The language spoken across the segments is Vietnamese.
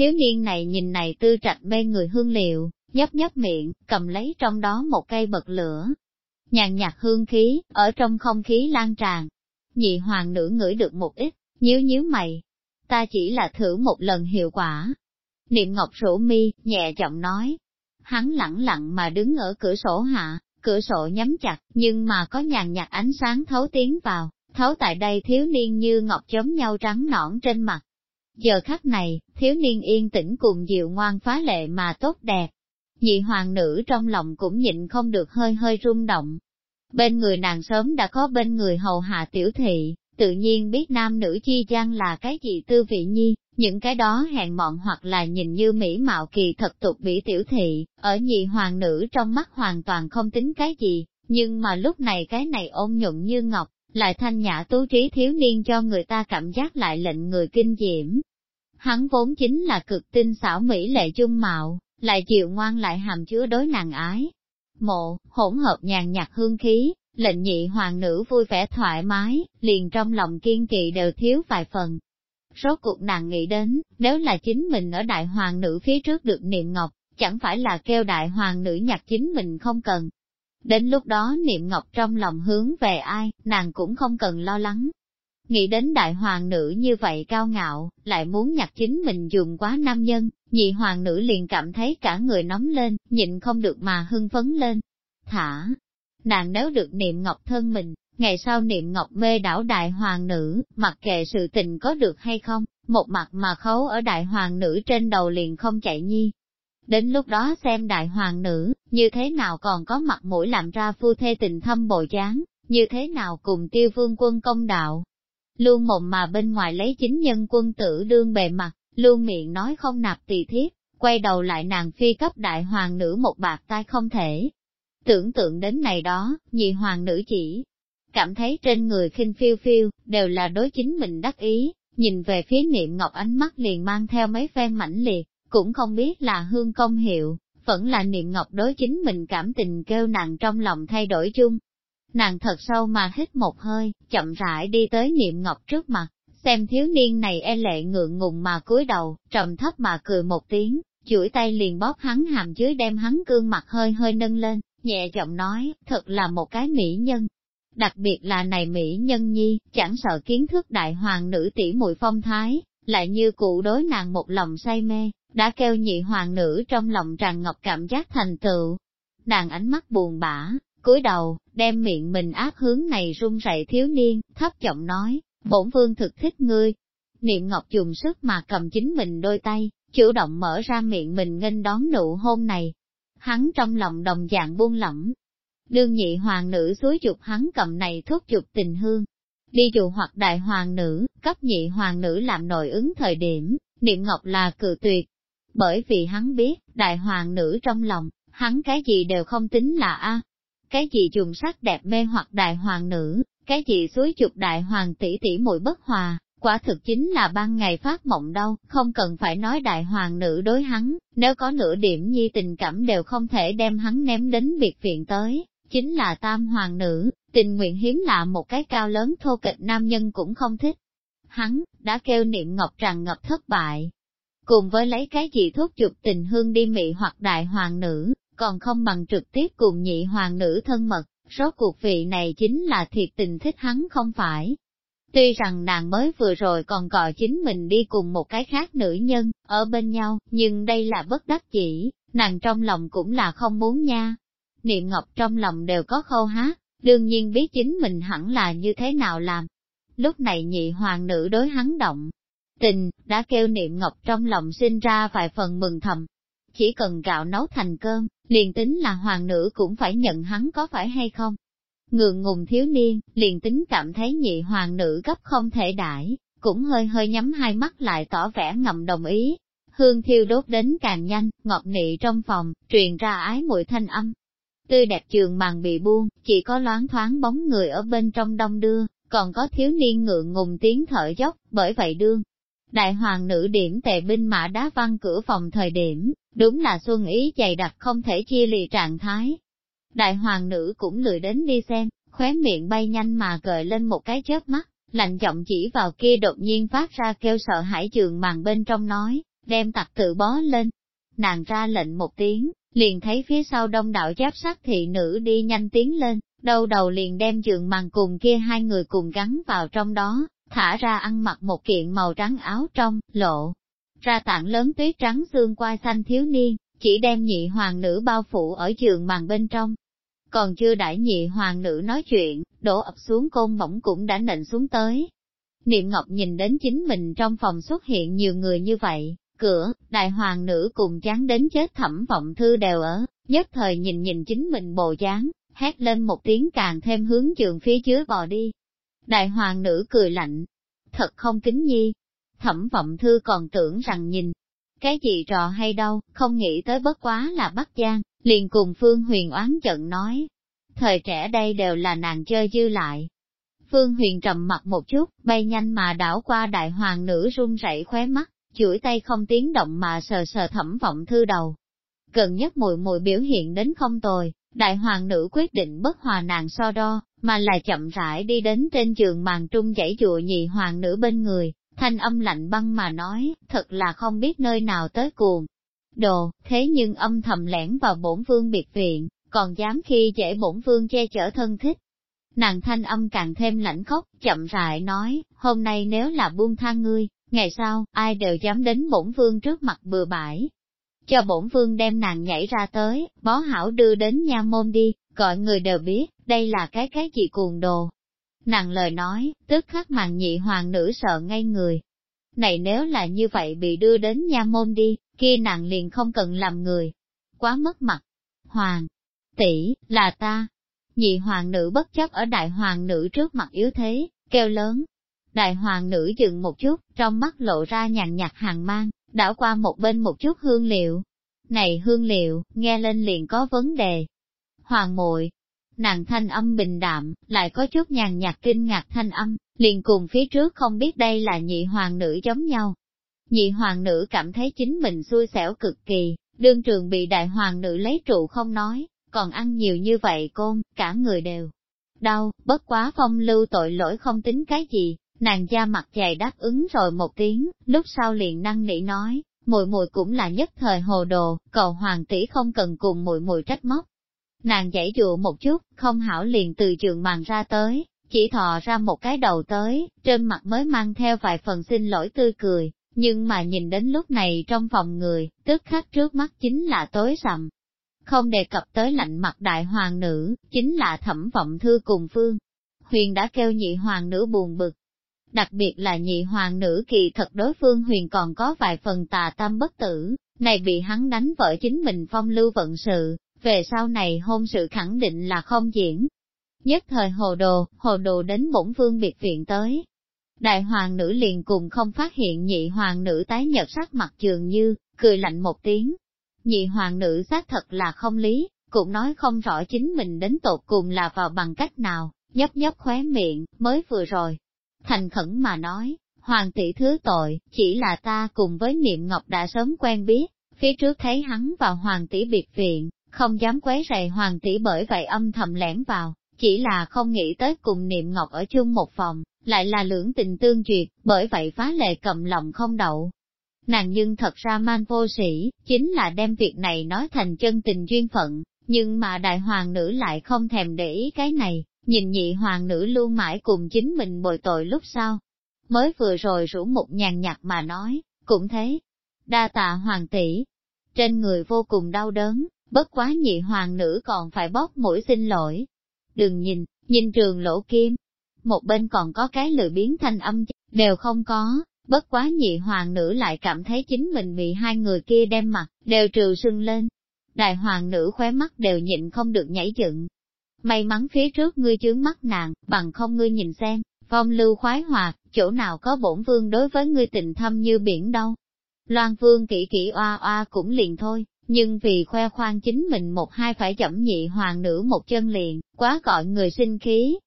Thiếu niên này nhìn này tư trạch mê người hương liệu, nhấp nhấp miệng, cầm lấy trong đó một cây bật lửa. Nhàn nhạt hương khí, ở trong không khí lan tràn. Nhị hoàng nữ ngửi được một ít, nhíu nhíu mày. Ta chỉ là thử một lần hiệu quả. Niệm Ngọc rủ mi, nhẹ giọng nói. Hắn lặng lặng mà đứng ở cửa sổ hạ, cửa sổ nhắm chặt, nhưng mà có nhàn nhạt ánh sáng thấu tiến vào, thấu tại đây thiếu niên như ngọc chấm nhau trắng nõn trên mặt. Giờ khắc này, thiếu niên yên tĩnh cùng dịu ngoan phá lệ mà tốt đẹp. Nhị hoàng nữ trong lòng cũng nhịn không được hơi hơi rung động. Bên người nàng sớm đã có bên người hầu hạ tiểu thị, tự nhiên biết nam nữ chi gian là cái gì tư vị nhi, những cái đó hèn mọn hoặc là nhìn như mỹ mạo kỳ thật tục bỉ tiểu thị, ở nhị hoàng nữ trong mắt hoàn toàn không tính cái gì, nhưng mà lúc này cái này ôn nhuận như ngọc, lại thanh nhã tú trí thiếu niên cho người ta cảm giác lại lệnh người kinh diễm. Hắn vốn chính là cực tinh xảo mỹ lệ dung mạo, lại chịu ngoan lại hàm chứa đối nàng ái. Mộ, hỗn hợp nhàn nhạt hương khí, lệnh nhị hoàng nữ vui vẻ thoải mái, liền trong lòng kiên kỵ đều thiếu vài phần. Rốt cuộc nàng nghĩ đến, nếu là chính mình ở đại hoàng nữ phía trước được niệm ngọc, chẳng phải là kêu đại hoàng nữ nhặt chính mình không cần. Đến lúc đó niệm ngọc trong lòng hướng về ai, nàng cũng không cần lo lắng. Nghĩ đến đại hoàng nữ như vậy cao ngạo, lại muốn nhặt chính mình dùng quá nam nhân, nhị hoàng nữ liền cảm thấy cả người nóng lên, nhịn không được mà hưng phấn lên. Thả, nàng nếu được niệm ngọc thân mình, ngày sau niệm ngọc mê đảo đại hoàng nữ, mặc kệ sự tình có được hay không, một mặt mà khấu ở đại hoàng nữ trên đầu liền không chạy nhi. Đến lúc đó xem đại hoàng nữ, như thế nào còn có mặt mũi làm ra phu thê tình thâm bồi chán, như thế nào cùng tiêu vương quân công đạo. Luôn mộng mà bên ngoài lấy chính nhân quân tử đương bề mặt, luôn miệng nói không nạp tỳ thiết, quay đầu lại nàng phi cấp đại hoàng nữ một bạc tai không thể, Tưởng tượng đến này đó, nhị hoàng nữ chỉ cảm thấy trên người khinh phiêu phiêu, đều là đối chính mình đắc ý, nhìn về phía niệm ngọc ánh mắt liền mang theo mấy phen mãnh liệt, cũng không biết là hương công hiệu, vẫn là niệm ngọc đối chính mình cảm tình kêu nàng trong lòng thay đổi chung. Nàng thật sâu mà hít một hơi, chậm rãi đi tới niệm ngọc trước mặt, xem thiếu niên này e lệ ngượng ngùng mà cúi đầu, trầm thấp mà cười một tiếng, chuỗi tay liền bóp hắn hàm dưới đem hắn cương mặt hơi hơi nâng lên, nhẹ giọng nói, thật là một cái mỹ nhân. Đặc biệt là này mỹ nhân nhi, chẳng sợ kiến thức đại hoàng nữ tỷ mùi phong thái, lại như cụ đối nàng một lòng say mê, đã kêu nhị hoàng nữ trong lòng tràn ngọc cảm giác thành tựu. Nàng ánh mắt buồn bã, cúi đầu, đem miệng mình áp hướng này run rẩy thiếu niên, thấp giọng nói, bổn vương thực thích ngươi. Niệm ngọc dùng sức mà cầm chính mình đôi tay, chủ động mở ra miệng mình nghênh đón nụ hôn này, hắn trong lòng đồng dạng buông lỏng. Đương nhị hoàng nữ suối dục hắn cầm này thuốc dục tình hương. Đi dụ hoặc đại hoàng nữ, cấp nhị hoàng nữ làm nội ứng thời điểm, niệm ngọc là cự tuyệt. Bởi vì hắn biết, đại hoàng nữ trong lòng, hắn cái gì đều không tính là A. Cái gì dùng sắc đẹp mê hoặc đại hoàng nữ, cái gì suối chụp đại hoàng tỷ tỷ mùi bất hòa, Quả thực chính là ban ngày phát mộng đâu, không cần phải nói đại hoàng nữ đối hắn, nếu có nửa điểm nhi tình cảm đều không thể đem hắn ném đến biệt viện tới, chính là tam hoàng nữ, tình nguyện hiếm lạ một cái cao lớn thô kịch nam nhân cũng không thích. Hắn, đã kêu niệm ngọc tràn ngập thất bại. Cùng với lấy cái gì thuốc chụp tình hương đi mị hoặc đại hoàng nữ, còn không bằng trực tiếp cùng nhị hoàng nữ thân mật, rốt cuộc vị này chính là thiệt tình thích hắn không phải, Tuy rằng nàng mới vừa rồi còn gọi chính mình đi cùng một cái khác nữ nhân, ở bên nhau, nhưng đây là bất đắc chỉ, nàng trong lòng cũng là không muốn nha. Niệm Ngọc trong lòng đều có khâu há, đương nhiên biết chính mình hẳn là như thế nào làm. Lúc này nhị hoàng nữ đối hắn động. Tình, đã kêu Niệm Ngọc trong lòng sinh ra vài phần mừng thầm. Chỉ cần gạo nấu thành cơm, liền tính là hoàng nữ cũng phải nhận hắn có phải hay không, Ngượng ngùng thiếu niên, liền tính cảm thấy nhị hoàng nữ gấp không thể đãi, cũng hơi hơi nhắm hai mắt lại tỏ vẻ ngầm đồng ý. Hương thiêu đốt đến càng nhanh, ngọt nị trong phòng, truyền ra ái mùi thanh âm. Tươi đẹp trường màn bị buông, chỉ có loáng thoáng bóng người ở bên trong đông đưa, còn có thiếu niên ngượng ngùng tiếng thở dốc, bởi vậy đương. Đại hoàng nữ điểm tề binh mã đá văn cửa phòng thời điểm, đúng là xuân ý dày đặc không thể chia lì trạng thái, Đại hoàng nữ cũng lười đến đi xem, khóe miệng bay nhanh mà gợi lên một cái chớp mắt, lạnh giọng chỉ vào kia đột nhiên phát ra kêu sợ hãi trường màn bên trong nói, đem tặc tự bó lên. Nàng ra lệnh một tiếng, liền thấy phía sau đông đạo giáp sát thị nữ đi nhanh tiến lên, đầu đầu liền đem giường màn cùng kia hai người cùng gắn vào trong đó, thả ra ăn mặc một kiện màu trắng áo trong, lộ. Ra tảng lớn tuyết trắng xương qua xanh thiếu niên, chỉ đem nhị hoàng nữ bao phủ ở giường màn bên trong. Còn chưa đãi nhị hoàng nữ nói chuyện, đổ ập xuống côn bỗng cũng đã nện xuống tới. Niệm Ngọc nhìn đến chính mình trong phòng xuất hiện nhiều người như vậy, cửa, đại hoàng nữ cùng chán đến chết thẩm vọng thư đều ở, nhất thời nhìn nhìn chính mình bồ dáng, hét lên một tiếng càng thêm hướng trường phía dưới bò đi. Đại hoàng nữ cười lạnh, thật không kính nhi. Thẩm vọng thư còn tưởng rằng nhìn, cái gì trò hay đâu, không nghĩ tới bất quá là Bắc Giang, liền cùng Phương Huyền oán giận nói. Thời trẻ đây đều là nàng chơi dư lại. Phương Huyền trầm mặt một chút, bay nhanh mà đảo qua đại hoàng nữ run rẩy khóe mắt, chuỗi tay không tiếng động mà sờ sờ thẩm vọng thư đầu. Gần nhất mùi mùi biểu hiện đến không tồi, đại hoàng nữ quyết định bất hòa nàng so đo, mà là chậm rãi đi đến trên giường màn trung dãy dụa nhị hoàng nữ bên người, thanh âm lạnh băng mà nói, thật là không biết nơi nào tới cuồng. Đồ, thế nhưng âm thầm lẻn vào bổn vương biệt viện, còn dám khi dễ bổn vương che chở thân thích. Nàng thanh âm càng thêm lạnh khóc, chậm rãi nói, hôm nay nếu là buông tha ngươi, ngày sau, ai đều dám đến bổn vương trước mặt bừa bãi. Cho bổn vương đem nàng nhảy ra tới, bó hảo đưa đến nha môn đi, gọi người đều biết, đây là cái cái gì cuồng đồ. Nàng lời nói, tức khắc màn nhị hoàng nữ sợ ngay người. Này nếu là như vậy bị đưa đến nha môn đi, kia nàng liền không cần làm người. Quá mất mặt. Hoàng, tỷ là ta. Nhị hoàng nữ bất chấp ở đại hoàng nữ trước mặt yếu thế, kêu lớn. Đại hoàng nữ dừng một chút, trong mắt lộ ra nhàn nhạt hàng mang, đảo qua một bên một chút hương liệu. Này hương liệu, nghe lên liền có vấn đề. Hoàng muội nàng thanh âm bình đạm, lại có chút nhàn nhạt kinh ngạc thanh âm, liền cùng phía trước không biết đây là nhị hoàng nữ giống nhau. Nhị hoàng nữ cảm thấy chính mình xui xẻo cực kỳ, đương trường bị đại hoàng nữ lấy trụ không nói, còn ăn nhiều như vậy côn, cả người đều đau, bất quá phong lưu tội lỗi không tính cái gì, nàng da mặt dày đáp ứng rồi một tiếng, lúc sau liền năng nỉ nói, mùi mùi cũng là nhất thời hồ đồ, cầu hoàng tỷ không cần cùng mùi mùi trách móc. Nàng giải dụ một chút, không hảo liền từ trường màn ra tới, chỉ thò ra một cái đầu tới, trên mặt mới mang theo vài phần xin lỗi tươi cười, nhưng mà nhìn đến lúc này trong phòng người, tức khắc trước mắt chính là tối sầm. Không đề cập tới lạnh mặt đại hoàng nữ, chính là thẩm vọng thư cùng phương. Huyền đã kêu nhị hoàng nữ buồn bực. Đặc biệt là nhị hoàng nữ kỳ thật đối phương huyền còn có vài phần tà tâm bất tử, này bị hắn đánh vợ chính mình phong lưu vận sự, về sau này hôn sự khẳng định là không diễn. Nhất thời hồ đồ, hồ đồ đến bổn vương biệt viện tới. Đại hoàng nữ liền cùng không phát hiện nhị hoàng nữ tái nhợt sắc mặt trường như, cười lạnh một tiếng. Nhị hoàng nữ xác thật là không lý, cũng nói không rõ chính mình đến tột cùng là vào bằng cách nào, nhấp nhấp khóe miệng, mới vừa rồi. Thành khẩn mà nói, hoàng tỷ thứ tội, chỉ là ta cùng với niệm ngọc đã sớm quen biết, phía trước thấy hắn vào hoàng tỷ biệt viện, không dám quấy rầy hoàng tỷ bởi vậy âm thầm lẻn vào, chỉ là không nghĩ tới cùng niệm ngọc ở chung một phòng, lại là lưỡng tình tương duyệt, bởi vậy phá lệ cầm lòng không đậu. Nàng nhưng thật ra man vô sĩ, chính là đem việc này nói thành chân tình duyên phận, nhưng mà đại hoàng nữ lại không thèm để ý cái này, nhìn nhị hoàng nữ luôn mãi cùng chính mình bồi tội lúc sau. Mới vừa rồi rủ một nhàn nhạt mà nói, cũng thế. Đa tạ hoàng tỷ, trên người vô cùng đau đớn, bất quá nhị hoàng nữ còn phải bóp mũi xin lỗi. Đừng nhìn, nhìn trường lỗ kim, một bên còn có cái lười biến thanh âm, đều không có, bất quá nhị hoàng nữ lại cảm thấy chính mình bị hai người kia đem mặt, đều trừ sưng lên. Đại hoàng nữ khóe mắt đều nhịn không được nhảy dựng. May mắn phía trước ngươi chướng mắt nàng, bằng không ngươi nhìn xem, phong lưu khoái hoạt, chỗ nào có bổn vương đối với ngươi tình thâm như biển đâu. Loan vương kỹ kỹ oa oa cũng liền thôi, nhưng vì khoe khoang chính mình một hai phải chậm nhị hoàng nữ một chân liền, quá gọi người sinh khí.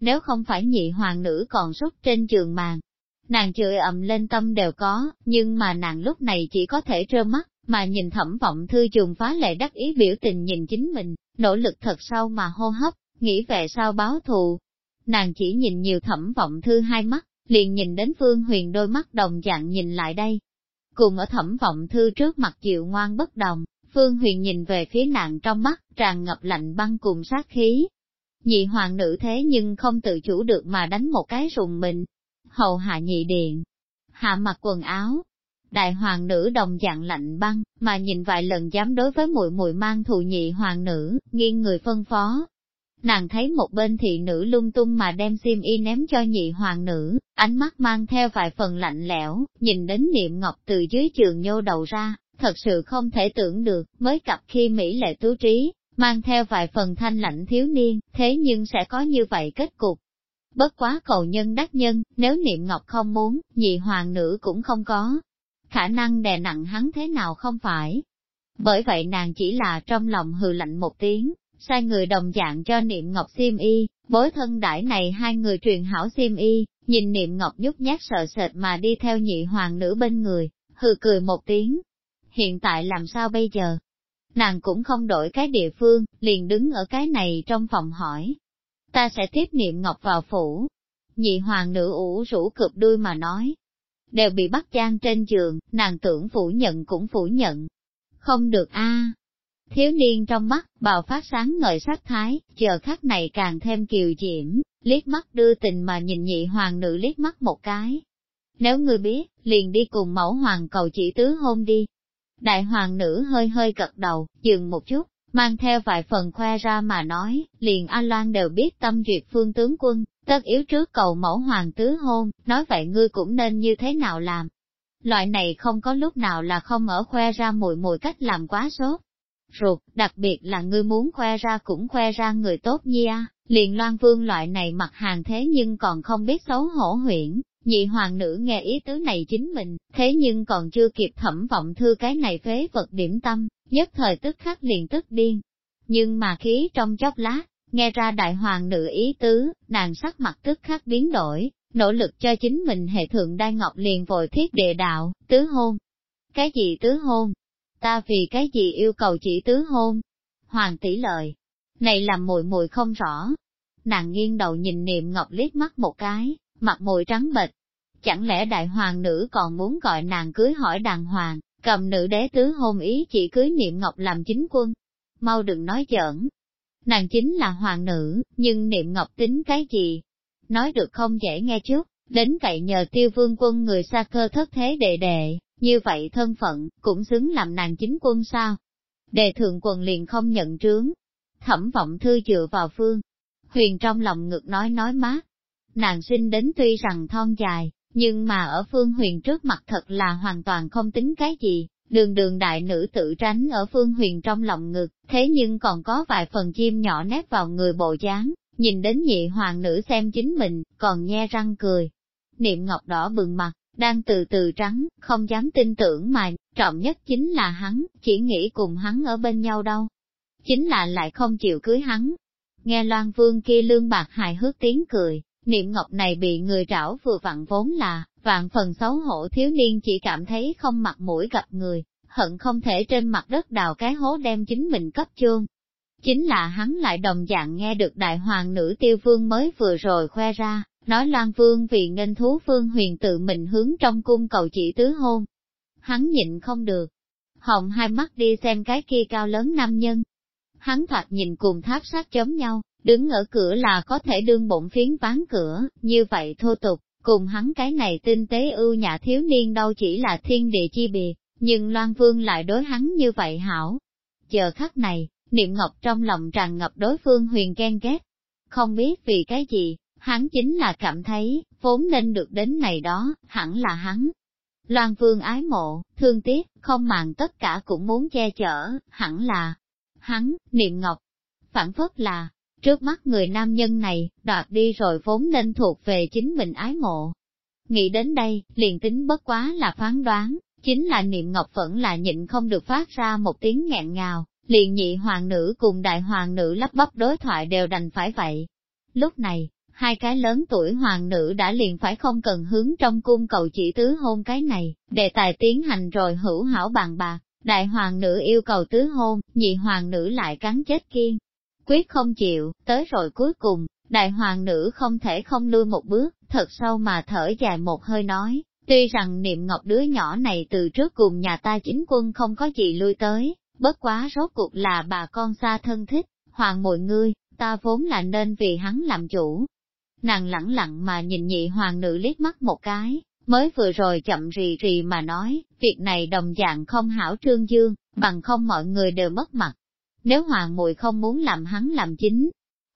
Nếu không phải nhị hoàng nữ còn rút trên trường màn, nàng chửi ầm lên tâm đều có, nhưng mà nàng lúc này chỉ có thể trơ mắt, mà nhìn thẩm vọng thư trùng phá lệ đắc ý biểu tình nhìn chính mình, nỗ lực thật sâu mà hô hấp, nghĩ về sau báo thù. Nàng chỉ nhìn nhiều thẩm vọng thư hai mắt, liền nhìn đến Phương Huyền đôi mắt đồng dạng nhìn lại đây. cùng ở thẩm vọng thư trước mặt chịu ngoan bất đồng, Phương Huyền nhìn về phía nàng trong mắt, tràn ngập lạnh băng cùng sát khí. Nhị hoàng nữ thế nhưng không tự chủ được mà đánh một cái rùng mình. Hầu hạ nhị điện, hạ mặc quần áo. Đại hoàng nữ đồng dạng lạnh băng, mà nhìn vài lần dám đối với muội muội mang thù nhị hoàng nữ, nghiêng người phân phó, Nàng thấy một bên thị nữ lung tung mà đem xiêm y ném cho nhị hoàng nữ, ánh mắt mang theo vài phần lạnh lẽo, nhìn đến niệm ngọc từ dưới trường nhô đầu ra, thật sự không thể tưởng được, mới cặp khi Mỹ lệ tú trí, mang theo vài phần thanh lạnh thiếu niên, thế nhưng sẽ có như vậy kết cục. Bất quá cầu nhân đắc nhân, nếu niệm ngọc không muốn, nhị hoàng nữ cũng không có. Khả năng đè nặng hắn thế nào không phải. Bởi vậy nàng chỉ là trong lòng hừ lạnh một tiếng, sai người đồng dạng cho niệm ngọc xiêm y, bối thân đãi này hai người truyền hảo xiêm y, nhìn niệm ngọc nhút nhát sợ sệt mà đi theo nhị hoàng nữ bên người, hừ cười một tiếng. Hiện tại làm sao bây giờ? Nàng cũng không đổi cái địa phương, liền đứng ở cái này trong phòng hỏi. Ta sẽ tiếp niệm ngọc vào phủ. Nhị hoàng nữ ủ rũ cực đuôi mà nói. Đều bị bắt gian trên giường, nàng tưởng phủ nhận cũng phủ nhận. Không được a Thiếu niên trong mắt, bào phát sáng ngời sắc thái, chờ khắc này càng thêm kiều diễm, liếc mắt đưa tình mà nhìn nhị hoàng nữ liếc mắt một cái. Nếu ngươi biết, liền đi cùng mẫu hoàng cầu chỉ tứ hôn đi. Đại hoàng nữ hơi hơi cật đầu, dừng một chút, mang theo vài phần khoe ra mà nói, liền A Loan đều biết tâm duyệt phương tướng quân, tất yếu trước cầu mẫu hoàng tứ hôn, nói vậy ngươi cũng nên như thế nào làm. Loại này không có lúc nào là không ở khoe ra mùi mùi cách làm quá sốt, ruột, đặc biệt là ngươi muốn khoe ra cũng khoe ra người tốt nhi a. liền loan vương loại này mặt hàng thế nhưng còn không biết xấu hổ huyễn, nhị hoàng nữ nghe ý tứ này chính mình, thế nhưng còn chưa kịp thẩm vọng thư cái này phế vật điểm tâm, nhất thời tức khắc liền tức điên. Nhưng mà khí trong chốc lát, nghe ra đại hoàng nữ ý tứ, nàng sắc mặt tức khắc biến đổi, nỗ lực cho chính mình hệ thượng đai ngọc liền vội thiết địa đạo, tứ hôn. Cái gì tứ hôn? ta vì cái gì yêu cầu chỉ tứ hôn? Hoàng tỷ lời, này làm mùi mùi không rõ. Nàng nghiêng đầu nhìn niệm ngọc liếc mắt một cái, mặt mùi trắng bệch. Chẳng lẽ đại hoàng nữ còn muốn gọi nàng cưới hỏi đàng hoàng, cầm nữ đế tứ hôn ý chỉ cưới niệm ngọc làm chính quân? Mau đừng nói giỡn. Nàng chính là hoàng nữ, nhưng niệm ngọc tính cái gì? Nói được không dễ nghe trước, đến cậy nhờ tiêu vương quân người xa cơ thất thế đệ đệ, như vậy thân phận, cũng xứng làm nàng chính quân sao? Đề thượng quần liền không nhận trướng. Thẩm vọng thư dựa vào phương. Huyền trong lòng ngực nói nói mát. Nàng sinh đến tuy rằng thon dài, nhưng mà ở phương huyền trước mặt thật là hoàn toàn không tính cái gì, đường đường đại nữ tự tránh ở phương huyền trong lòng ngực, thế nhưng còn có vài phần chim nhỏ nép vào người bộ dáng, nhìn đến nhị hoàng nữ xem chính mình, còn nhe răng cười. Niệm ngọc đỏ bừng mặt, đang từ từ trắng, không dám tin tưởng mà, trọng nhất chính là hắn, chỉ nghĩ cùng hắn ở bên nhau đâu. Chính là lại không chịu cưới hắn. Nghe Loan Vương kia lương bạc hài hước tiếng cười, niệm ngọc này bị người trảo vừa vặn vốn là, vạn phần xấu hổ thiếu niên chỉ cảm thấy không mặt mũi gặp người, hận không thể trên mặt đất đào cái hố đem chính mình cấp chương. Chính là hắn lại đồng dạng nghe được đại hoàng nữ tiêu vương mới vừa rồi khoe ra, Nói Loan Vương vì nghênh thú Phương Huyền tự mình hướng trong cung cầu chỉ tứ hôn. Hắn nhịn không được. Hồng hai mắt đi xem cái kia cao lớn nam nhân. Hắn thoạt nhìn cùng tháp sát chống nhau, đứng ở cửa là có thể đương bổn phiến ván cửa, như vậy thô tục, cùng hắn cái này tinh tế ưu nhã thiếu niên đâu chỉ là thiên địa chi biệt, nhưng Loan Vương lại đối hắn như vậy hảo. Chờ khắc này, niệm ngọc trong lòng tràn ngập đối phương huyền ghen ghét. Không biết vì cái gì, hắn chính là cảm thấy, vốn nên được đến này đó, hẳn là hắn. Loan vương ái mộ, thương tiếc, không màng tất cả cũng muốn che chở, hẳn là hắn, niệm ngọc. Phản phất là, trước mắt người nam nhân này, đoạt đi rồi vốn nên thuộc về chính mình ái mộ. Nghĩ đến đây, liền tính bất quá là phán đoán, chính là niệm ngọc vẫn là nhịn không được phát ra một tiếng nghẹn ngào, liền nhị hoàng nữ cùng đại hoàng nữ lắp bắp đối thoại đều đành phải vậy. Lúc này, hai cái lớn tuổi hoàng nữ đã liền phải không cần hướng trong cung cầu chỉ tứ hôn cái này, đề tài tiến hành rồi hữu hảo bàn bạc, đại hoàng nữ yêu cầu tứ hôn, nhị hoàng nữ lại cắn chết kiên. Quyết không chịu, tới rồi cuối cùng, đại hoàng nữ không thể không lui một bước, thật sâu mà thở dài một hơi nói, Tuy rằng niệm ngọc đứa nhỏ này từ trước cùng nhà ta chính quân không có gì lui tới, bất quá rốt cuộc là bà con xa thân thích, hoàng mọi ngươi, ta vốn là nên vì hắn làm chủ. Nàng lẳng lặng mà nhìn nhị hoàng nữ liếc mắt một cái, mới vừa rồi chậm rì rì mà nói, việc này đồng dạng không hảo trương dương, bằng không mọi người đều mất mặt. Nếu hoàng mùi không muốn làm hắn làm chính,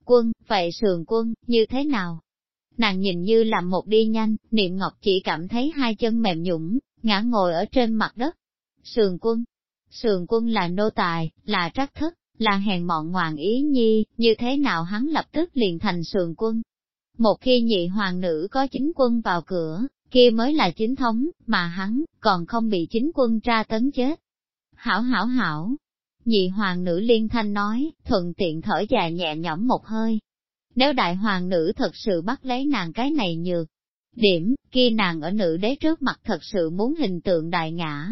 quân, vậy sườn quân, như thế nào? Nàng nhìn như làm một đi nhanh, niệm ngọc chỉ cảm thấy hai chân mềm nhũng, ngã ngồi ở trên mặt đất. Sườn quân, sườn quân là nô tài, là trắc thất, là hèn mọn ngoạn ý nhi, như thế nào hắn lập tức liền thành sườn quân. Một khi nhị hoàng nữ có chính quân vào cửa, kia mới là chính thống, mà hắn, còn không bị chính quân tra tấn chết. Hảo hảo hảo, nhị hoàng nữ liên thanh nói, thuận tiện thở dài nhẹ nhõm một hơi. Nếu đại hoàng nữ thật sự bắt lấy nàng cái này nhược, điểm, kia nàng ở nữ đế trước mặt thật sự muốn hình tượng đại ngã.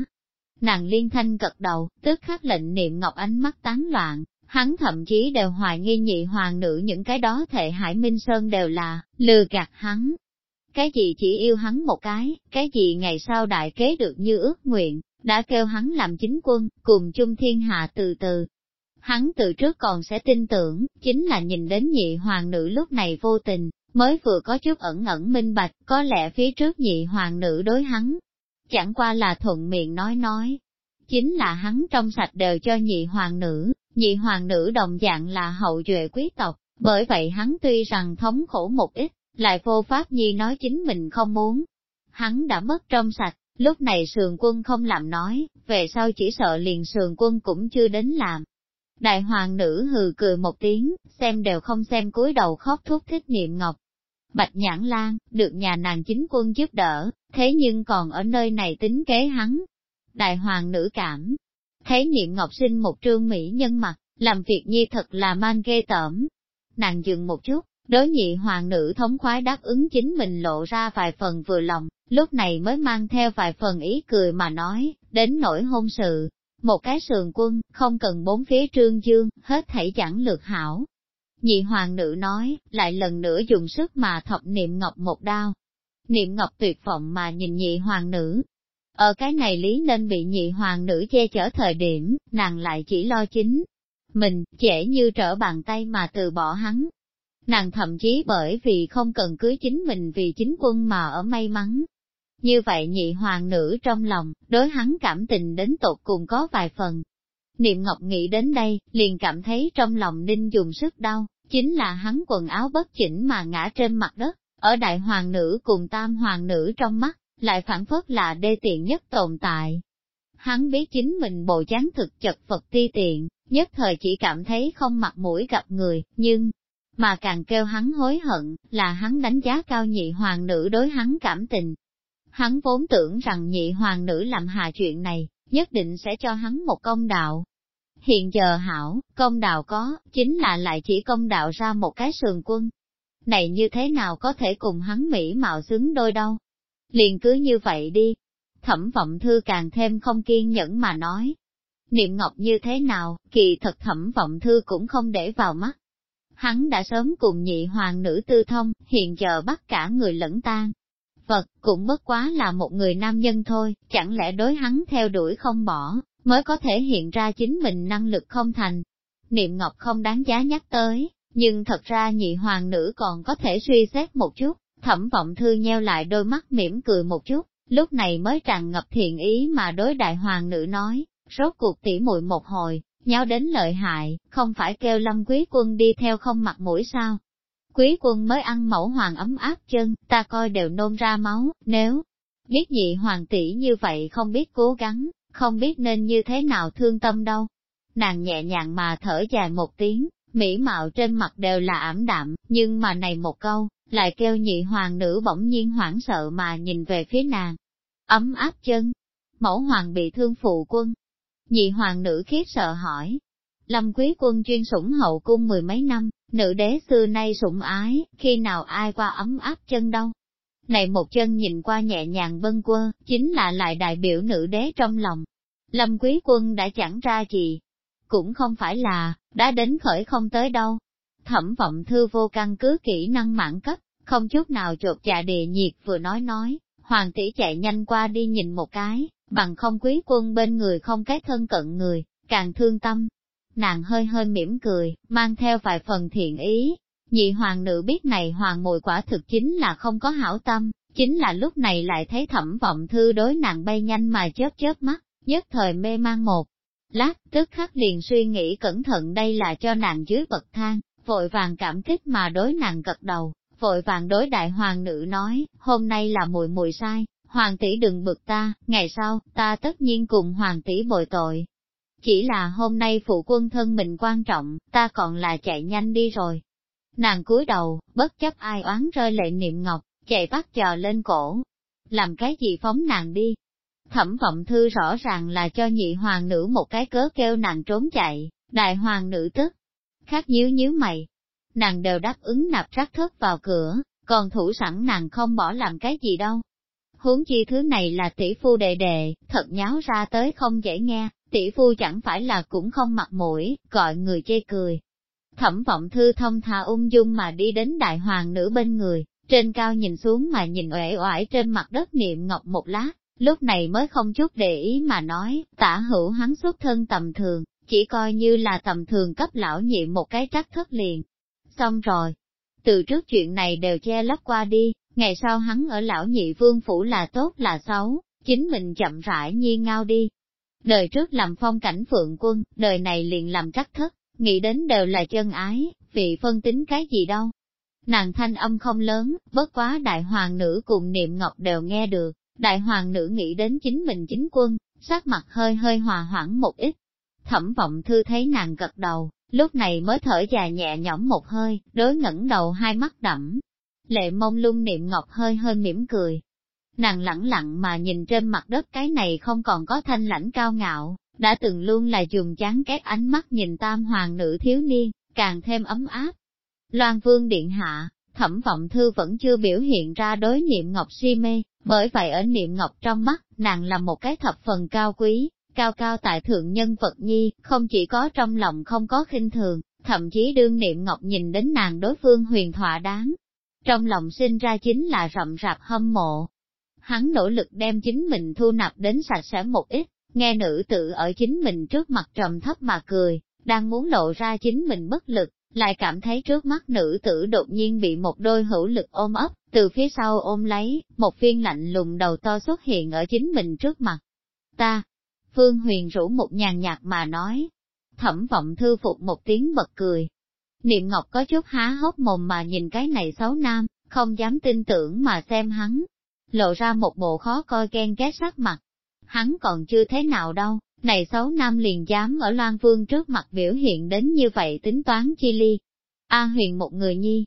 Nàng liên thanh gật đầu, tức khắc lệnh niệm ngọc ánh mắt tán loạn, hắn thậm chí đều hoài nghi nhị hoàng nữ những cái đó thệ hải minh sơn đều là, lừa gạt hắn. Cái gì chỉ yêu hắn một cái, cái gì ngày sau đại kế được như ước nguyện, đã kêu hắn làm chính quân, cùng chung thiên hạ từ từ. Hắn từ trước còn sẽ tin tưởng, chính là nhìn đến nhị hoàng nữ lúc này vô tình, mới vừa có chút ẩn ẩn minh bạch, có lẽ phía trước nhị hoàng nữ đối hắn. Chẳng qua là thuận miệng nói nói, chính là hắn trong sạch đều cho nhị hoàng nữ, nhị hoàng nữ đồng dạng là hậu duệ quý tộc, bởi vậy hắn tuy rằng thống khổ một ít, lại vô pháp nhi nói chính mình không muốn. Hắn đã mất trong sạch, Lúc này sườn quân không làm nói, về sau chỉ sợ liền sườn quân cũng chưa đến làm. Đại hoàng nữ hừ cười một tiếng, xem đều không xem cúi đầu khóc thúc thích niệm ngọc. Bạch nhãn lan, được nhà nàng chính quân giúp đỡ, thế nhưng còn ở nơi này tính kế hắn. Đại hoàng nữ cảm, thấy niệm ngọc sinh một trương mỹ nhân mặt, làm việc nhi thật là man ghê tởm. Nàng dừng một chút, đối nhị hoàng nữ thống khoái đáp ứng chính mình lộ ra vài phần vừa lòng, lúc này mới mang theo vài phần ý cười mà nói, đến nỗi hôn sự, một cái sườn quân, không cần bốn phía trương dương, hết thảy chẳng lược hảo. Nhị hoàng nữ nói, lại lần nữa dùng sức mà thọc niệm ngọc một đao. Niệm ngọc tuyệt vọng mà nhìn nhị hoàng nữ. Ở cái này lý nên bị nhị hoàng nữ che chở thời điểm, nàng lại chỉ lo chính. Mình, dễ như trở bàn tay mà từ bỏ hắn. Nàng thậm chí bởi vì không cần cưới chính mình vì chính quân mà ở may mắn, như vậy nhị hoàng nữ trong lòng, đối hắn cảm tình đến tột cùng có vài phần. Niệm Ngọc nghĩ đến đây, liền cảm thấy trong lòng ninh dùng sức đau, chính là hắn quần áo bất chỉnh mà ngã trên mặt đất, ở đại hoàng nữ cùng tam hoàng nữ trong mắt, lại phản phất là đê tiện nhất tồn tại. Hắn biết chính mình bộ chán thực chật vật ti tiện, nhất thời chỉ cảm thấy không mặt mũi gặp người, nhưng, mà càng kêu hắn hối hận, là hắn đánh giá cao nhị hoàng nữ đối hắn cảm tình, Hắn vốn tưởng rằng nhị hoàng nữ làm hà chuyện này, nhất định sẽ cho hắn một công đạo. Hiện giờ hảo, công đạo có, chính là lại chỉ công đạo ra một cái sườn quân. Này như thế nào có thể cùng hắn mỹ mạo xứng đôi đâu? Liền cứ như vậy đi. Thẩm vọng thư càng thêm không kiên nhẫn mà nói. Niệm ngọc như thế nào, kỳ thật thẩm vọng thư cũng không để vào mắt. Hắn đã sớm cùng nhị hoàng nữ tư thông, hiện giờ bắt cả người lẫn tan, Phật cũng bất quá là một người nam nhân thôi, chẳng lẽ đối hắn theo đuổi không bỏ, mới có thể hiện ra chính mình năng lực không thành. Niệm Ngọc không đáng giá nhắc tới, nhưng thật ra nhị hoàng nữ còn có thể suy xét một chút, thẩm vọng thư nheo lại đôi mắt mỉm cười một chút, lúc này mới tràn ngập thiện ý mà đối đại hoàng nữ nói, rốt cuộc tỉ muội một hồi, nháo đến lợi hại, không phải kêu lâm quý quân đi theo không mặt mũi sao, Quý quân mới ăn mẫu hoàng ấm áp chân, ta coi đều nôn ra máu, nếu biết nhị hoàng tỷ như vậy không biết cố gắng, không biết nên như thế nào thương tâm đâu. Nàng nhẹ nhàng mà thở dài một tiếng, mỹ mạo trên mặt đều là ảm đạm, nhưng mà này một câu, lại kêu nhị hoàng nữ bỗng nhiên hoảng sợ mà nhìn về phía nàng. Ấm áp chân, mẫu hoàng bị thương phụ quân. Nhị hoàng nữ khiếp sợ hỏi. Lâm quý quân chuyên sủng hậu cung mười mấy năm, Nữ đế xưa nay sủng ái, khi nào ai qua ấm áp chân đâu. Này một chân nhìn qua nhẹ nhàng bâng quơ, chính là lại đại biểu nữ đế trong lòng. Lâm quý quân đã chẳng ra gì, cũng không phải là, đã đến khởi không tới đâu. Thẩm vọng thư vô căn cứ kỹ năng mạng cấp, không chút nào chột dạ địa nhiệt vừa nói nói, Hoàng tỷ chạy nhanh qua đi nhìn một cái, bằng không quý quân bên người không cái thân cận người, càng thương tâm. Nàng hơi hơi mỉm cười, mang theo vài phần thiện ý. Nhị hoàng nữ biết này hoàng mùi quả thực chính là không có hảo tâm, chính là lúc này lại thấy thẩm vọng thư đối nàng bay nhanh mà chớp chớp mắt, nhất thời mê mang một. Lát, tức khắc liền suy nghĩ cẩn thận đây là cho nàng dưới bậc thang, vội vàng cảm kích mà đối nàng gật đầu, vội vàng đối đại hoàng nữ nói, hôm nay là mùi mùi sai, hoàng tỷ đừng bực ta, ngày sau, ta tất nhiên cùng hoàng tỷ bồi tội. Chỉ là hôm nay phụ quân thân mình quan trọng, ta còn là chạy nhanh đi rồi. Nàng cúi đầu, bất chấp ai oán rơi lệ niệm ngọc, chạy bắt chờ lên cổ. Làm cái gì phóng nàng đi? Thẩm vọng thư rõ ràng là cho nhị hoàng nữ một cái cớ kêu nàng trốn chạy, đại hoàng nữ tức. Khác nhíu nhíu mày, nàng đều đáp ứng nạp rắc thất vào cửa, còn thủ sẵn nàng không bỏ làm cái gì đâu. Huống chi thứ này là tỷ phu đệ đệ, thật nháo ra tới không dễ nghe, tỷ phu chẳng phải là cũng không mặt mũi, gọi người chê cười. Thẩm vọng thư thông thà ung dung mà đi đến đại hoàng nữ bên người, trên cao nhìn xuống mà nhìn uể oải trên mặt đất niệm ngọc một lát, lúc này mới không chút để ý mà nói, tả hữu hắn xuất thân tầm thường, chỉ coi như là tầm thường cấp lão nhị một cái trắc thất liền, xong rồi. Từ trước chuyện này đều che lấp qua đi, ngày sau hắn ở lão nhị vương phủ là tốt là xấu, chính mình chậm rãi nhi ngao đi. Đời trước làm phong cảnh phượng quân, đời này liền làm cắt thất, nghĩ đến đều là chân ái, vị phân tính cái gì đâu. Nàng thanh âm không lớn, bất quá đại hoàng nữ cùng niệm ngọc đều nghe được, đại hoàng nữ nghĩ đến chính mình chính quân, sắc mặt hơi hơi hòa hoãn một ít. Thẩm vọng thư thấy nàng gật đầu, lúc này mới thở dài nhẹ nhõm một hơi, đối ngẩng đầu hai mắt đẫm. Lệ mông lung niệm ngọc hơi hơi mỉm cười. Nàng lẳng lặng mà nhìn trên mặt đất cái này không còn có thanh lãnh cao ngạo, đã từng luôn là dùng chán két ánh mắt nhìn tam hoàng nữ thiếu niên, càng thêm ấm áp. Loan vương điện hạ, thẩm vọng thư vẫn chưa biểu hiện ra đối niệm ngọc si mê, bởi vậy ở niệm ngọc trong mắt, nàng là một cái thập phần cao quý, cao cao tại thượng nhân vật nhi, không chỉ có trong lòng không có khinh thường, thậm chí đương niệm ngọc nhìn đến nàng đối phương huyền thỏa đáng. Trong lòng sinh ra chính là rậm rạp hâm mộ. Hắn nỗ lực đem chính mình thu nạp đến sạch sẽ một ít, nghe nữ tự ở chính mình trước mặt trầm thấp mà cười, đang muốn lộ ra chính mình bất lực, lại cảm thấy trước mắt nữ tử đột nhiên bị một đôi hữu lực ôm ấp, từ phía sau ôm lấy, một viên lạnh lùng đầu to xuất hiện ở chính mình trước mặt. Ta, Phương Huyền rủ một nhàn nhạt mà nói. Thẩm vọng thư phục một tiếng bật cười. Niệm Ngọc có chút há hốc mồm mà nhìn cái này xấu nam, không dám tin tưởng mà xem hắn. Lộ ra một bộ khó coi ghen ghét sắc mặt. Hắn còn chưa thế nào đâu, này xấu nam liền dám ở Loan Vương trước mặt biểu hiện đến như vậy tính toán chi ly. A huyền một người nhi,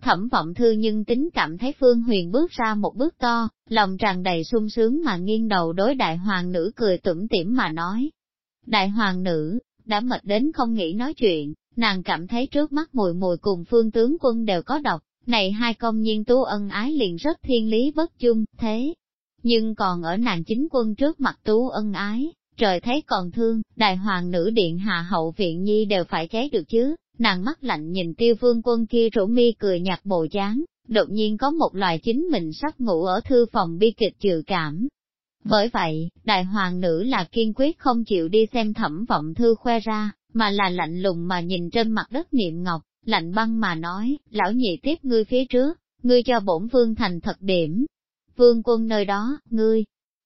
Thẩm vọng thư nhưng tính cảm thấy Phương Huyền bước ra một bước to, lòng tràn đầy sung sướng mà nghiêng đầu đối đại hoàng nữ cười tủm tỉm mà nói. Đại hoàng nữ, đã mệt đến không nghĩ nói chuyện, nàng cảm thấy trước mắt mùi mùi cùng phương tướng quân đều có độc, này hai công nhiên tú ân ái liền rất thiên lý bất chung, thế. Nhưng còn ở nàng chính quân trước mặt tú ân ái, trời thấy còn thương, đại hoàng nữ điện hạ hậu viện nhi đều phải cháy được chứ, Nàng mắt lạnh nhìn tiêu vương quân kia rủ mi cười nhạt bộ dáng, đột nhiên có một loài chính mình sắp ngủ ở thư phòng bi kịch trừ cảm. Bởi vậy, đại hoàng nữ là kiên quyết không chịu đi xem thẩm vọng thư khoe ra, mà là lạnh lùng mà nhìn trên mặt đất niệm ngọc, lạnh băng mà nói, lão nhị tiếp ngươi phía trước, ngươi cho bổn vương thành thật điểm. Vương quân nơi đó, ngươi,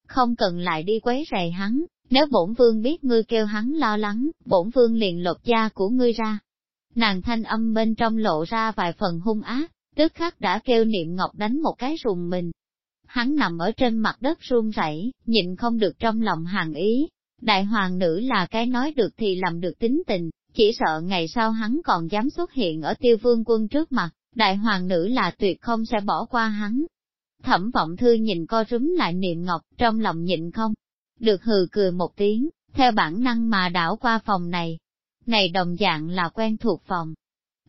không cần lại đi quấy rầy hắn, nếu bổn vương biết ngươi kêu hắn lo lắng, bổn vương liền lột da của ngươi ra, Nàng thanh âm bên trong lộ ra vài phần hung ác, tức khắc đã kêu niệm ngọc đánh một cái rùng mình. Hắn nằm ở trên mặt đất run rẩy, nhịn không được trong lòng hàng ý. Đại hoàng nữ là cái nói được thì làm được tính tình, chỉ sợ ngày sau hắn còn dám xuất hiện ở tiêu vương quân trước mặt, đại hoàng nữ là tuyệt không sẽ bỏ qua hắn. Thẩm vọng thư nhìn co rúm lại niệm ngọc, trong lòng nhịn không, được hừ cười một tiếng, theo bản năng mà đảo qua phòng này, này đồng dạng là quen thuộc phòng.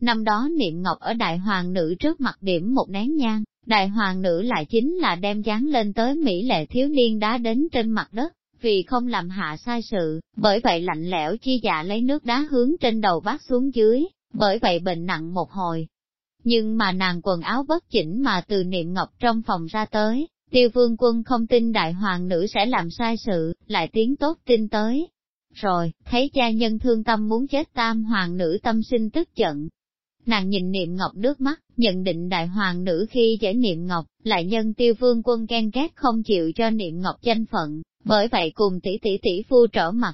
Năm đó niệm ngọc ở đại hoàng nữ trước mặt điểm một nén nhang, đại hoàng nữ lại chính là đem dán lên tới Mỹ lệ thiếu niên đá đến trên mặt đất, vì không làm hạ sai sự, bởi vậy lạnh lẽo chi dạ lấy nước đá hướng trên đầu bác xuống dưới, bởi vậy bệnh nặng một hồi. Nhưng mà nàng quần áo bất chỉnh mà từ niệm ngọc trong phòng ra tới, Tiêu vương quân không tin đại hoàng nữ sẽ làm sai sự, lại tiếng tốt tin tới. Rồi, thấy cha nhân thương tâm muốn chết tam hoàng nữ tâm sinh tức giận. Nàng nhìn niệm ngọc nước mắt, nhận định đại hoàng nữ khi giải niệm ngọc, lại nhân tiêu vương quân ghen ghét không chịu cho niệm ngọc danh phận, bởi vậy cùng tỷ tỷ tỷ phu trở mặt.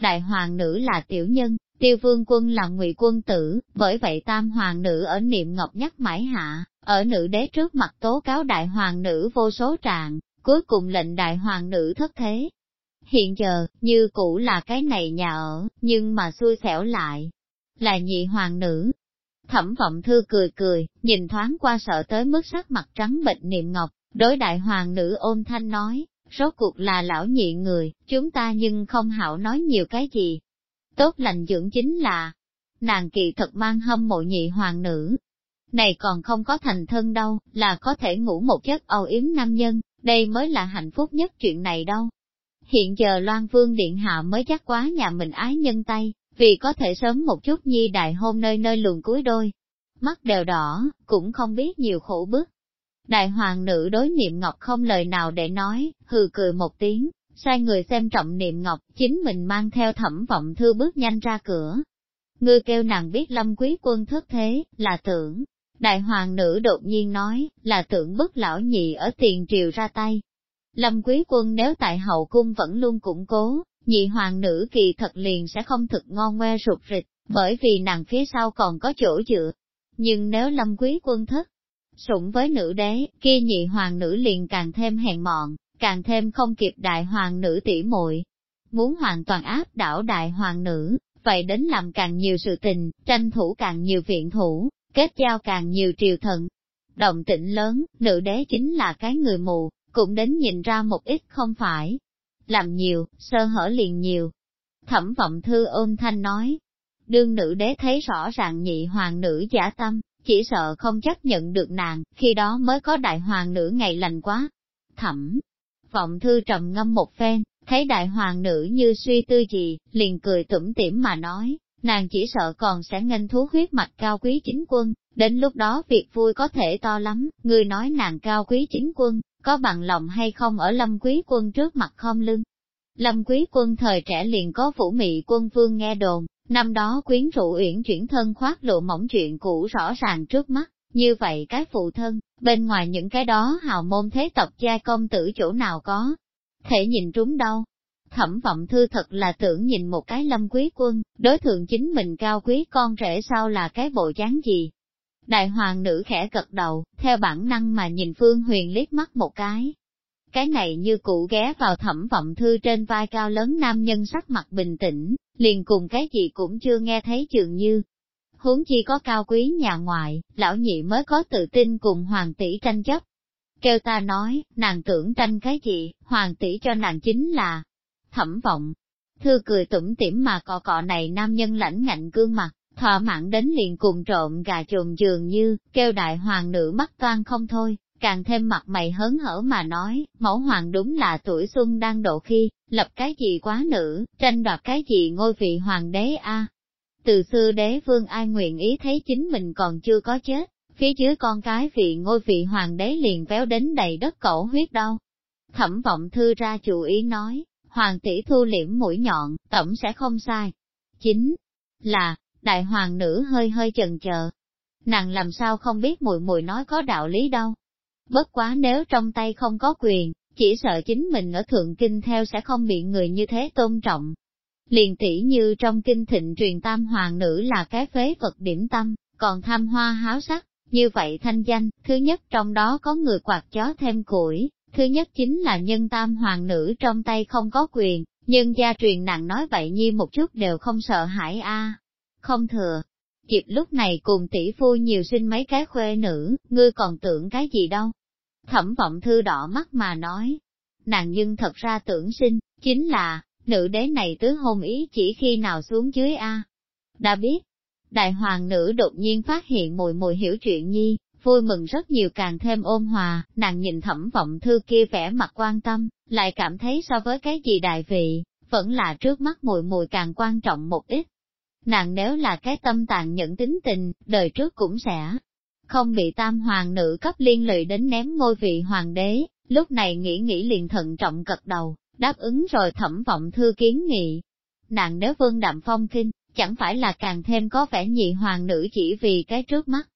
Đại hoàng nữ là tiểu nhân, tiêu vương quân là ngụy quân tử, bởi vậy tam hoàng nữ ở niệm ngọc nhắc mãi hạ, ở nữ đế trước mặt tố cáo đại hoàng nữ vô số trạng, cuối cùng lệnh đại hoàng nữ thất thế. Hiện giờ, như cũ là cái này nhà ở, nhưng mà xui xẻo lại, là nhị hoàng nữ. Thẩm vọng thư cười cười, nhìn thoáng qua sợ tới mức sắc mặt trắng bệnh niệm ngọc, đối đại hoàng nữ ôn thanh nói, rốt cuộc là lão nhị người, chúng ta nhưng không hảo nói nhiều cái gì. Tốt lành dưỡng chính là, nàng kỳ thật mang hâm mộ nhị hoàng nữ. Này còn không có thành thân đâu, là có thể ngủ một giấc âu yếm nam nhân, đây mới là hạnh phúc nhất chuyện này đâu. Hiện giờ Loan Vương Điện Hạ mới chắc quá nhà mình ái nhân tay, vì có thể sớm một chút nhi đại hôn nơi nơi luồn cuối đôi. Mắt đều đỏ, cũng không biết nhiều khổ bức. Đại hoàng nữ đối niệm ngọc không lời nào để nói, hừ cười một tiếng, sai người xem trọng niệm ngọc, chính mình mang theo thẩm vọng thư bước nhanh ra cửa. Ngươi kêu nàng biết lâm quý quân thất thế, là tưởng. Đại hoàng nữ đột nhiên nói, là tưởng bức lão nhị ở tiền triều ra tay. Lâm quý quân nếu tại hậu cung vẫn luôn củng cố, nhị hoàng nữ kỳ thật liền sẽ không thực ngon ngoe rụt rịch, bởi vì nàng phía sau còn có chỗ dựa. Nhưng nếu lâm quý quân thất, sủng với nữ đế, kia nhị hoàng nữ liền càng thêm hèn mọn, càng thêm không kịp đại hoàng nữ tỉ muội. Muốn hoàn toàn áp đảo đại hoàng nữ, vậy đến làm càng nhiều sự tình, tranh thủ càng nhiều viện thủ, kết giao càng nhiều triều thần. Động tĩnh lớn, nữ đế chính là cái người mù, cũng đến nhìn ra một ít không phải. Làm nhiều, sơ hở liền nhiều. Thẩm vọng thư ôn thanh nói, đương nữ đế thấy rõ ràng nhị hoàng nữ giả tâm, chỉ sợ không chấp nhận được nàng, khi đó mới có đại hoàng nữ ngày lành quá. Thẩm, vọng thư trầm ngâm một phen, thấy đại hoàng nữ như suy tư gì, liền cười tủm tỉm mà nói, nàng chỉ sợ còn sẽ nghênh thú huyết mạch cao quý chính quân, đến lúc đó việc vui có thể to lắm, người nói nàng cao quý chính quân, có bằng lòng hay không ở lâm quý quân trước mặt khom lưng. Lâm quý quân thời trẻ liền có phủ mị quân vương nghe đồn, năm đó quyến rũ uyển chuyển thân khoác lộ mỏng chuyện cũ rõ ràng trước mắt, như vậy cái phụ thân, bên ngoài những cái đó hào môn thế tộc gia công tử chỗ nào có, thể nhìn trúng đâu. Thẩm vọng thư thật là tưởng nhìn một cái lâm quý quân, đối thượng chính mình cao quý con rể sao là cái bộ dáng gì. Đại hoàng nữ khẽ gật đầu, theo bản năng mà nhìn Phương Huyền liếc mắt một cái. Cái này như cụ ghé vào thẩm vọng thư trên vai cao lớn nam nhân sắc mặt bình tĩnh, liền cùng cái gì cũng chưa nghe thấy dường như, huống chi có cao quý nhà ngoại, lão nhị mới có tự tin cùng hoàng tỷ tranh chấp. Kêu ta nói, nàng tưởng tranh cái gì, hoàng tỷ cho nàng chính là thẩm vọng. Thư cười tủm tỉm mà cọ cọ này nam nhân lãnh ngạnh gương mặt, thỏa mãn đến liền cùng trộm gà trồn dường như, kêu đại hoàng nữ mắt toan không thôi, càng thêm mặt mày hớn hở mà nói, mẫu hoàng đúng là tuổi xuân đang độ khi, lập cái gì quá nữ, tranh đoạt cái gì ngôi vị hoàng đế a từ xưa đế vương ai nguyện ý thấy chính mình còn chưa có chết, phía dưới con cái vị ngôi vị hoàng đế liền véo đến đầy đất cổ huyết đau Thẩm vọng thư ra chủ ý nói, hoàng tỷ thu liễm mũi nhọn, tổng sẽ không sai. Chính là, đại hoàng nữ hơi hơi chần chờ. Nàng làm sao không biết mùi mùi nói có đạo lý đâu. Bất quá nếu trong tay không có quyền, chỉ sợ chính mình ở thượng kinh theo sẽ không bị người như thế tôn trọng, Liền tỷ như trong kinh thịnh truyền tam hoàng nữ là cái phế vật điểm tâm, còn tham hoa háo sắc, như vậy thanh danh, thứ nhất trong đó có người quạt chó thêm củi, thứ nhất chính là nhân tam hoàng nữ trong tay không có quyền, nhưng gia truyền nặng nói vậy nhi một chút đều không sợ hãi a. Không thừa, Diệp lúc này cùng tỷ phu nhiều sinh mấy cái khuê nữ, ngươi còn tưởng cái gì đâu. Thẩm vọng thư đỏ mắt mà nói, nàng nhưng thật ra tưởng sinh, chính là, nữ đế này tứ hôn ý chỉ khi nào xuống dưới A. Đã biết, đại hoàng nữ đột nhiên phát hiện mùi mùi hiểu chuyện nhi, vui mừng rất nhiều càng thêm ôn hòa, nàng nhìn thẩm vọng thư kia vẻ mặt quan tâm, lại cảm thấy so với cái gì đại vị, vẫn là trước mắt mùi mùi càng quan trọng một ít. Nàng nếu là cái tâm tàn nhẫn tính tình, đời trước cũng sẽ không bị tam hoàng nữ cấp liên lụy đến ném ngôi vị hoàng đế, lúc này nghĩ nghĩ liền thận trọng cật đầu, đáp ứng rồi thẩm vọng thư kiến nghị. Nàng nếu vương đạm phong kinh, chẳng phải là càng thêm có vẻ nhị hoàng nữ chỉ vì cái trước mắt.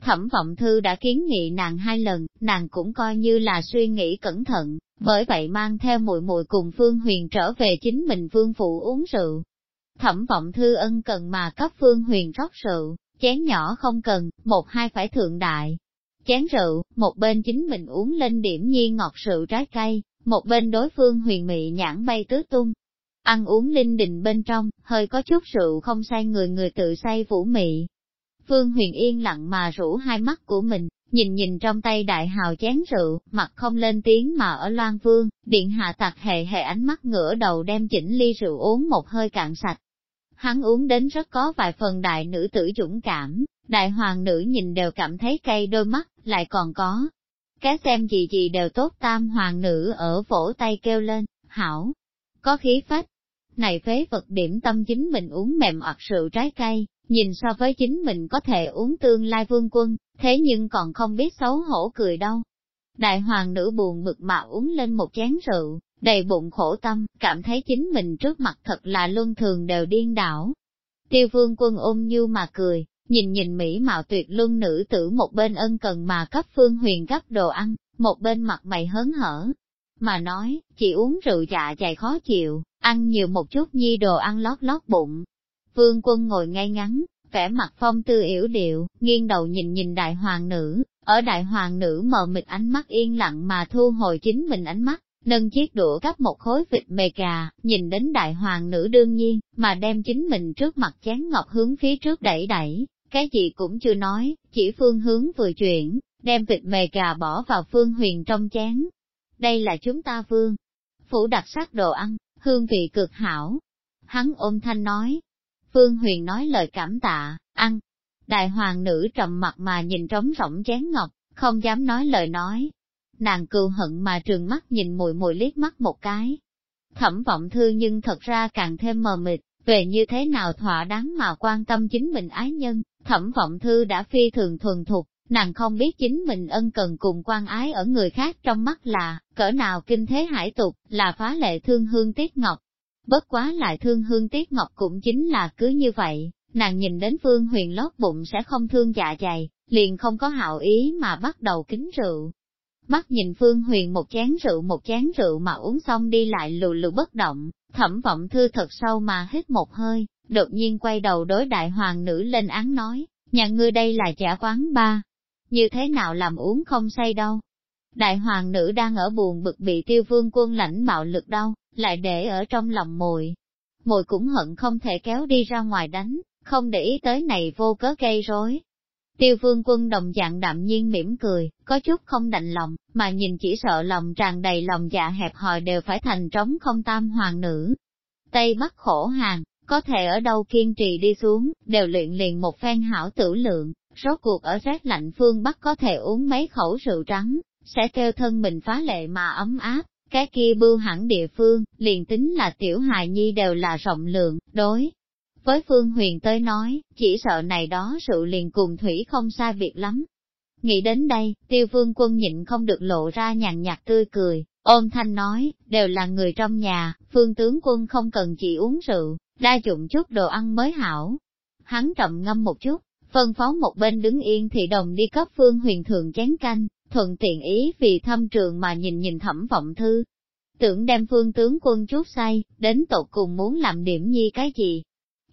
Thẩm vọng thư đã kiến nghị nàng hai lần, nàng cũng coi như là suy nghĩ cẩn thận, bởi vậy mang theo mùi mùi cùng Phương Huyền trở về chính mình vương Phụ uống rượu. Thẩm vọng thư ân cần mà cấp Phương Huyền rót rượu, chén nhỏ không cần, một hai phải thượng đại. Chén rượu, một bên chính mình uống lên điểm nhi ngọt rượu trái cây, một bên đối phương huyền mị nhãn bay tứ tung. Ăn uống linh đình bên trong, hơi có chút rượu không say người người tự say vũ mị. Phương huyền yên lặng mà rủ hai mắt của mình, nhìn nhìn trong tay đại hào chén rượu, mặt không lên tiếng mà ở loan vương, điện hạ tặc hệ hệ ánh mắt ngửa đầu đem chỉnh ly rượu uống một hơi cạn sạch. Hắn uống đến rất có vài phần đại nữ tử dũng cảm, đại hoàng nữ nhìn đều cảm thấy cay đôi mắt, lại còn có. Cái xem gì gì đều tốt tam hoàng nữ ở vỗ tay kêu lên, hảo, có khí phách. Này phế vật điểm tâm chính mình uống mềm hoặc rượu trái cây, nhìn so với chính mình có thể uống tương lai vương quân, thế nhưng còn không biết xấu hổ cười đâu. Đại hoàng nữ buồn bực mà uống lên một chén rượu, đầy bụng khổ tâm, cảm thấy chính mình trước mặt thật là luân thường đều điên đảo. Tiêu vương quân ôm như mà cười, nhìn nhìn mỹ mạo tuyệt luân nữ tử một bên ân cần mà cấp phương huyền gấp đồ ăn, một bên mặt mày hớn hở. Mà nói, chỉ uống rượu dạ dày khó chịu, ăn nhiều một chút nhi đồ ăn lót lót bụng. Vương quân ngồi ngay ngắn, vẻ mặt phong tư yểu điệu, nghiêng đầu nhìn nhìn đại hoàng nữ, ở đại hoàng nữ mờ mịt ánh mắt yên lặng mà thu hồi chính mình ánh mắt, nâng chiếc đũa gắp một khối vịt mề gà, nhìn đến đại hoàng nữ đương nhiên, mà đem chính mình trước mặt chén ngọc hướng phía trước đẩy đẩy, cái gì cũng chưa nói, chỉ phương hướng vừa chuyển, đem vịt mề gà bỏ vào phương huyền trong chén. Đây là chúng ta vương. Phủ đặc sắc đồ ăn, hương vị cực hảo. Hắn ôm thanh nói. Phương huyền nói lời cảm tạ, ăn. Đại hoàng nữ trầm mặt mà nhìn trống rỗng chén ngọc, không dám nói lời nói. Nàng cừu hận mà trường mắt nhìn mùi mùi liếc mắt một cái. Thẩm vọng thư nhưng thật ra càng thêm mờ mịt, về như thế nào thỏa đáng mà quan tâm chính mình ái nhân, thẩm vọng thư đã phi thường thuần thục, nàng không biết chính mình ân cần cùng quan ái ở người khác trong mắt là, cỡ nào kinh thế hải tục, là phá lệ thương hương tiết ngọc. Bất quá lại thương hương tiết ngọc cũng chính là cứ như vậy, nàng nhìn đến phương huyền lót bụng sẽ không thương dạ dày, liền không có hạo ý mà bắt đầu kính rượu. Mắt nhìn phương huyền một chén rượu một chén rượu mà uống xong đi lại lù lù bất động, thẩm vọng thư thật sâu mà hít một hơi, đột nhiên quay đầu đối đại hoàng nữ lên án nói, nhà ngươi đây là trả quán ba, như thế nào làm uống không say đâu. Đại hoàng nữ đang ở buồn bực bị tiêu vương quân lãnh bạo lực đâu, lại để ở trong lòng mùi. Mùi cũng hận không thể kéo đi ra ngoài đánh, không để ý tới này vô cớ gây rối. Tiêu vương quân đồng dạng đạm nhiên mỉm cười, có chút không đành lòng, mà nhìn chỉ sợ lòng tràn đầy lòng dạ hẹp hòi đều phải thành trống không tam hoàng nữ. Tây Bắc khổ hàng, có thể ở đâu kiên trì đi xuống, đều luyện liền một phen hảo tử lượng, rốt cuộc ở rét lạnh phương Bắc có thể uống mấy khẩu rượu trắng, sẽ kêu thân mình phá lệ mà ấm áp, cái kia bưu hẳn địa phương, liền tính là tiểu hài nhi đều là rộng lượng, đối. Với Phương Huyền tới nói, chỉ sợ này đó sự liền cùng thủy không sai biệt lắm. Nghĩ đến đây, tiêu vương quân nhịn không được lộ ra nhàn nhạt tươi cười, ôm thanh nói, đều là người trong nhà, phương tướng quân không cần chỉ uống rượu, đa dụng chút đồ ăn mới hảo. Hắn trầm ngâm một chút, phân phó một bên đứng yên thì đồng đi cấp phương huyền thường chén canh, thuận tiện ý vì thâm trường mà nhìn nhìn thẩm vọng thư. Tưởng đem phương tướng quân chút say, đến tột cùng muốn làm điểm nhi cái gì?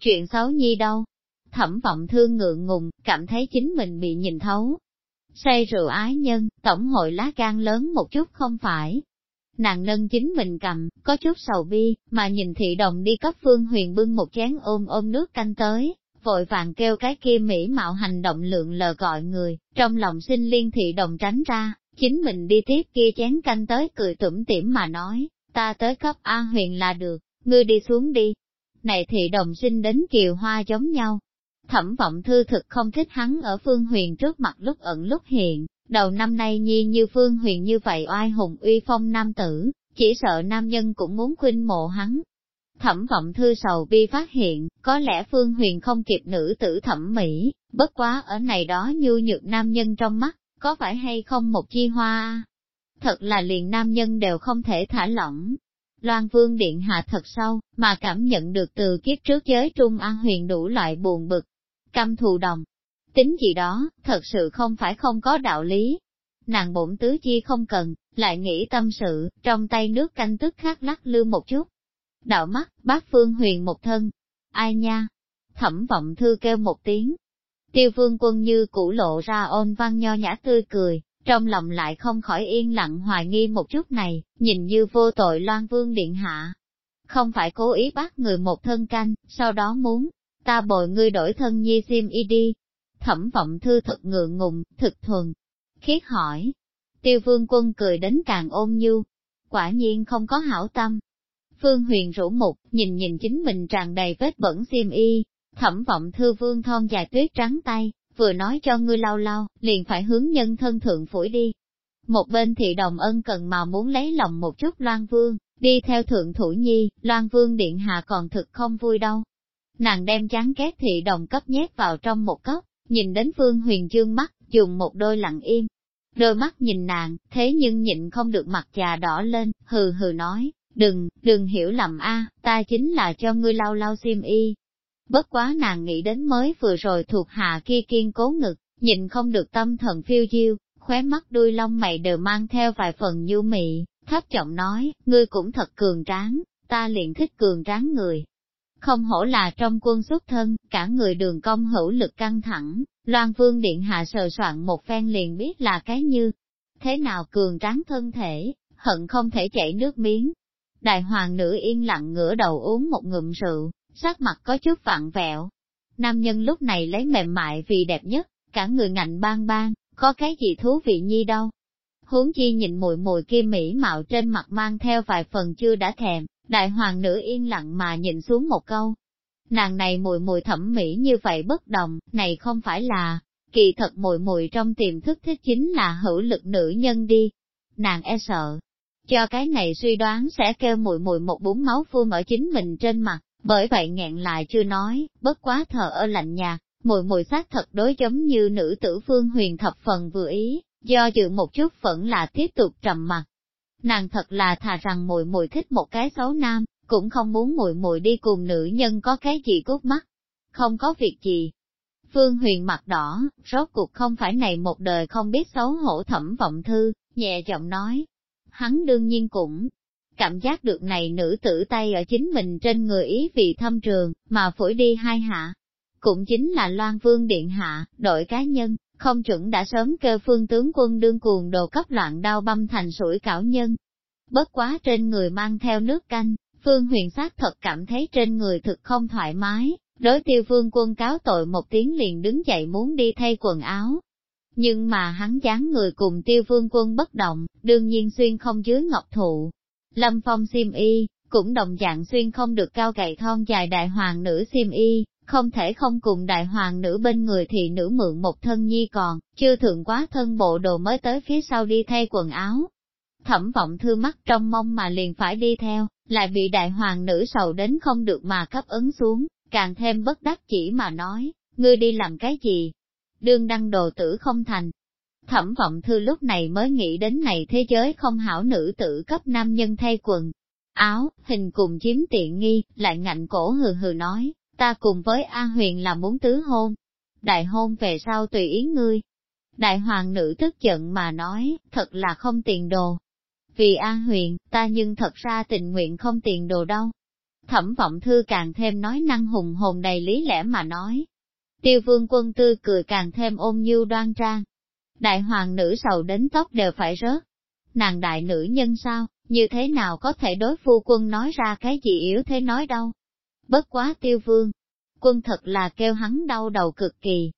Chuyện xấu nhi đâu? Thẩm vọng thương ngượng ngùng, cảm thấy chính mình bị nhìn thấu. Say rượu ái nhân, tổng hội lá gan lớn một chút không phải, nàng nâng chính mình cầm, có chút sầu bi, mà nhìn thị đồng đi cấp phương huyền bưng một chén ôm ôm nước canh tới, vội vàng kêu cái kia mỹ mạo hành động lượng lờ gọi người, trong lòng sinh liên thị đồng tránh ra, chính mình đi tiếp kia chén canh tới cười tủm tỉm mà nói, ta tới cấp A huyền là được, ngươi đi xuống đi. Này thì đồng sinh đến kiều hoa giống nhau. Thẩm vọng thư thực không thích hắn ở phương huyền trước mặt lúc ẩn lúc hiện, Đầu năm nay nhi như Phương Huyền như vậy oai hùng uy phong nam tử, chỉ sợ nam nhân cũng muốn khuynh mộ hắn. Thẩm vọng thư sầu bi phát hiện, có lẽ Phương Huyền không kịp nữ tử thẩm mỹ, bất quá ở này đó nhu nhược nam nhân trong mắt, có phải hay không một chi hoa thật là liền nam nhân đều không thể thả lỏng. Loan Vương Điện Hạ thật sâu, mà cảm nhận được từ kiếp trước giới Trung An huyền đủ loại buồn bực, căm thù đồng. Tính gì đó, thật sự không phải không có đạo lý. Nàng bổn tứ chi không cần, lại nghĩ tâm sự, trong tay nước canh tức khắc lắc lư một chút. Đạo mắt, bác Phương Huyền một thân. Ai nha? Thẩm vọng thư kêu một tiếng. Tiêu vương quân như cũ lộ ra ôn văn nho nhã tươi cười, trong lòng lại không khỏi yên lặng hoài nghi một chút này, nhìn như vô tội loan vương điện hạ. Không phải cố ý bắt người một thân canh, sau đó muốn, ta bồi ngươi đổi thân nhi sim y đi. Thẩm vọng thư thật ngượng ngùng, thực thuần. Khiết hỏi. Tiêu vương quân cười đến càng ôn nhu. Quả nhiên không có hảo tâm. Phương huyền rủ mục, nhìn nhìn chính mình tràn đầy vết bẩn sim y. Thẩm vọng thư vương thon dài tuyết trắng tay, vừa nói cho ngươi lau lau, liền phải hướng nhân thân thượng phủi đi. Một bên thị đồng ân cần mà muốn lấy lòng một chút Loan Vương, đi theo thượng thủ nhi, Loan Vương điện hạ còn thực không vui đâu. Nàng đem chán ghét thị đồng cấp nhét vào trong một cốc, nhìn đến vương Huyền Dương mắt, dùng một đôi lặng im. Đôi mắt nhìn nàng, thế nhưng nhịn không được mặt già đỏ lên, hừ hừ nói, đừng, đừng hiểu lầm a, ta chính là cho ngươi lau lau xiêm y, Bất quá nàng nghĩ đến mới vừa rồi thuộc hạ kia kiên cố ngực, nhìn không được tâm thần phiêu diêu, khóe mắt đuôi lông mày đều mang theo vài phần nhu mị, thấp giọng nói, ngươi cũng thật cường tráng, ta liền thích cường tráng người. Không hổ là trong quân xuất thân, cả người đường công hữu lực căng thẳng, Loan Vương Điện Hạ sờ soạn một phen liền biết là cái như. Thế nào cường tráng thân thể, hận không thể chảy nước miếng. Đại hoàng nữ yên lặng ngửa đầu uống một ngụm rượu, sắc mặt có chút vặn vẹo. Nam nhân lúc này lấy mềm mại vì đẹp nhất, cả người ngạnh bang bang, có cái gì thú vị nhi đâu. Huống chi nhìn mùi mùi kia mỹ mạo trên mặt mang theo vài phần chưa đã thèm, đại hoàng nữ yên lặng mà nhìn xuống một câu. Nàng này mùi mùi thẩm mỹ như vậy bất đồng, này không phải là, kỳ thật mùi mùi trong tiềm thức thích chính là hữu lực nữ nhân đi. Nàng e sợ, cho cái này suy đoán sẽ kêu mùi mùi một bún máu phun ở chính mình trên mặt, bởi vậy nghẹn lại chưa nói, bất quá thờ ở lạnh nhạt, mùi mùi xác thật đối giống như nữ tử phương huyền thập phần vừa ý, do dự một chút vẫn là tiếp tục trầm mặt. Nàng thật là thà rằng mùi mùi thích một cái xấu nam, cũng không muốn mùi mùi đi cùng nữ nhân có cái gì cốt mắt. Không có việc gì. Phương huyền mặt đỏ, rốt cuộc không phải này một đời không biết xấu hổ thẩm vọng thư, nhẹ giọng nói. Hắn đương nhiên cũng cảm giác được này nữ tử tay ở chính mình trên người ý vị thâm trường, mà phổi đi hai hạ. Cũng chính là Loan Vương Điện Hạ, đội cá nhân, không chuẩn đã sớm kêu phương tướng quân đương cuồng đồ cấp loạn đau băm thành sủi cảo nhân. Bất quá trên người mang theo nước canh, Phương huyền sát thật cảm thấy trên người thực không thoải mái, đối tiêu vương quân cáo tội một tiếng liền đứng dậy muốn đi thay quần áo. Nhưng mà hắn dáng người cùng tiêu vương quân bất động, đương nhiên xuyên không dưới ngọc thụ, Lâm phong xiêm y, cũng đồng dạng xuyên không được cao gậy thon dài đại hoàng nữ xiêm y, không thể không cùng đại hoàng nữ bên người thì nữ mượn một thân nhi còn, chưa thượng quá thân bộ đồ mới tới phía sau đi thay quần áo. Thẩm vọng thư mắt trong mong mà liền phải đi theo, lại bị đại hoàng nữ sầu đến không được mà cấp ứng xuống, càng thêm bất đắc chỉ mà nói, ngươi đi làm cái gì? Đương đăng đồ tử không thành, Thẩm vọng thư lúc này mới nghĩ đến này thế giới không hảo nữ tử cấp nam nhân thay quần, áo, hình cùng chiếm tiện nghi, lại ngạnh cổ hừ hừ nói, ta cùng với A huyền là muốn tứ hôn. Đại hôn về sau tùy ý ngươi. Đại hoàng nữ tức giận mà nói, thật là không tiền đồ. Vì A huyền, ta nhưng thật ra tình nguyện không tiền đồ đâu. Thẩm vọng thư càng thêm nói năng hùng hồn đầy lý lẽ mà nói. Tiêu vương quân tư cười càng thêm ôm nhu đoan trang, Đại hoàng nữ sầu đến tóc đều phải rớt. Nàng đại nữ nhân sao, như thế nào có thể đối phu quân nói ra cái gì yếu thế nói đâu. Bất quá tiêu vương, quân thật là kêu hắn đau đầu cực kỳ.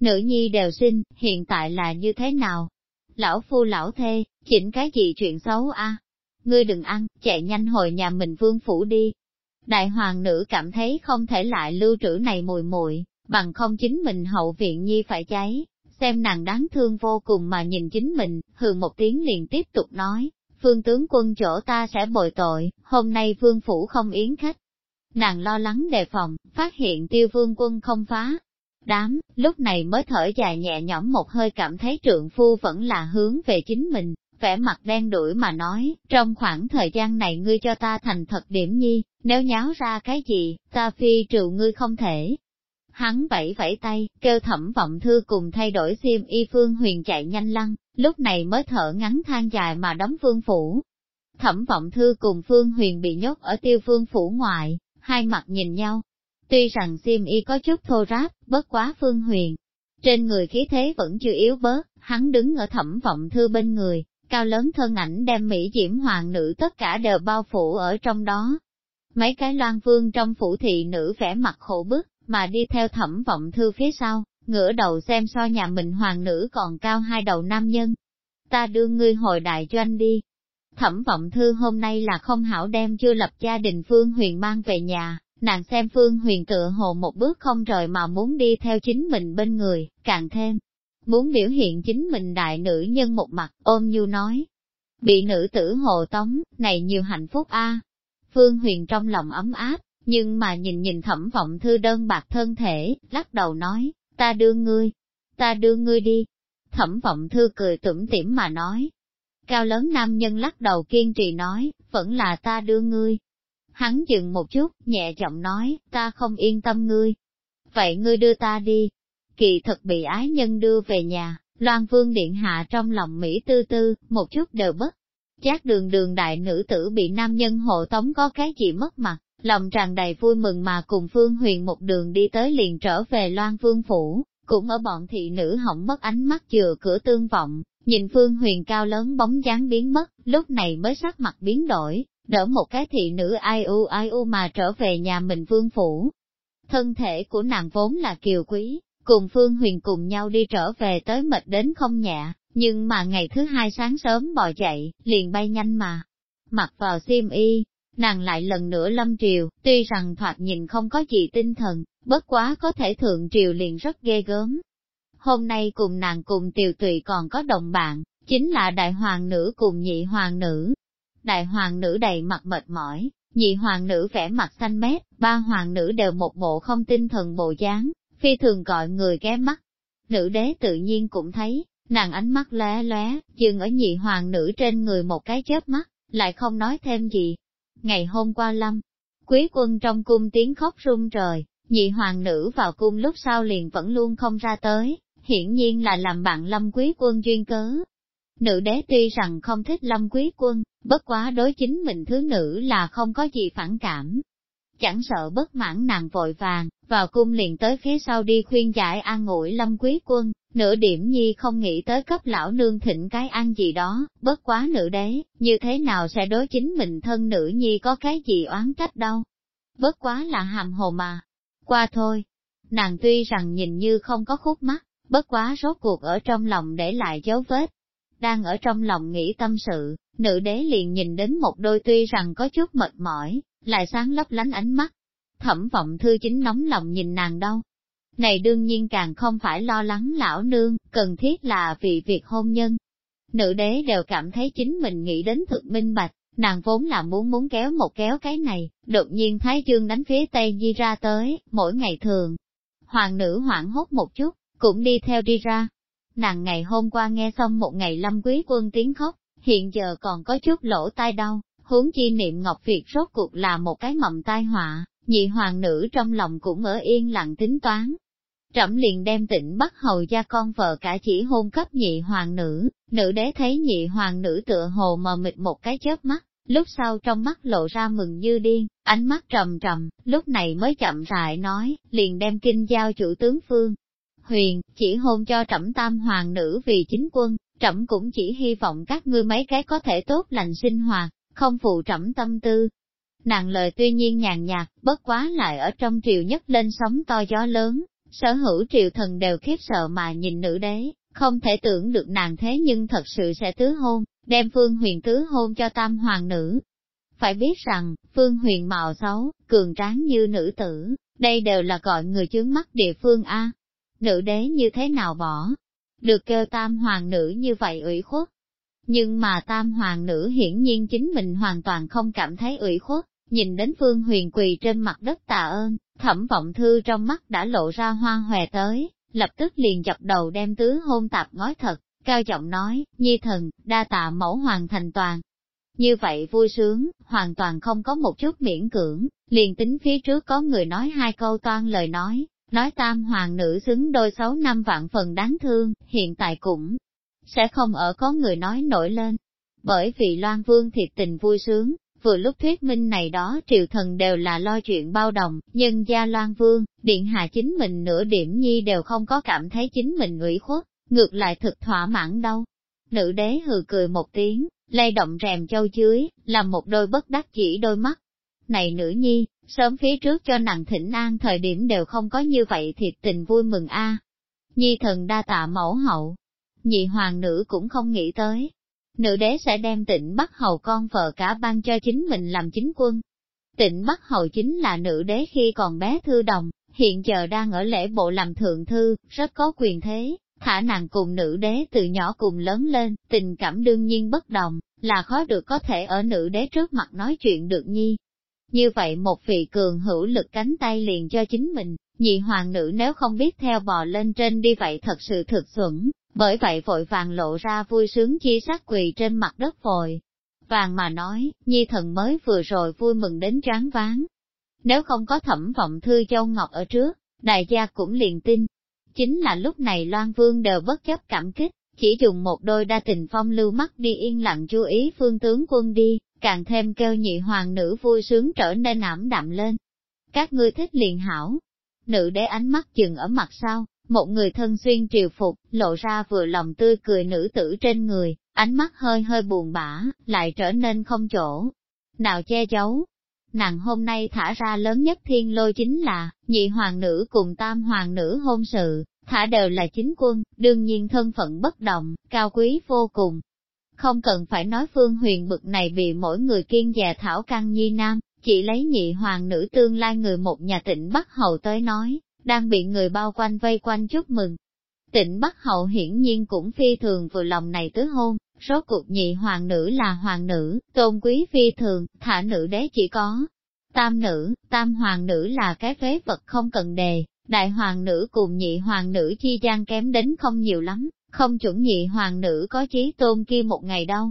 Nữ nhi đều sinh, hiện tại là như thế nào? Lão phu lão thê, chỉnh cái gì chuyện xấu a? Ngươi đừng ăn, chạy nhanh hồi nhà mình vương phủ đi. Đại hoàng nữ cảm thấy không thể lại lưu trữ này mùi mùi, bằng không chính mình hậu viện nhi phải cháy xem nàng đáng thương vô cùng mà nhìn chính mình, hừ một tiếng liền tiếp tục nói, phương tướng quân chỗ ta sẽ bồi tội, hôm nay vương phủ không yến khách. Nàng lo lắng đề phòng, phát hiện tiêu vương quân không phá. Đám, lúc này mới thở dài nhẹ nhõm một hơi cảm thấy trượng phu vẫn là hướng về chính mình, vẻ mặt đen đuổi mà nói, trong khoảng thời gian này ngươi cho ta thành thật điểm nhi, nếu nháo ra cái gì, ta phi trừ ngươi không thể. Hắn vẫy vẫy tay, kêu thẩm vọng thư cùng thay đổi xiêm y phương huyền chạy nhanh lăng, lúc này mới thở ngắn than dài mà đóng phương phủ. Thẩm vọng thư cùng phương huyền bị nhốt ở tiêu phương phủ ngoại, hai mặt nhìn nhau. Tuy rằng xiêm y có chút thô ráp, bất quá phương huyền. Trên người khí thế vẫn chưa yếu bớt, hắn đứng ở thẩm vọng thư bên người, cao lớn thân ảnh đem Mỹ diễm hoàng nữ tất cả đều bao phủ ở trong đó. Mấy cái loan vương trong phủ thị nữ vẻ mặt khổ bức, mà đi theo thẩm vọng thư phía sau, ngửa đầu xem so nhà mình hoàng nữ còn cao hai đầu nam nhân. Ta đưa ngươi hồi đại doanh đi. Thẩm vọng thư hôm nay là không hảo đem chưa lập gia đình Phương Huyền mang về nhà, nàng xem Phương Huyền tựa hồ một bước không rời mà muốn đi theo chính mình bên người, càng thêm, muốn biểu hiện chính mình đại nữ nhân một mặt, ôm nhu nói. Bị nữ tử hồ tống, này nhiều hạnh phúc a. Phương Huyền trong lòng ấm áp, nhưng mà nhìn nhìn thẩm vọng thư đơn bạc thân thể, lắc đầu nói, ta đưa ngươi, ta đưa ngươi đi. Thẩm vọng thư cười tủm tỉm mà nói. Cao lớn nam nhân lắc đầu kiên trì nói, vẫn là ta đưa ngươi. Hắn dừng một chút, nhẹ giọng nói, ta không yên tâm ngươi. Vậy ngươi đưa ta đi. Kỳ thật bị ái nhân đưa về nhà, Loan Vương Điện Hạ trong lòng Mỹ tư tư, một chút đều bất. chát đường đường đại nữ tử bị nam nhân hộ tống có cái gì mất mặt, lòng tràn đầy vui mừng mà cùng Phương Huyền một đường đi tới liền trở về Loan Vương Phủ, cũng ở bọn thị nữ hỏng mất ánh mắt chừa cửa tương vọng, nhìn Phương Huyền cao lớn bóng dáng biến mất, lúc này mới sắc mặt biến đổi, đỡ một cái thị nữ ai u ai u mà trở về nhà mình Vương Phủ. Thân thể của nàng vốn là kiều quý, cùng Phương Huyền cùng nhau đi trở về tới mệt đến không nhẹ, nhưng mà ngày thứ hai sáng sớm bò dậy, liền bay nhanh mà, mặc vào xiêm y, nàng lại lần nữa lâm triều, tuy rằng thoạt nhìn không có gì tinh thần, bất quá có thể thượng triều liền rất ghê gớm. Hôm nay cùng nàng cùng tiều tụy còn có đồng bạn, chính là đại hoàng nữ cùng nhị hoàng nữ. Đại hoàng nữ đầy mặt mệt mỏi, nhị hoàng nữ vẻ mặt xanh mét, ba hoàng nữ đều một bộ không tinh thần bộ dáng, phi thường gọi người ghé mắt. Nữ đế tự nhiên cũng thấy, nàng ánh mắt lóe lóe, dừng ở nhị hoàng nữ trên người một cái chớp mắt, lại không nói thêm gì, Ngày hôm qua lâm, quý quân trong cung tiếng khóc rung trời, nhị hoàng nữ vào cung lúc sau liền vẫn luôn không ra tới, hiển nhiên là làm bạn lâm quý quân duyên cớ. Nữ đế tuy rằng không thích lâm quý quân, bất quá đối chính mình thứ nữ là không có gì phản cảm. Chẳng sợ bất mãn nàng vội vàng, vào cung liền tới phía sau đi khuyên giải an ủi lâm quý quân, nửa điểm nhi không nghĩ tới cấp lão nương thịnh cái ăn gì đó, bất quá nữ đế, như thế nào sẽ đối chính mình thân nữ nhi có cái gì oán trách đâu. Bất quá là hàm hồ mà. Qua thôi, nàng tuy rằng nhìn như không có khúc mắt, bất quá rốt cuộc ở trong lòng để lại dấu vết. Đang ở trong lòng nghĩ tâm sự, nữ đế liền nhìn đến một đôi tuy rằng có chút mệt mỏi, lại sáng lấp lánh ánh mắt. Thẩm vọng thư chính nóng lòng nhìn nàng đâu, này đương nhiên càng không phải lo lắng lão nương, cần thiết là vì việc hôn nhân. Nữ đế đều cảm thấy chính mình nghĩ đến thực minh bạch, nàng vốn là muốn muốn kéo một kéo cái này, đột nhiên Thái Dương đánh phía Tây Di ra tới, mỗi ngày thường. Hoàng nữ hoảng hốt một chút, cũng đi theo đi ra. Nàng ngày hôm qua nghe xong một ngày lâm quý quân tiếng khóc, hiện giờ còn có chút lỗ tai đau, huống chi niệm Ngọc Việt rốt cuộc là một cái mầm tai họa, nhị hoàng nữ trong lòng cũng ở yên lặng tính toán, Trẫm liền đem tịnh bắt hầu gia con vợ cả chỉ hôn cấp nhị hoàng nữ, nữ đế thấy nhị hoàng nữ tựa hồ mờ mịt một cái chớp mắt, lúc sau trong mắt lộ ra mừng như điên, ánh mắt trầm trầm, lúc này mới chậm rãi nói, liền đem kinh giao chủ tướng phương. Huyền, chỉ hôn cho trẫm tam hoàng nữ vì chính quân, trẫm cũng chỉ hy vọng các ngươi mấy cái có thể tốt lành sinh hoạt, không phụ trẫm tâm tư. Nàng lời tuy nhiên nhàn nhạt, bất quá lại ở trong triều nhất lên sóng to gió lớn, Sở hữu triều thần đều khiếp sợ mà nhìn nữ đế, không thể tưởng được nàng thế nhưng thật sự sẽ tứ hôn, đem Phương Huyền tứ hôn cho tam hoàng nữ. Phải biết rằng, Phương Huyền màu xấu, cường tráng như nữ tử, đây đều là gọi người chướng mắt địa phương A. Nữ đế như thế nào bỏ? Được kêu tam hoàng nữ như vậy ủy khuất. Nhưng mà tam hoàng nữ hiển nhiên chính mình hoàn toàn không cảm thấy ủy khuất, nhìn đến Phương Huyền quỳ trên mặt đất tạ ơn, thẩm vọng thư trong mắt đã lộ ra hoa hòe tới, lập tức liền dập đầu đem tứ hôn tạp ngói thật, cao giọng nói, nhi thần, đa tạ mẫu hoàng thành toàn. Như vậy vui sướng, hoàn toàn không có một chút miễn cưỡng, liền tính phía trước có người nói hai câu toan lời nói, nói tam hoàng nữ xứng đôi xấu năm vạn phần đáng thương, hiện tại cũng sẽ không ở có người nói nổi lên. Bởi vì Loan Vương thiệt tình vui sướng, vừa lúc thuyết minh này đó triều thần đều là lo chuyện bao đồng, nhưng gia Loan Vương, Điện Hạ chính mình nửa điểm nhi đều không có cảm thấy chính mình ủy khuất, ngược lại thực thỏa mãn đâu. Nữ đế hừ cười một tiếng, lay động rèm châu dưới, làm một đôi bất đắc chỉ đôi mắt. Này nữ nhi, sớm phía trước cho nàng thỉnh an thời điểm đều không có như vậy thiệt tình vui mừng a. Nhi thần đa tạ mẫu hậu, nhị hoàng nữ cũng không nghĩ tới. Nữ đế sẽ đem tịnh Bắc Hầu con vợ cả ban cho chính mình làm chính quân. Tịnh Bắc Hầu chính là nữ đế khi còn bé thư đồng, hiện giờ đang ở lễ bộ làm thượng thư, rất có quyền thế, thả nàng cùng nữ đế từ nhỏ cùng lớn lên, tình cảm đương nhiên bất đồng, là khó được có thể ở nữ đế trước mặt nói chuyện được nhi. Như vậy một vị cường hữu lực cánh tay liền cho chính mình, nhị hoàng nữ nếu không biết theo bò lên trên đi vậy thật sự thực xuẩn, bởi vậy vội vàng lộ ra vui sướng chi sắc quỳ trên mặt đất vội. Vàng mà nói, nhi thần mới vừa rồi vui mừng đến choáng váng. Nếu không có thẩm vọng thư châu ngọc ở trước, đại gia cũng liền tin. Chính là lúc này Loan Vương đều bất chấp cảm kích, chỉ dùng một đôi đa tình phong lưu mắt đi yên lặng chú ý phương tướng quân đi, càng thêm kêu nhị hoàng nữ vui sướng trở nên ảm đạm lên. Các ngươi thích liền hảo. Nữ đế ánh mắt chừng ở mặt sau, một người thân xuyên triều phục, lộ ra vừa lòng tươi cười nữ tử trên người, ánh mắt hơi hơi buồn bã, lại trở nên không chỗ. Nào che giấu, nàng hôm nay thả ra lớn nhất thiên lôi chính là, nhị hoàng nữ cùng tam hoàng nữ hôn sự, thả đều là chính quân, đương nhiên thân phận bất động, cao quý vô cùng. Không cần phải nói phương huyền bực này vì mỗi người kiên già thảo căn nhi nam, chỉ lấy nhị hoàng nữ tương lai người một nhà tỉnh Bắc hậu tới nói, đang bị người bao quanh vây quanh chúc mừng. Tịnh Bắc Hậu hiển nhiên cũng phi thường vừa lòng này tứ hôn, số cuộc nhị hoàng nữ là hoàng nữ, tôn quý phi thường, thả nữ đế chỉ có. Tam nữ, tam hoàng nữ là cái phế vật không cần đề, đại hoàng nữ cùng nhị hoàng nữ chi gian kém đến không nhiều lắm, không chuẩn nhị hoàng nữ có trí tôn kia một ngày đâu.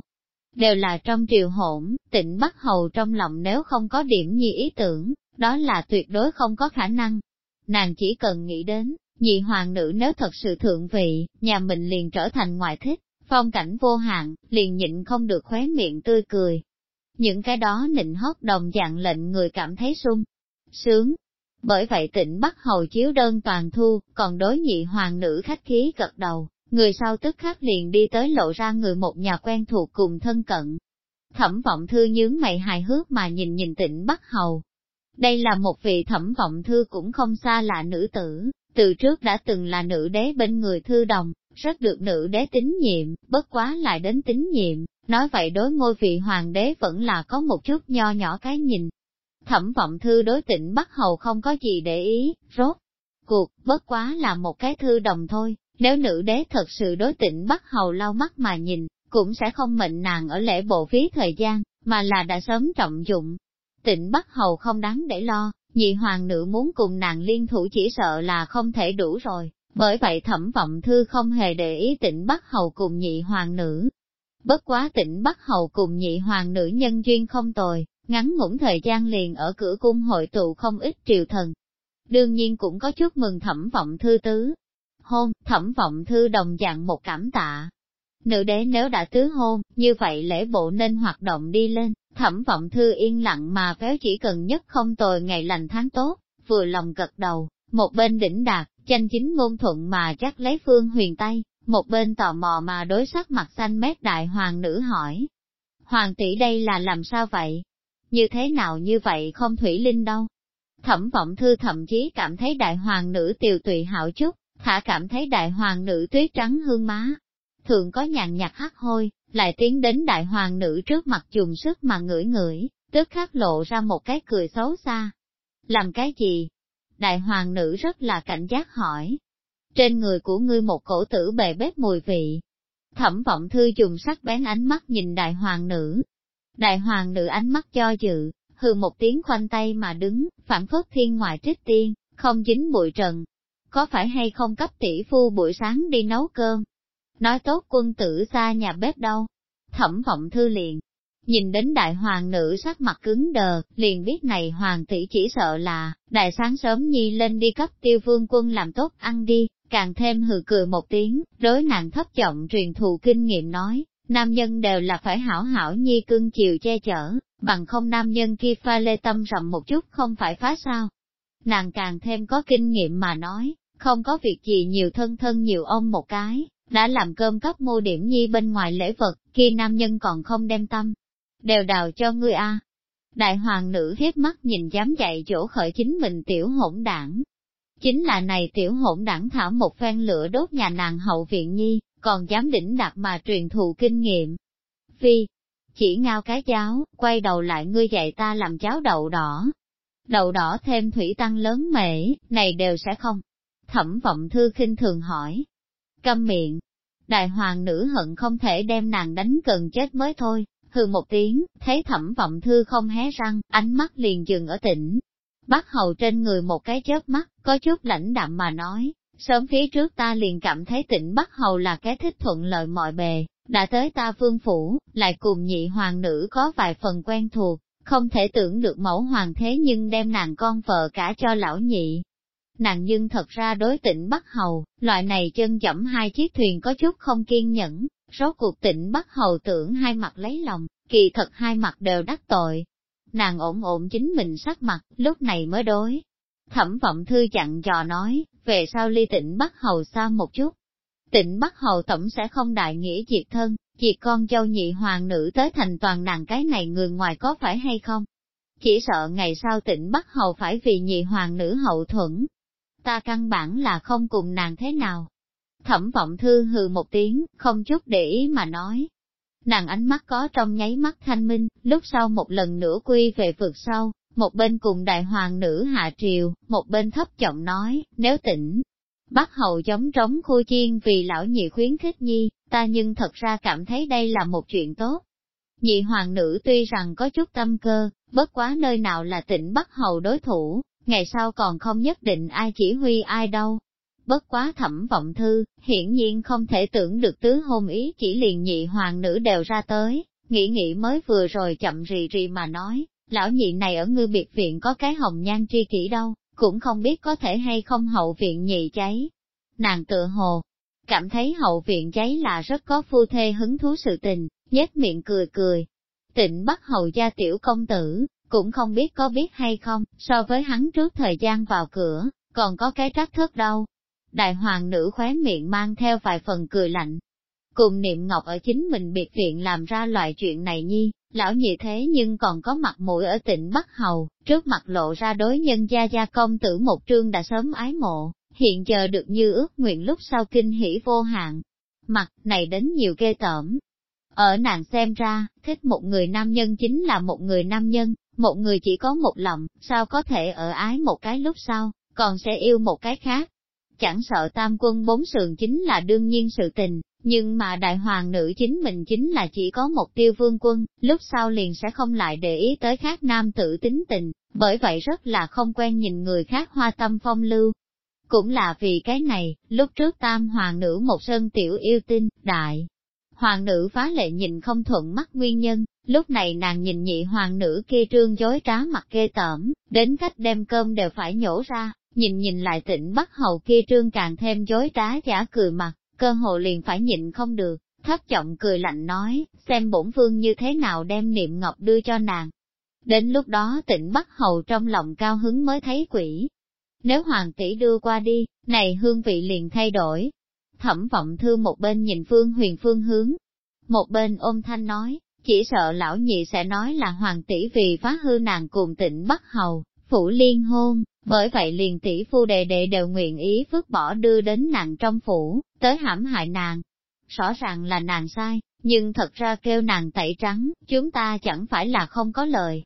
Đều là trong triều hỗn, tịnh Bắc Hầu trong lòng nếu không có điểm nhi ý tưởng, đó là tuyệt đối không có khả năng, nàng chỉ cần nghĩ đến, nhị hoàng nữ nếu thật sự thượng vị, nhà mình liền trở thành ngoại thích, phong cảnh vô hạn, liền nhịn không được khóe miệng tươi cười. Những cái đó nịnh hót đồng dạng lệnh người cảm thấy sung, sướng. Bởi vậy tỉnh Bắc Hầu chiếu đơn toàn thu, còn đối nhị hoàng nữ khách khí gật đầu, người sau tức khắc liền đi tới lộ ra người một nhà quen thuộc cùng thân cận. Thẩm vọng thư nhướng mày hài hước mà nhìn nhìn tỉnh Bắc Hầu, đây là một vị thẩm vọng thư cũng không xa lạ nữ tử, từ trước đã từng là nữ đế bên người thư đồng, rất được nữ đế tín nhiệm, bất quá lại đến tín nhiệm, nói vậy đối ngôi vị hoàng đế vẫn là có một chút nho nhỏ cái nhìn. Thẩm vọng thư đối tỉnh Bắc Hầu không có gì để ý, rốt. Cuộc, bất quá là một cái thư đồng thôi, nếu nữ đế thật sự đối tịnh bắt Hầu lau mắt mà nhìn, cũng sẽ không mệnh nàng ở lễ bộ phí thời gian, mà là đã sớm trọng dụng, Tịnh Bắc Hầu không đáng để lo, nhị hoàng nữ muốn cùng nàng liên thủ chỉ sợ là không thể đủ rồi, bởi vậy thẩm vọng thư không hề để ý tịnh Bắc Hầu cùng nhị hoàng nữ. Bất quá tịnh Bắc Hầu cùng nhị hoàng nữ nhân duyên không tồi, ngắn ngủn thời gian liền ở cửa cung hội tụ không ít triều thần. Đương nhiên cũng có chút mừng thẩm vọng thư tứ. Hôn, thẩm vọng thư đồng dạng một cảm tạ. Nữ đế nếu đã tứ hôn, như vậy lễ bộ nên hoạt động đi lên, Thẩm vọng thư yên lặng mà véo chỉ cần nhất không tồi ngày lành tháng tốt, vừa lòng gật đầu, một bên đỉnh đạt, tranh chính ngôn thuận mà chắc lấy phương huyền tay, một bên tò mò mà đối sắc mặt xanh mét đại hoàng nữ hỏi. Hoàng tỷ đây là làm sao vậy? Như thế nào như vậy không thủy linh đâu? Thẩm vọng thư thậm chí cảm thấy đại hoàng nữ tiều tụy hảo chút, thả cảm thấy đại hoàng nữ tuyết trắng hương má. Thường có nhàn nhạt hắc hôi, lại tiến đến đại hoàng nữ trước mặt dùng sức mà ngửi ngửi, tức khắc lộ ra một cái cười xấu xa. Làm cái gì? Đại hoàng nữ rất là cảnh giác hỏi. Trên người của ngươi một cổ tử bề bếp mùi vị. Thẩm vọng thư dùng sắc bén ánh mắt nhìn đại hoàng nữ. Đại hoàng nữ ánh mắt cho dự, hừ một tiếng khoanh tay mà đứng, phản phất thiên ngoại trích tiên, không dính bụi trần. Có phải hay không cấp tỷ phu buổi sáng đi nấu cơm? nói tốt quân tử xa nhà bếp đâu. Thẩm vọng thư liền, nhìn đến đại hoàng nữ sắc mặt cứng đờ, liền biết này hoàng tỷ chỉ sợ là, đại sáng sớm nhi lên đi cấp tiêu vương quân làm tốt ăn đi, càng thêm hừ cười một tiếng, đối nàng thấp giọng truyền thụ kinh nghiệm nói, nam nhân đều là phải hảo hảo nhi cưng chiều che chở, bằng không nam nhân kia pha lê tâm rậm một chút không phải phá sao. Nàng càng thêm có kinh nghiệm mà nói, không có việc gì nhiều thân thân nhiều ôm một cái, đã làm cơm cấp mua điểm nhi bên ngoài lễ vật, khi nam nhân còn không đem tâm, đều đào cho ngươi a. Đại hoàng nữ hiếp mắt nhìn dám dạy chỗ khởi chính mình tiểu hỗn đảng. Chính là này tiểu hỗn đảng thảo một phen lửa đốt nhà nàng hậu viện nhi, còn dám đỉnh đạt mà truyền thụ kinh nghiệm. Phi, chỉ ngao cái cháo, quay đầu lại ngươi dạy ta làm cháo đậu đỏ. Đậu đỏ thêm thủy tăng lớn mễ, này đều sẽ không. Thẩm vọng thư khinh thường hỏi. Câm miệng. Đại hoàng nữ hận không thể đem nàng đánh cần chết mới thôi, hừ một tiếng, thấy thẩm vọng thư không hé răng, ánh mắt liền dừng ở tỉnh. Bắt hầu trên người một cái chớp mắt, có chút lãnh đạm mà nói, sớm phía trước ta liền cảm thấy tỉnh Bắc Hầu là cái thích thuận lợi mọi bề, đã tới ta vương phủ, lại cùng nhị hoàng nữ có vài phần quen thuộc, không thể tưởng được mẫu hoàng thế nhưng đem nàng con vợ cả cho lão nhị. Nàng nhưng thật ra đối tỉnh Bắc Hầu, loại này chân chậm hai chiếc thuyền có chút không kiên nhẫn, rốt cuộc tỉnh Bắc Hầu tưởng hai mặt lấy lòng, kỳ thật hai mặt đều đắc tội. Nàng ổn ổn chính mình sắc mặt, lúc này mới đối. Thẩm vọng thư chặn dò nói, về sau ly tỉnh Bắc Hầu xa một chút. Tỉnh Bắc Hầu tổng sẽ không đại nghĩa diệt thân, diệt con châu nhị hoàng nữ tới thành toàn nàng cái này người ngoài có phải hay không? Chỉ sợ ngày sau tỉnh Bắc Hầu phải vì nhị hoàng nữ hậu thuẫn. Ta căn bản là không cùng nàng thế nào. Thẩm vọng thư hừ một tiếng, không chút để ý mà nói. Nàng ánh mắt có trong nháy mắt thanh minh, lúc sau một lần nữa quy về vượt sau, một bên cùng đại hoàng nữ hạ triều, một bên thấp giọng nói, nếu tỉnh, bắt hầu giống trống khu chiên vì lão nhị khuyến khích nhi, ta nhưng thật ra cảm thấy đây là một chuyện tốt. Nhị hoàng nữ tuy rằng có chút tâm cơ, bất quá nơi nào là tỉnh bắt hầu đối thủ, ngày sau còn không nhất định ai chỉ huy ai đâu. Bất quá thẩm vọng thư, hiển nhiên không thể tưởng được tứ hôn ý chỉ liền nhị hoàng nữ đều ra tới, nghĩ nghĩ mới vừa rồi chậm rì rì mà nói, lão nhị này ở ngư biệt viện có cái hồng nhan tri kỷ đâu, cũng không biết có thể hay không hậu viện nhị cháy. Nàng tựa hồ, cảm thấy hậu viện cháy là rất có phu thê hứng thú sự tình, nhếch miệng cười cười. Tịnh bắt hầu gia tiểu công tử, cũng không biết có biết hay không, so với hắn trước thời gian vào cửa, còn có cái trắc thất đâu. Đại hoàng nữ khóe miệng mang theo vài phần cười lạnh. Cùng niệm ngọc ở chính mình biệt viện làm ra loại chuyện này nhi, Lão nhị thế nhưng còn có mặt mũi ở tỉnh Bắc Hầu, trước mặt lộ ra đối nhân gia gia công tử một trương đã sớm ái mộ, hiện giờ được như ước nguyện lúc sau kinh hỉ vô hạn. Mặt này đến nhiều ghê tởm. Ở nàng xem ra, thích một người nam nhân chính là một người nam nhân, một người chỉ có một lòng, sao có thể ở ái một cái lúc sau, còn sẽ yêu một cái khác. Chẳng sợ tam quân bốn sườn chính là đương nhiên sự tình, nhưng mà đại hoàng nữ chính mình chính là chỉ có một tiêu vương quân, lúc sau liền sẽ không lại để ý tới khác nam tử tính tình, bởi vậy rất là không quen nhìn người khác hoa tâm phong lưu. Cũng là vì cái này, lúc trước tam hoàng nữ một sơn tiểu yêu tinh, đại. Hoàng nữ phá lệ nhìn không thuận mắt nguyên nhân, lúc này nàng nhìn nhị hoàng nữ kia trương dối trá mặt ghê tởm, đến cách đem cơm đều phải nhổ ra, nhìn nhìn lại tỉnh bắt hầu kia trương càng thêm dối trá giả cười mặt, cơ hồ liền phải nhịn không được, thấp giọng cười lạnh nói, xem bổn vương như thế nào đem niệm ngọc đưa cho nàng. Đến lúc đó tỉnh Bắc Hầu trong lòng cao hứng mới thấy quỷ. Nếu hoàng tỷ đưa qua đi, này hương vị liền thay đổi. Thẩm vọng thư một bên nhìn phương huyền phương hướng, một bên ôm thanh nói, chỉ sợ lão nhị sẽ nói là hoàng tỷ vì phá hư nàng cùng tỉnh Bắc Hầu, phủ liên hôn, bởi vậy liền tỷ phu đệ đệ đều nguyện ý vứt bỏ đưa đến nàng trong phủ, tới hãm hại nàng. Rõ ràng là nàng sai, nhưng thật ra kêu nàng tẩy trắng, chúng ta chẳng phải là không có lời.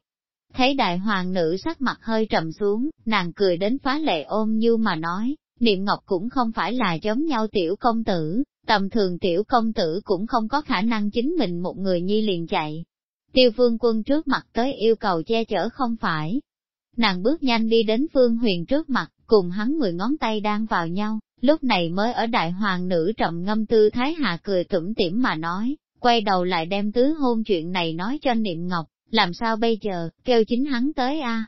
Thấy đại hoàng nữ sắc mặt hơi trầm xuống, nàng cười đến phá lệ ôm như mà nói, niệm ngọc cũng không phải là giống nhau tiểu công tử, tầm thường tiểu công tử cũng không có khả năng chính mình một người nhi liền chạy. Tiêu vương quân trước mặt tới yêu cầu che chở không phải, Nàng bước nhanh đi đến Phương Huyền trước mặt, cùng hắn mười ngón tay đang vào nhau, lúc này mới ở đại hoàng nữ trầm ngâm tư thái hạ cười tủm tỉm mà nói, quay đầu lại đem tứ hôn chuyện này nói cho Niệm Ngọc, làm sao bây giờ, kêu chính hắn tới a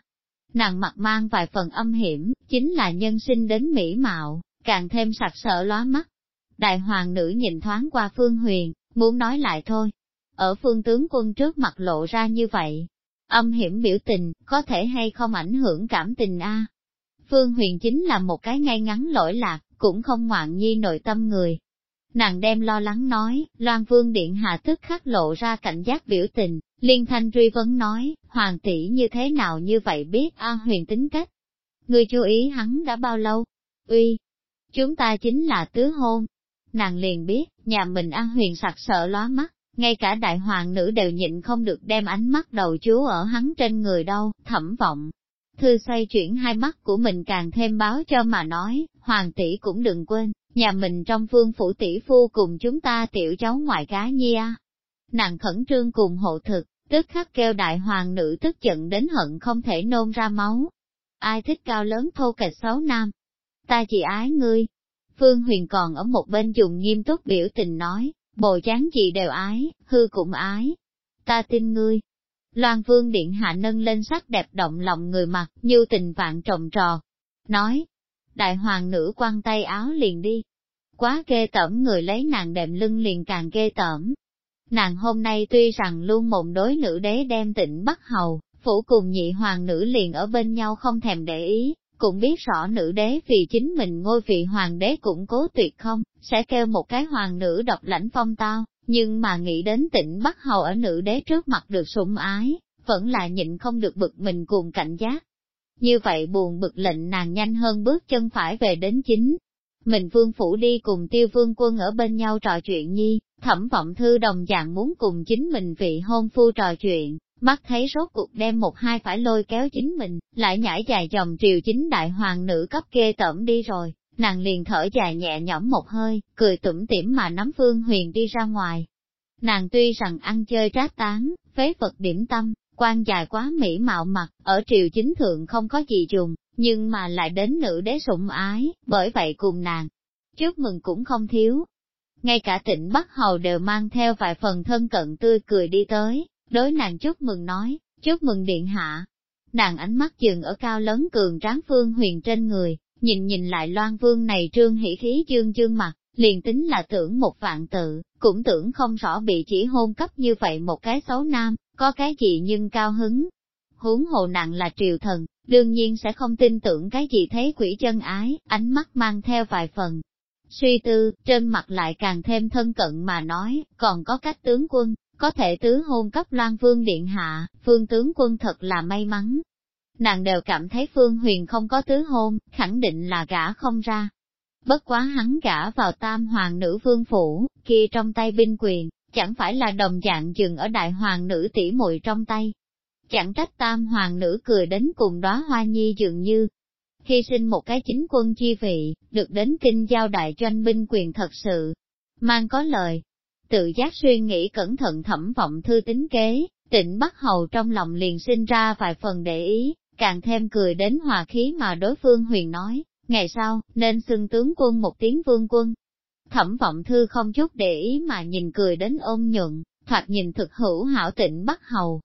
Nàng mặt mang vài phần âm hiểm, chính là nhân sinh đến mỹ mạo, càng thêm sặc sỡ lóa mắt. Đại hoàng nữ nhìn thoáng qua Phương Huyền, muốn nói lại thôi. Ở phương tướng quân trước mặt lộ ra như vậy, âm hiểm biểu tình, có thể hay không ảnh hưởng cảm tình a Phương Huyền chính là một cái ngay ngắn lỗi lạc, cũng không ngoạn nhi nội tâm người. Nàng đem lo lắng nói, Loan Vương Điện Hạ tức khắc lộ ra cảnh giác biểu tình, liên thanh truy vấn nói, Hoàng tỷ như thế nào như vậy biết A huyền tính cách. Người chú ý hắn đã bao lâu? Uy, chúng ta chính là tứ hôn. Nàng liền biết, nhà mình A huyền sặc sợ lóa mắt, ngay cả đại hoàng nữ đều nhịn không được đem ánh mắt đầu chú ở hắn trên người đâu, thẩm vọng. Thư xoay chuyển hai mắt của mình càng thêm báo cho mà nói, hoàng tỷ cũng đừng quên, nhà mình trong vương phủ tỷ phu cùng chúng ta tiểu cháu ngoại cá nhi a. Nàng khẩn trương cùng hộ thực, tức khắc kêu đại hoàng nữ tức giận đến hận không thể nôn ra máu. Ai thích cao lớn thô kệch xấu nam? Ta chỉ ái ngươi. Phương Huyền còn ở một bên dùng nghiêm túc biểu tình nói, bồ chán gì đều ái, hư cũng ái. Ta tin ngươi. Loan Vương Điện Hạ nâng lên sắc đẹp động lòng người mặt, như tình vạn trồng trò. Nói, đại hoàng nữ quăng tay áo liền đi. Quá ghê tởm người lấy nàng đệm lưng liền càng ghê tởm. Nàng hôm nay tuy rằng luôn mộng đối nữ đế đem tịnh bắt hầu, phủ cùng nhị hoàng nữ liền ở bên nhau không thèm để ý, cũng biết rõ nữ đế vì chính mình ngôi vị hoàng đế cũng cố tuyệt không, sẽ kêu một cái hoàng nữ độc lãnh phong tao, nhưng mà nghĩ đến tịnh Bắc Hầu ở nữ đế trước mặt được sủng ái, vẫn là nhịn không được bực mình cùng cảnh giác. Như vậy buồn bực lệnh nàng nhanh hơn bước chân phải về đến chính. Mình vương phủ đi cùng tiêu vương quân ở bên nhau trò chuyện nhi, thẩm vọng thư đồng dạng muốn cùng chính mình vị hôn phu trò chuyện, mắt thấy rốt cuộc đem một hai phải lôi kéo chính mình, lại nhảy dài dòng triều chính đại hoàng nữ cấp kê tẩm đi rồi, nàng liền thở dài nhẹ nhõm một hơi, cười tủm tỉm mà nắm Phương Huyền đi ra ngoài. Nàng tuy rằng ăn chơi trác tán, phế vật điểm tâm, quan dài quá mỹ mạo mặt, ở triều chính thượng không có gì dùng, nhưng mà lại đến nữ đế sủng ái, bởi vậy cùng nàng. Chúc mừng cũng không thiếu. Ngay cả tỉnh Bắc Hầu đều mang theo vài phần thân cận tươi cười đi tới, đối nàng chúc mừng nói, chúc mừng điện hạ. Nàng ánh mắt dừng ở cao lớn cường tráng phương huyền trên người, nhìn nhìn lại loan vương này trương hỉ khí dương dương mặt, liền tính là tưởng một vạn tự, cũng tưởng không rõ bị chỉ hôn cấp như vậy một cái xấu nam, có cái gì nhưng cao hứng. Huống hồ nặng là triều thần, đương nhiên sẽ không tin tưởng cái gì thấy quỷ chân ái, ánh mắt mang theo vài phần. Suy tư, trên mặt lại càng thêm thân cận mà nói, còn có cách tướng quân, có thể tứ hôn cấp loan vương điện hạ, phương tướng quân thật là may mắn. Nàng đều cảm thấy phương huyền không có tứ hôn, khẳng định là gã không ra. Bất quá hắn gã vào tam hoàng nữ vương phủ, kia trong tay binh quyền, chẳng phải là đồng dạng dừng ở đại hoàng nữ tỷ muội trong tay. Chẳng trách tam hoàng nữ cười đến cùng đóa hoa nhi dường như. Hy sinh một cái chính quân chi vị, được đến kinh giao đại doanh binh quyền thật sự, mang có lời. Tự giác suy nghĩ cẩn thận thẩm vọng thư tính kế, tịnh Bắc Hầu trong lòng liền sinh ra vài phần để ý, càng thêm cười đến hòa khí mà đối phương huyền nói, ngày sau, nên xưng tướng quân một tiếng vương quân, Thẩm vọng thư không chút để ý mà nhìn cười đến ôm nhuận, thoạt nhìn thực hữu hảo tịnh bắt hầu.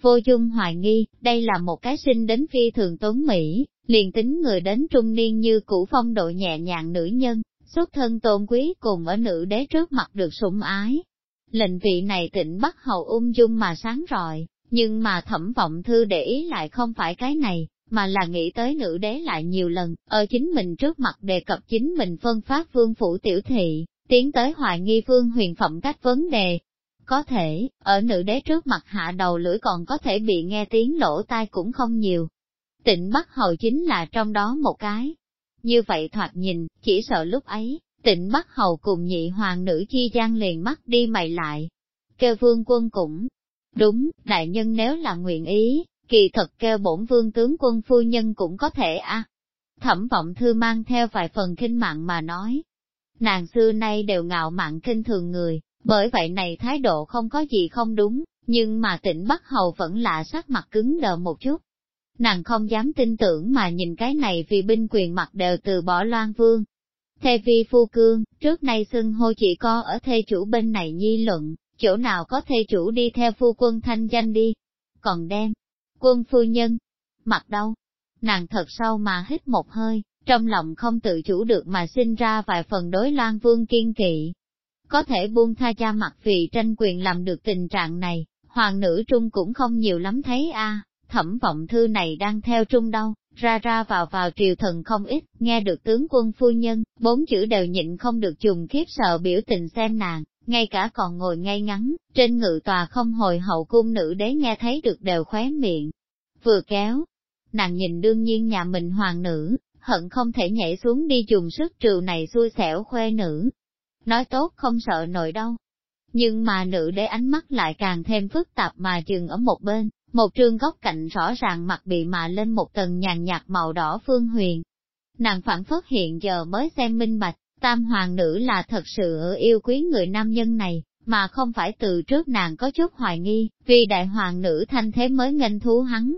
Vô dung hoài nghi, đây là một cái sinh đến phi thường tốn Mỹ, liền tính người đến trung niên như cũ phong độ nhẹ nhàng nữ nhân, xuất thân tôn quý cùng ở nữ đế trước mặt được sủng ái. Lệnh vị này tịnh bắt hầu ung dung mà sáng rọi, nhưng mà thẩm vọng thư để ý lại không phải cái này, mà là nghĩ tới nữ đế lại nhiều lần, ở chính mình trước mặt đề cập chính mình phân phát vương phủ tiểu thị, tiến tới hoài nghi vương huyền phẩm cách vấn đề. Có thể, ở nữ đế trước mặt hạ đầu lưỡi còn có thể bị nghe tiếng lỗ tai cũng không nhiều. Tịnh Bắc Hầu chính là trong đó một cái. Như vậy thoạt nhìn, chỉ sợ lúc ấy, tịnh Bắc Hầu cùng nhị hoàng nữ chi gian liền mắt đi mày lại. Kêu vương quân cũng, đúng, đại nhân nếu là nguyện ý, kỳ thật kêu bổn vương tướng quân phu nhân cũng có thể a. Thẩm vọng thư mang theo vài phần kinh mạng mà nói. Nàng xưa nay đều ngạo mạn kinh thường người, bởi vậy này thái độ không có gì không đúng, nhưng mà tỉnh Bắc Hầu vẫn lạ sắc mặt cứng đờ một chút. Nàng không dám tin tưởng mà nhìn cái này vì binh quyền mặt đều từ bỏ loan vương. Thê vi phu cương, trước nay xưng hô chỉ có ở thê chủ bên này nhi luận, chỗ nào có thê chủ đi theo phu quân thanh danh đi. Còn đem, quân phu nhân, mặt đâu? Nàng thật sâu mà hít một hơi, trong lòng không tự chủ được mà sinh ra vài phần đối Loan Vương kiên kỵ. Có thể buông tha cha mặt vì tranh quyền làm được tình trạng này, hoàng nữ trung cũng không nhiều lắm thấy a à, thẩm vọng thư này đang theo trung đâu, ra ra vào vào triều thần không ít, nghe được tướng quân phu nhân, bốn chữ đều nhịn không được trùng khiếp sợ biểu tình xem nàng, ngay cả còn ngồi ngay ngắn, trên ngự tòa không hồi hậu cung nữ đế nghe thấy được đều khóe miệng. Vừa kéo, nàng nhìn đương nhiên nhà mình hoàng nữ, hận không thể nhảy xuống đi dùng sức trừ này xui xẻo khoe nữ. Nói tốt không sợ nổi đâu. Nhưng mà nữ đế ánh mắt lại càng thêm phức tạp mà chừng ở một bên, một trương góc cạnh rõ ràng mặt bị mạ lên một tầng nhàn nhạt màu đỏ phương huyền. Nàng phản phất hiện giờ mới xem minh bạch, tam hoàng nữ là thật sự yêu quý người nam nhân này, mà không phải từ trước nàng có chút hoài nghi, vì đại hoàng nữ thanh thế mới nghênh thú hắn.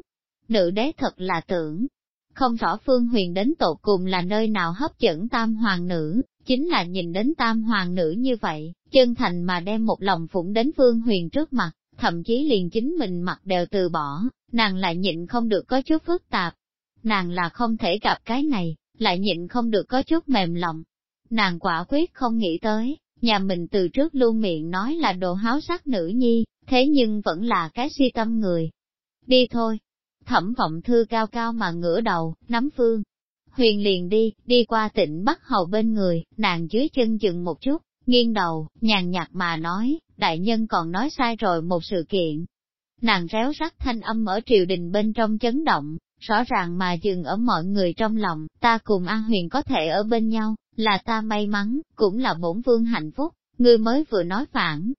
Nữ đế thật là tưởng, không rõ phương huyền đến tột cùng là nơi nào hấp dẫn tam hoàng nữ, chính là nhìn đến tam hoàng nữ như vậy, chân thành mà đem một lòng phụng đến phương huyền trước mặt, thậm chí liền chính mình mặt đều từ bỏ, nàng lại nhịn không được có chút phức tạp. Nàng là không thể gặp cái này, lại nhịn không được có chút mềm lòng. Nàng quả quyết không nghĩ tới, nhà mình từ trước luôn miệng nói là đồ háo sắc nữ nhi, thế nhưng vẫn là cái suy tâm người. Đi thôi. Thẩm vọng thư cao cao mà ngửa đầu, nắm phương. Huyền liền đi, đi qua tỉnh Bắc Hầu bên người, nàng dưới chân dừng một chút, nghiêng đầu, nhàn nhạt mà nói, đại nhân còn nói sai rồi một sự kiện. Nàng réo rắt thanh âm ở triều đình bên trong chấn động, rõ ràng mà dừng ở mọi người trong lòng, ta cùng An Huyền có thể ở bên nhau, là ta may mắn, cũng là bổn vương hạnh phúc, ngươi mới vừa nói phản.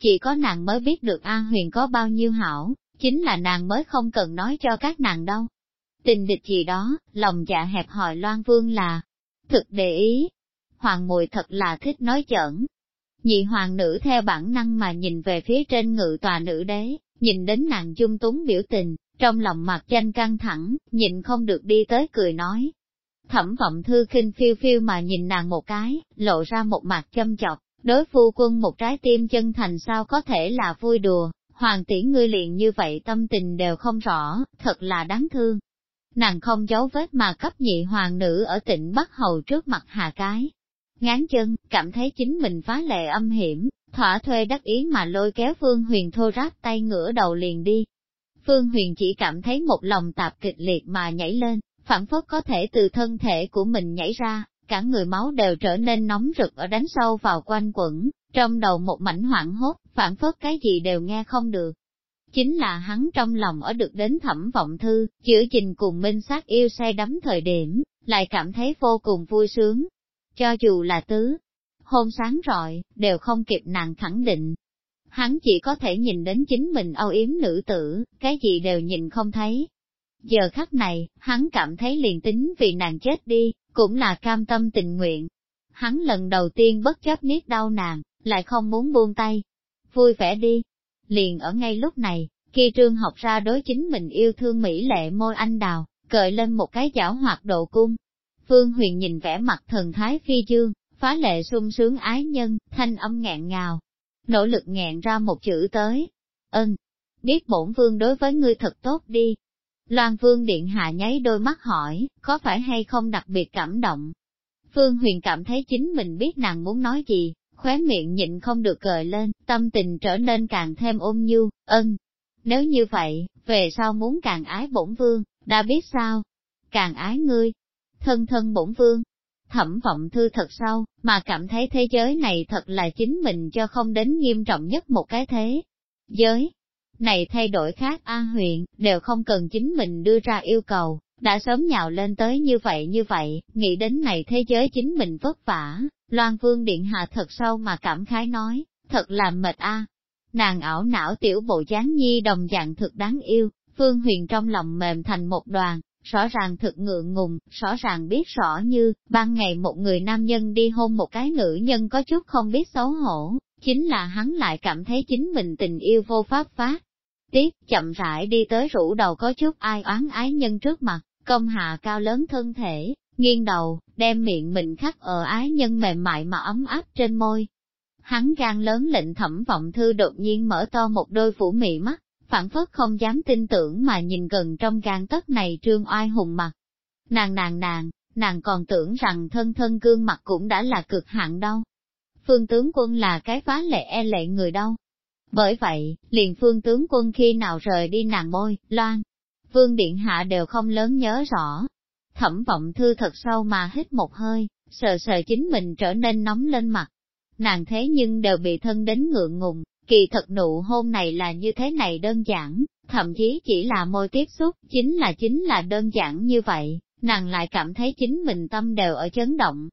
Chỉ có nàng mới biết được An Huyền có bao nhiêu hảo, chính là nàng mới không cần nói cho các nàng đâu. Tình địch gì đó, lòng dạ hẹp hòi Loan Vương là, thực để ý, hoàng mùi thật là thích nói chẩn. Nhị hoàng nữ theo bản năng mà nhìn về phía trên ngự tòa nữ đế, nhìn đến nàng dung túng biểu tình, trong lòng mặt tranh căng thẳng, nhìn không được đi tới cười nói. Thẩm vọng thư khinh phiêu phiêu mà nhìn nàng một cái, lộ ra một mặt châm chọc, đối phu quân một trái tim chân thành sao có thể là vui đùa, hoàng tỷ ngươi liền như vậy tâm tình đều không rõ, thật là đáng thương. Nàng không giấu vết mà cấp nhị hoàng nữ ở tỉnh Bắc Hầu trước mặt hà cái, ngán chân, cảm thấy chính mình phá lệ âm hiểm, thỏa thuê đắc ý mà lôi kéo vương Huyền thô ráp tay ngửa đầu liền đi. Phương Huyền chỉ cảm thấy một lòng tạp kịch liệt mà nhảy lên, phản phất có thể từ thân thể của mình nhảy ra, cả người máu đều trở nên nóng rực ở đánh sâu vào quanh quẩn, trong đầu một mảnh hoảng hốt, phản phất cái gì đều nghe không được. Chính là hắn trong lòng ở được đến thẩm vọng thư, chữa trình cùng minh sát yêu say đắm thời điểm, lại cảm thấy vô cùng vui sướng, cho dù là tứ, hôn sáng rọi, đều không kịp nàng khẳng định. Hắn chỉ có thể nhìn đến chính mình âu yếm nữ tử, cái gì đều nhìn không thấy. Giờ khắc này, hắn cảm thấy liền tính vì nàng chết đi, cũng là cam tâm tình nguyện. Hắn lần đầu tiên bất chấp niết đau nàng, lại không muốn buông tay. Vui vẻ đi. Liền ở ngay lúc này, khi trương học ra đối chính mình yêu thương mỹ lệ môi anh đào, cởi lên một cái giảo hoạt độ cung, Phương Huyền nhìn vẻ mặt thần thái phi dương, phá lệ sung sướng ái nhân, thanh âm nghẹn ngào, nỗ lực nghẹn ra một chữ tới. Ân, biết bổn vương đối với ngươi thật tốt đi. Loan vương điện hạ nháy đôi mắt hỏi, có phải hay không đặc biệt cảm động? Phương Huyền cảm thấy chính mình biết nàng muốn nói gì, khóe miệng nhịn không được cười lên, tâm tình trở nên càng thêm ôn nhu, ân. Nếu như vậy, về sau muốn càng ái bổn vương, đã biết sao? Càng ái ngươi, thân thân bổn vương. Thẩm vọng thư thật sâu, mà cảm thấy thế giới này thật là chính mình cho không đến nghiêm trọng nhất một cái thế. Giới này thay đổi khác A huyện, đều không cần chính mình đưa ra yêu cầu, đã sớm nhào lên tới như vậy như vậy, nghĩ đến này thế giới chính mình vất vả, Loan Vương Điện Hạ thật sâu mà cảm khái nói, thật là mệt a. Nàng ảo não tiểu bộ dáng nhi đồng dạng thực đáng yêu, Phương Huyền trong lòng mềm thành một đoàn, rõ ràng thực ngượng ngùng, rõ ràng biết rõ như, ban ngày một người nam nhân đi hôn một cái nữ nhân có chút không biết xấu hổ, chính là hắn lại cảm thấy chính mình tình yêu vô pháp phát. Tiếp, chậm rãi đi tới rủ đầu có chút ai oán ái nhân trước mặt, công hạ cao lớn thân thể, nghiêng đầu, đem miệng mình khắc ở ái nhân mềm mại mà ấm áp trên môi. Hắn gan lớn lệnh thẩm vọng thư đột nhiên mở to một đôi phủ mị mắt, phản phất không dám tin tưởng mà nhìn gần trong gan tất này trương oai hùng mặt. Nàng nàng nàng, nàng còn tưởng rằng thân thân gương mặt cũng đã là cực hạn đâu. Phương tướng quân là cái phá lệ e lệ người đâu. Bởi vậy, liền phương tướng quân khi nào rời đi nàng môi, loan, vương điện hạ đều không lớn nhớ rõ. Thẩm vọng thư thật sâu mà hít một hơi, sờ sờ chính mình trở nên nóng lên mặt. Nàng thế nhưng đều bị thân đến ngượng ngùng, kỳ thật nụ hôn này là như thế này đơn giản, thậm chí chỉ là môi tiếp xúc, chính là chính là đơn giản như vậy, nàng lại cảm thấy chính mình tâm đều ở chấn động.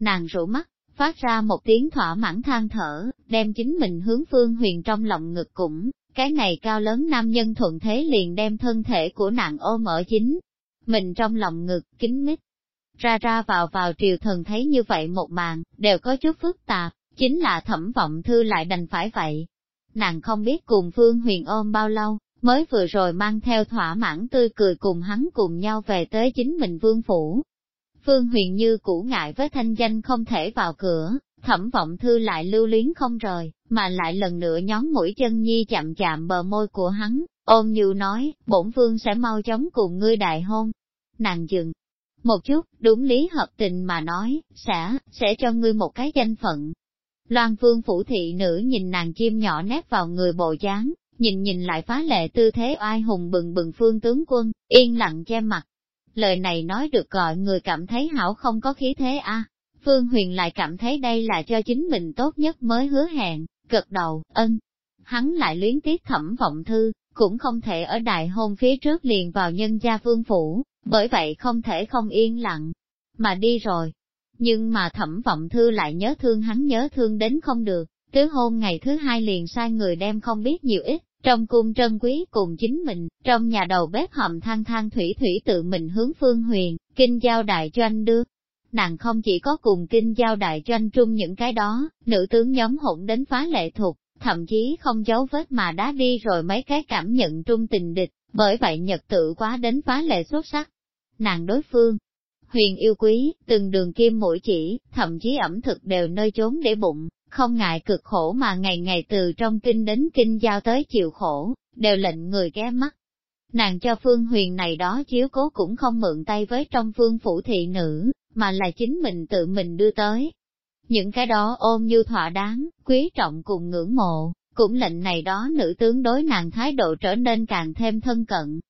Nàng rủ mắt, phát ra một tiếng thỏa mãn than thở, đem chính mình hướng phương huyền trong lòng ngực cũng, cái này cao lớn nam nhân thuận thế liền đem thân thể của nàng ôm ở chính. Mình trong lòng ngực, kính mít. Ra ra vào vào triều thần thấy như vậy một màn, đều có chút phức tạp, chính là thẩm vọng thư lại đành phải vậy. Nàng không biết cùng Phương Huyền ôm bao lâu, mới vừa rồi mang theo thỏa mãn tươi cười cùng hắn cùng nhau về tới chính mình vương phủ. Phương Huyền như cũ ngại với thanh danh không thể vào cửa, thẩm vọng thư lại lưu luyến không rời, mà lại lần nữa nhón mũi chân nhi chạm chạm bờ môi của hắn, ôm như nói, bổn vương sẽ mau chóng cùng ngươi đại hôn. Nàng dừng một chút, đúng lý hợp tình mà nói, sẽ, sẽ cho ngươi một cái danh phận. Loan vương phủ thị nữ nhìn nàng chim nhỏ nép vào người bộ dáng, nhìn nhìn lại phá lệ tư thế oai hùng bừng bừng phương tướng quân, yên lặng che mặt. Lời này nói được gọi người cảm thấy hảo không có khí thế a. Phương Huyền lại cảm thấy đây là cho chính mình tốt nhất mới hứa hẹn, gật đầu, ân. Hắn lại luyến tiếc thẩm vọng thư, cũng không thể ở đại hôn phía trước liền vào nhân gia vương phủ, bởi vậy không thể không yên lặng, mà đi rồi. Nhưng mà thẩm vọng thư lại nhớ thương hắn nhớ thương đến không được, tứ hôn ngày thứ hai liền sai người đem không biết nhiều ít, trong cung trân quý cùng chính mình, trong nhà đầu bếp hầm than than thủy thủy tự mình hướng phương huyền, kinh giao đại doanh đưa. Nàng không chỉ có cùng kinh giao đại doanh trung những cái đó, nữ tướng nhóm hỗn đến phá lệ thuộc, thậm chí không giấu vết mà đã đi rồi mấy cái cảm nhận trung tình địch, bởi vậy nhật tự quá đến phá lệ xuất sắc. Nàng đối phương, huyền yêu quý, từng đường kim mũi chỉ, thậm chí ẩm thực đều nơi trốn để bụng, không ngại cực khổ mà ngày ngày từ trong kinh đến kinh giao tới chịu khổ, đều lệnh người ghé mắt. Nàng cho phương huyền này đó chiếu cố cũng không mượn tay với trong phương phủ thị nữ, mà là chính mình tự mình đưa tới. Những cái đó ôm như thỏa đáng, quý trọng cùng ngưỡng mộ, cũng lệnh này đó nữ tướng đối nàng thái độ trở nên càng thêm thân cận.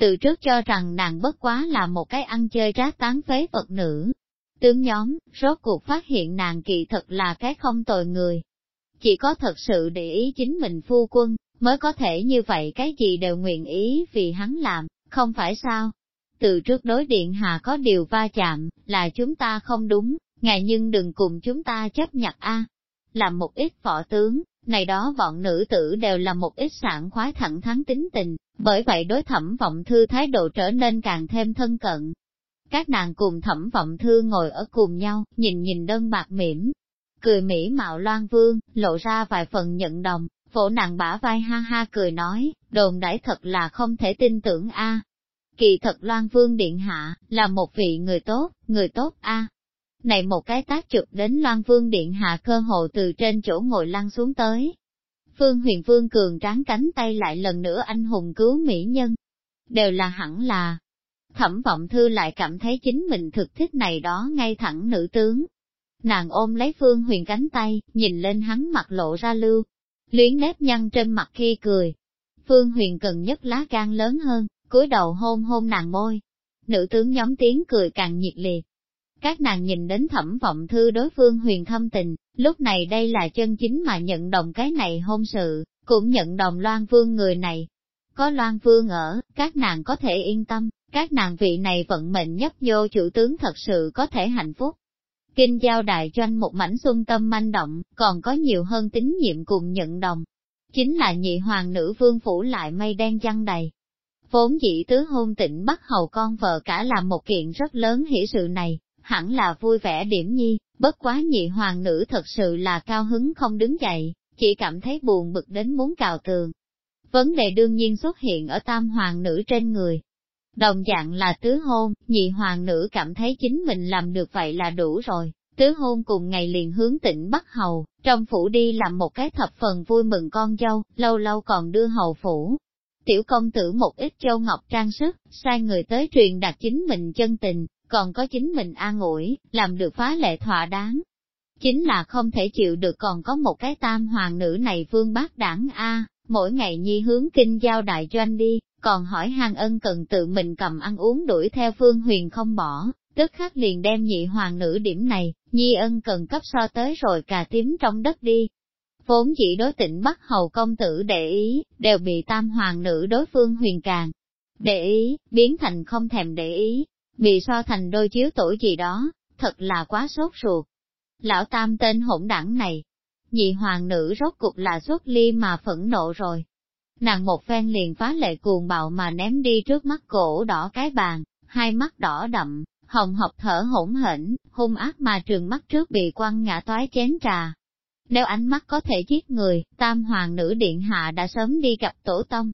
Từ trước cho rằng nàng bất quá là một cái ăn chơi rác tán phế vật nữ, Tướng nhóm, rốt cuộc phát hiện nàng kỳ thật là cái không tồi người. Chỉ có thật sự để ý chính mình phu quân, mới có thể như vậy cái gì đều nguyện ý vì hắn làm, không phải sao? Từ trước đối điện hạ có điều va chạm, là chúng ta không đúng, ngài nhưng đừng cùng chúng ta chấp nhặt a. Làm một ít võ tướng, này đó bọn nữ tử đều là một ít sản khoái thẳng thắn tính tình, bởi vậy đối thẩm vọng thư thái độ trở nên càng thêm thân cận, các nàng cùng thẩm vọng thư ngồi ở cùng nhau, nhìn nhìn đơn bạc mỉm. Cười mỹ mạo loan vương, lộ ra vài phần nhận đồng, phổ nàng bả vai ha ha cười nói, đồn đãi thật là không thể tin tưởng a. Kỳ thật loan vương điện hạ, là một vị người tốt, người tốt a. Này một cái tác chụp đến loan vương điện hạ cơ hồ từ trên chỗ ngồi lăn xuống tới. Phương huyền vương cường tráng cánh tay lại lần nữa anh hùng cứu mỹ nhân. Đều là hẳn là, Thẩm vọng thư lại cảm thấy chính mình thực thích này đó ngay thẳng nữ tướng. Nàng ôm lấy phương huyền cánh tay, nhìn lên hắn mặt lộ ra lưu, luyến nếp nhăn trên mặt khi cười. Phương huyền cần nhất lá gan lớn hơn, cúi đầu hôn hôn nàng môi. Nữ tướng nhóm tiếng cười càng nhiệt liệt. Các nàng nhìn đến thẩm vọng thư đối phương huyền thâm tình, lúc này đây là chân chính mà nhận đồng cái này hôn sự, cũng nhận đồng loan vương người này. Có loan vương ở, các nàng có thể yên tâm, các nàng vị này vận mệnh nhấp vô chủ tướng thật sự có thể hạnh phúc. Kinh giao đại doanh một mảnh xuân tâm manh động, còn có nhiều hơn tín nhiệm cùng nhận đồng. Chính là nhị hoàng nữ vương phủ lại mây đen chăng đầy. Vốn dĩ tứ hôn tỉnh bắt hầu con vợ cả làm một kiện rất lớn hỷ sự này, hẳn là vui vẻ điểm nhi, bất quá nhị hoàng nữ thật sự là cao hứng không đứng dậy, chỉ cảm thấy buồn bực đến muốn cào tường. Vấn đề đương nhiên xuất hiện ở tam hoàng nữ trên người, Đồng dạng là tứ hôn, nhị hoàng nữ cảm thấy chính mình làm được vậy là đủ rồi. Tứ hôn cùng ngày liền hướng tỉnh Bắc Hầu, trong phủ đi làm một cái thập phần vui mừng con dâu, lâu lâu còn đưa hầu phủ. Tiểu công tử một ít châu ngọc trang sức, sai người tới truyền đạt chính mình chân tình, còn có chính mình an ủi, làm được phá lệ thỏa đáng. Chính là không thể chịu được còn có một cái tam hoàng nữ này vương bác đảng A, mỗi ngày nhi hướng kinh giao đại doanh đi, còn hỏi hàng ân cần tự mình cầm ăn uống đuổi theo phương huyền không bỏ, tức khắc liền đem nhị hoàng nữ điểm này, nhi ân cần cấp so tới rồi cà tím trong đất đi. Vốn chỉ đối tỉnh Bắc Hầu công tử để ý, đều bị tam hoàng nữ đối phương huyền càng. Để ý, biến thành không thèm để ý, bị so thành đôi chiếu tuổi gì đó, thật là quá sốt ruột. Lão tam tên hỗn đảng này, nhị hoàng nữ rốt cục là xuất ly mà phẫn nộ rồi. Nàng một phen liền phá lệ cuồng bạo mà ném đi trước mắt cổ đỏ cái bàn, hai mắt đỏ đậm, hồng học thở hỗn hển, hung ác mà trường mắt trước bị quăng ngã toái chén trà. Nếu ánh mắt có thể giết người, tam hoàng nữ điện hạ đã sớm đi gặp tổ tông.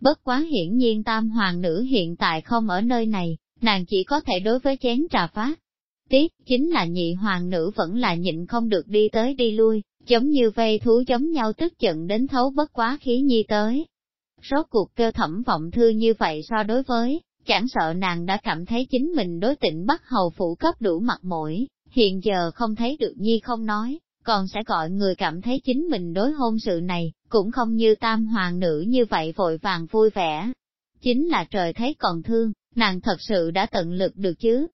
Bất quá hiển nhiên tam hoàng nữ hiện tại không ở nơi này, nàng chỉ có thể đối với chén trà phát. Tiếc, chính là nhị hoàng nữ vẫn là nhịn không được đi tới đi lui, giống như vây thú giống nhau tức giận đến thấu bất quá khí nhi tới. Rốt cuộc kêu thẩm vọng thư như vậy so đối với, chẳng sợ nàng đã cảm thấy chính mình đối tịnh bắt hầu phủ cấp đủ mặt mũi, hiện giờ không thấy được nhi không nói, còn sẽ gọi người cảm thấy chính mình đối hôn sự này, cũng không như tam hoàng nữ như vậy vội vàng vui vẻ. Chính là trời thấy còn thương, nàng thật sự đã tận lực được chứ,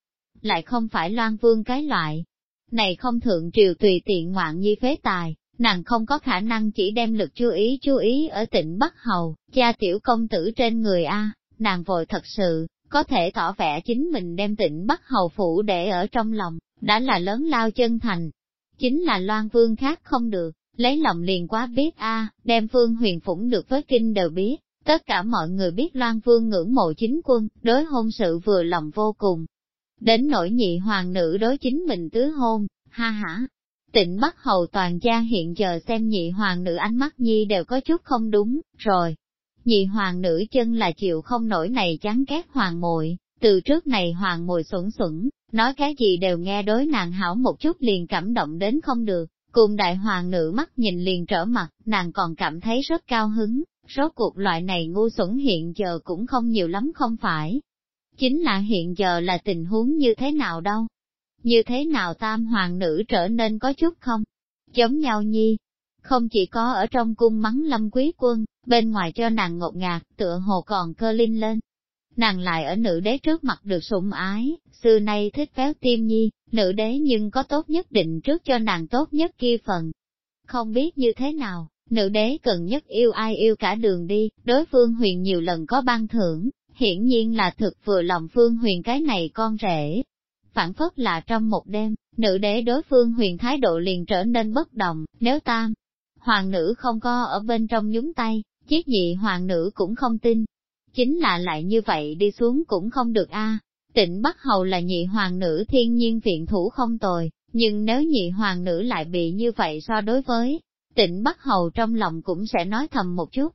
lại không phải loan vương cái loại. Này không thượng triều tùy tiện ngoạn nhi phế tài, nàng không có khả năng chỉ đem lực chú ý chú ý ở tỉnh Bắc Hầu, cha tiểu công tử trên người A, nàng vội thật sự, có thể tỏ vẻ chính mình đem tỉnh Bắc Hầu phủ để ở trong lòng, đã là lớn lao chân thành. Chính là loan vương khác không được, lấy lòng liền quá biết A, đem phương huyền phủng được với kinh đều biết, tất cả mọi người biết loan vương ngưỡng mộ chính quân, đối hôn sự vừa lòng vô cùng. Đến nỗi nhị hoàng nữ đối chính mình tứ hôn, ha ha, Tịnh Bắc Hầu toàn gia hiện giờ xem nhị hoàng nữ ánh mắt nhi đều có chút không đúng, rồi. Nhị hoàng nữ chân là chịu không nổi này chán ghét hoàng muội từ trước này hoàng mùi xuẩn xuẩn, nói cái gì đều nghe đối nàng hảo một chút liền cảm động đến không được, cùng đại hoàng nữ mắt nhìn liền trở mặt, nàng còn cảm thấy rất cao hứng, rốt cuộc loại này ngu xuẩn hiện giờ cũng không nhiều lắm không phải. Chính là hiện giờ là tình huống như thế nào đâu, như thế nào tam hoàng nữ trở nên có chút không? Giống nhau nhi. Không chỉ có ở trong cung mắng lâm quý quân, bên ngoài cho nàng ngột ngạt, tựa hồ còn cơ linh lên. Nàng lại ở nữ đế trước mặt được sủng ái, xưa nay thích véo tim nhi, nữ đế nhưng có tốt nhất định trước cho nàng tốt nhất kia phần. Không biết như thế nào, nữ đế cần nhất yêu ai yêu cả đường đi, đối phương huyền nhiều lần có ban thưởng, hiển nhiên là thực vừa lòng phương huyền cái này con rể, phản phất là trong một đêm, nữ đế đối phương huyền thái độ liền trở nên bất đồng, nếu tam, hoàng nữ không có ở bên trong nhúng tay, chiếc nhị hoàng nữ cũng không tin. Chính là lại như vậy đi xuống cũng không được a. Tịnh Bắc Hầu là nhị hoàng nữ thiên nhiên viện thủ không tồi, nhưng nếu nhị hoàng nữ lại bị như vậy so đối với, tịnh Bắc Hầu trong lòng cũng sẽ nói thầm một chút.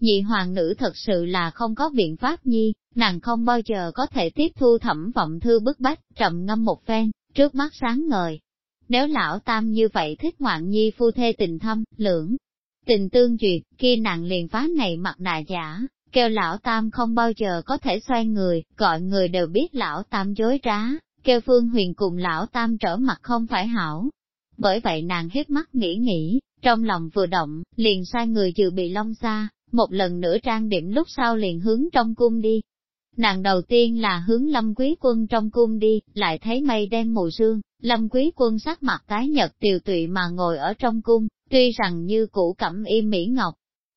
Nhị hoàng nữ thật sự là không có biện pháp nhi, nàng không bao giờ có thể tiếp thu thẩm vọng thư bức bách, trầm ngâm một phen, trước mắt sáng ngời. Nếu lão tam như vậy thích ngoạn nhi phu thê tình thâm, lưỡng, tình tương duyệt, kia nàng liền phá này mặt nạ giả, kêu lão tam không bao giờ có thể xoay người, gọi người đều biết lão tam dối trá, kêu phương huyền cùng lão tam trở mặt không phải hảo. Bởi vậy nàng hết mắt nghĩ nghĩ, trong lòng vừa động, liền sai người dự bị long xa, một lần nữa trang điểm lúc sau liền hướng trong cung đi. Nàng đầu tiên là hướng lâm quý quân trong cung đi, lại thấy mây đen mù sương, lâm quý quân sắc mặt tái nhật tiều tụy mà ngồi ở trong cung, tuy rằng như cũ cẩm im mỹ ngọc,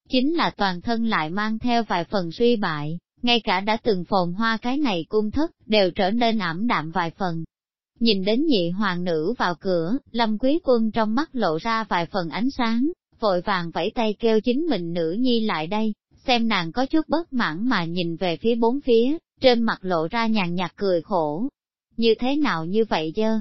chính là toàn thân lại mang theo vài phần suy bại, ngay cả đã từng phồn hoa cái này cung thất, đều trở nên ảm đạm vài phần. Nhìn đến nhị hoàng nữ vào cửa, lâm quý quân trong mắt lộ ra vài phần ánh sáng, vội vàng vẫy tay kêu chính mình nữ nhi lại đây, xem nàng có chút bất mãn mà nhìn về phía bốn phía, trên mặt lộ ra nhàn nhạt cười khổ. Như thế nào như vậy dơ?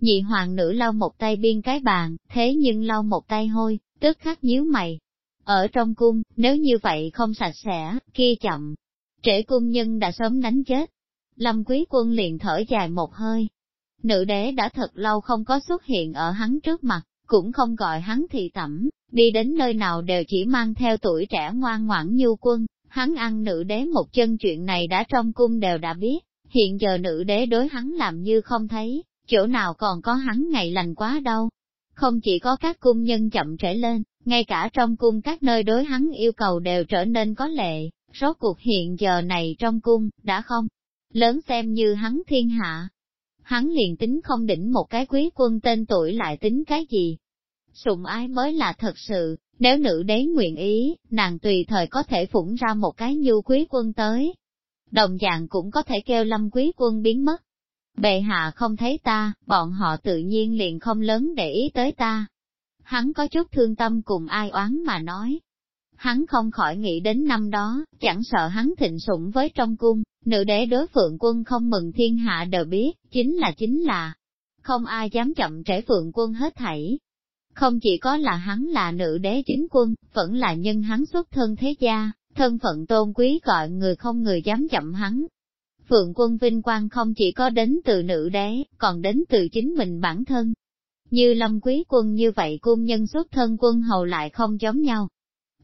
Nhị hoàng nữ lau một tay biên cái bàn, thế nhưng lau một tay hôi, tức khắc nhíu mày. Ở trong cung, nếu như vậy không sạch sẽ, kia chậm. trễ cung nhân đã sớm đánh chết. Lâm quý quân liền thở dài một hơi. Nữ đế đã thật lâu không có xuất hiện ở hắn trước mặt, cũng không gọi hắn thị tẩm, đi đến nơi nào đều chỉ mang theo tuổi trẻ ngoan ngoãn như quân, hắn ăn nữ đế một chân chuyện này đã trong cung đều đã biết, hiện giờ nữ đế đối hắn làm như không thấy, chỗ nào còn có hắn ngày lành quá đâu. Không chỉ có các cung nhân chậm trễ lên, ngay cả trong cung các nơi đối hắn yêu cầu đều trở nên có lệ, rốt cuộc hiện giờ này trong cung, đã không, lớn xem như hắn thiên hạ. Hắn liền tính không đỉnh một cái quý quân tên tuổi lại tính cái gì. Sùng ái mới là thật sự, nếu nữ đế nguyện ý, nàng tùy thời có thể phủng ra một cái nhu quý quân tới. Đồng dạng cũng có thể kêu lâm quý quân biến mất. Bệ hạ không thấy ta, bọn họ tự nhiên liền không lớn để ý tới ta. Hắn có chút thương tâm cùng ai oán mà nói. Hắn không khỏi nghĩ đến năm đó, chẳng sợ hắn thịnh sủng với trong cung, nữ đế đối phượng quân không mừng thiên hạ đều biết, chính là chính là, không ai dám chậm trễ phượng quân hết thảy, không chỉ có là hắn là nữ đế chính quân, vẫn là nhân hắn xuất thân thế gia, thân phận tôn quý gọi người không người dám chậm hắn. Phượng quân vinh quang không chỉ có đến từ nữ đế, còn đến từ chính mình bản thân. Như lâm quý quân như vậy cung nhân xuất thân quân hầu lại không giống nhau.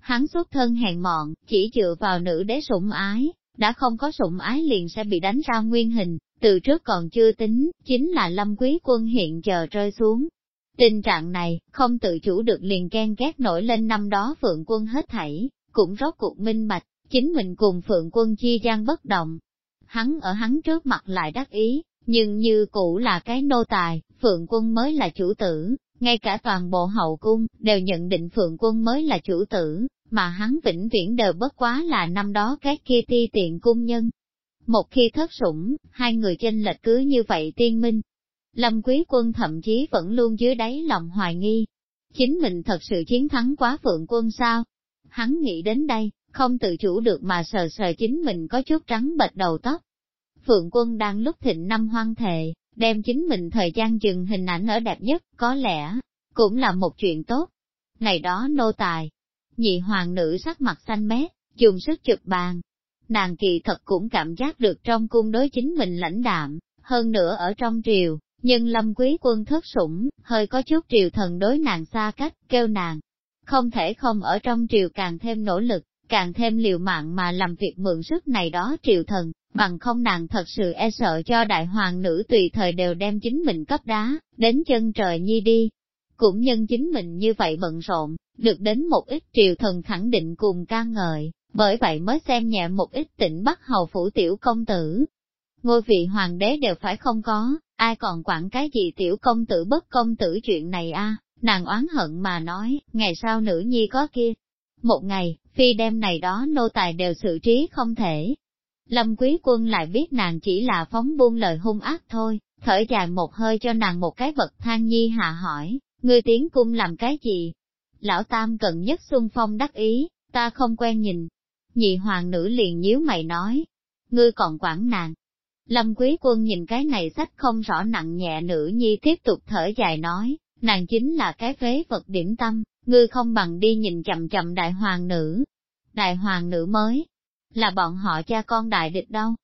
Hắn xuất thân hèn mọn, chỉ dựa vào nữ đế sủng ái, đã không có sủng ái liền sẽ bị đánh ra nguyên hình, từ trước còn chưa tính, chính là lâm quý quân hiện giờ rơi xuống, Tình trạng này, không tự chủ được liền ghen ghét nổi lên năm đó Phượng quân hết thảy, cũng rốt cuộc minh bạch, chính mình cùng Phượng quân chi gian bất động. Hắn ở hắn trước mặt lại đắc ý, nhưng như cũ là cái nô tài, Phượng quân mới là chủ tử, ngay cả toàn bộ hậu cung, đều nhận định Phượng quân mới là chủ tử, mà hắn vĩnh viễn đều bất quá là năm đó các kia ti tiện cung nhân. Một khi thất sủng, hai người chênh lệch cứ như vậy tiên minh, Lâm Quý Quân thậm chí vẫn luôn dưới đáy lòng hoài nghi. Chính mình thật sự chiến thắng quá Phượng Quân sao? Hắn nghĩ đến đây, không tự chủ được mà sờ sờ chính mình có chút trắng bệch đầu tóc. Phượng Quân đang lúc thịnh năm hoang thệ, đem chính mình thời gian dừng hình ảnh ở đẹp nhất, có lẽ, cũng là một chuyện tốt. Ngày đó nô tài, nhị hoàng nữ sắc mặt xanh mét, dùng sức chụp bàn. Nàng kỳ thật cũng cảm giác được trong cung đối chính mình lãnh đạm, hơn nữa ở trong triều, nhưng lâm quý quân thất sủng, hơi có chút triều thần đối nàng xa cách, kêu nàng. Không thể không ở trong triều càng thêm nỗ lực, càng thêm liều mạng mà làm việc mượn sức này đó triều thần, bằng không nàng thật sự e sợ cho đại hoàng nữ tùy thời đều đem chính mình cấp đá, đến chân trời nhi đi. Cũng nhân chính mình như vậy bận rộn, được đến một ít triều thần khẳng định cùng ca ngợi, bởi vậy mới xem nhẹ một ít tỉnh Bắc Hầu Phủ Tiểu Công Tử. Ngôi vị hoàng đế đều phải không có, ai còn quản cái gì tiểu công tử bất công tử chuyện này a nàng oán hận mà nói, ngày sau nữ nhi có kia. Một ngày, phi đem này đó nô tài đều xử trí không thể. Lâm quý quân lại biết nàng chỉ là phóng buông lời hung ác thôi, thở dài một hơi cho nàng một cái vật than nhi hạ hỏi, ngươi tiến cung làm cái gì? Lão Tam cần nhất xuân phong đắc ý, ta không quen nhìn. Nhị hoàng nữ liền nhíu mày nói, ngươi còn quản nàng, Lâm quý quân nhìn cái này sách không rõ nặng nhẹ nữ nhi tiếp tục thở dài nói, nàng chính là cái phế vật điểm tâm, ngươi không bằng đi nhìn chậm chậm đại hoàng nữ. Đại hoàng nữ mới, là bọn họ cha con đại địch đâu.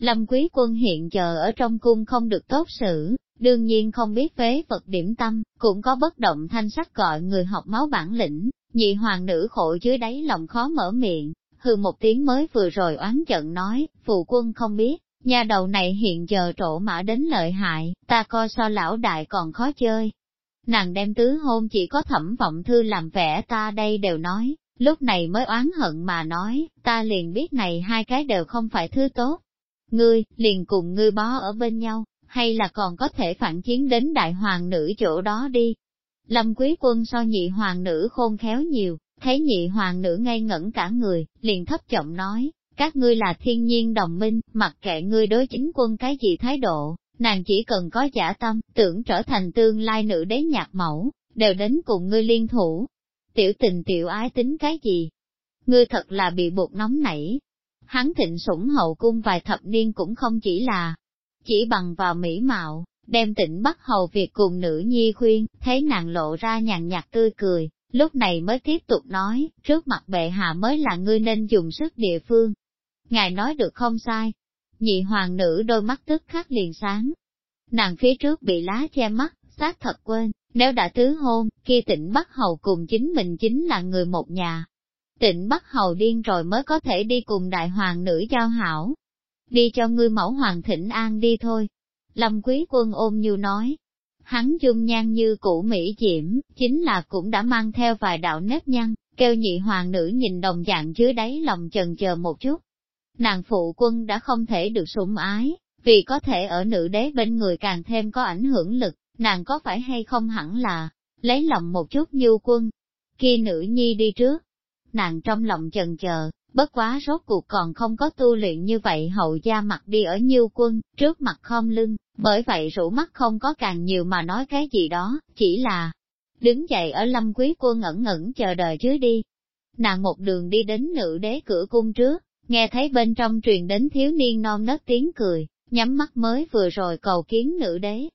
Lâm quý quân hiện giờ ở trong cung không được tốt xử, đương nhiên không biết phế vật điểm tâm, cũng có bất động thanh sắc gọi người học máu bản lĩnh, nhị hoàng nữ khổ dưới đáy lòng khó mở miệng, hừ một tiếng mới vừa rồi oán giận nói, phụ quân không biết, Nhà đầu này hiện giờ trổ mã đến lợi hại, ta coi so lão đại còn khó chơi. Nàng đem tứ hôn chỉ có thẩm vọng thư làm vẻ ta đây đều nói, lúc này mới oán hận mà nói, ta liền biết này hai cái đều không phải thứ tốt. Ngươi, liền cùng ngươi bó ở bên nhau, hay là còn có thể phản chiến đến đại hoàng nữ chỗ đó đi. Lâm quý quân so nhị hoàng nữ khôn khéo nhiều, thấy nhị hoàng nữ ngây ngẩn cả người, liền thấp giọng nói, các ngươi là thiên nhiên đồng minh, mặc kệ ngươi đối chính quân cái gì thái độ, nàng chỉ cần có giả tâm, tưởng trở thành tương lai nữ đế nhạc mẫu, đều đến cùng ngươi liên thủ. Tiểu tình tiểu ái tính cái gì? Ngươi thật là bị buộc nóng nảy. Hắn thịnh sủng hậu cung vài thập niên cũng không chỉ là, chỉ bằng vào mỹ mạo, đem tỉnh bắt hầu việc cùng nữ nhi khuyên, thấy nàng lộ ra nhàn nhạt tươi cười, lúc này mới tiếp tục nói, trước mặt bệ hạ mới là ngươi nên dùng sức địa phương, ngài nói được không sai. Nhị hoàng nữ đôi mắt tức khắc liền sáng. Nàng phía trước bị lá che mắt, xác thật quên, nếu đã tứ hôn, kia tịnh Bắc Hầu cùng chính mình chính là người một nhà. Tịnh Bắc Hầu điên rồi mới có thể đi cùng đại hoàng nữ giao hảo. Đi cho ngươi mẫu hoàng thịnh an đi thôi. Lâm quý quân ôm như nói. Hắn dung nhan như cũ Mỹ diễm, chính là cũng đã mang theo vài đạo nếp nhăn, kêu nhị hoàng nữ nhìn đồng dạng dưới đáy lòng chần chờ một chút. Nàng phụ quân đã không thể được sủng ái, vì có thể ở nữ đế bên người càng thêm có ảnh hưởng lực, nàng có phải hay không hẳn là, lấy lòng một chút như quân. kia nữ nhi đi trước, nàng trong lòng chần chờ, bất quá rốt cuộc còn không có tu luyện như vậy hậu gia mặt đi ở nhiêu quân, trước mặt không lưng, bởi vậy rủ mắt không có càng nhiều mà nói cái gì đó, chỉ là đứng dậy ở lâm quý quân ngẩn ngẩn chờ đợi dưới đi. Nàng một đường đi đến nữ đế cửa cung trước, nghe thấy bên trong truyền đến thiếu niên non nớt tiếng cười, nhắm mắt mới vừa rồi cầu kiến nữ đế.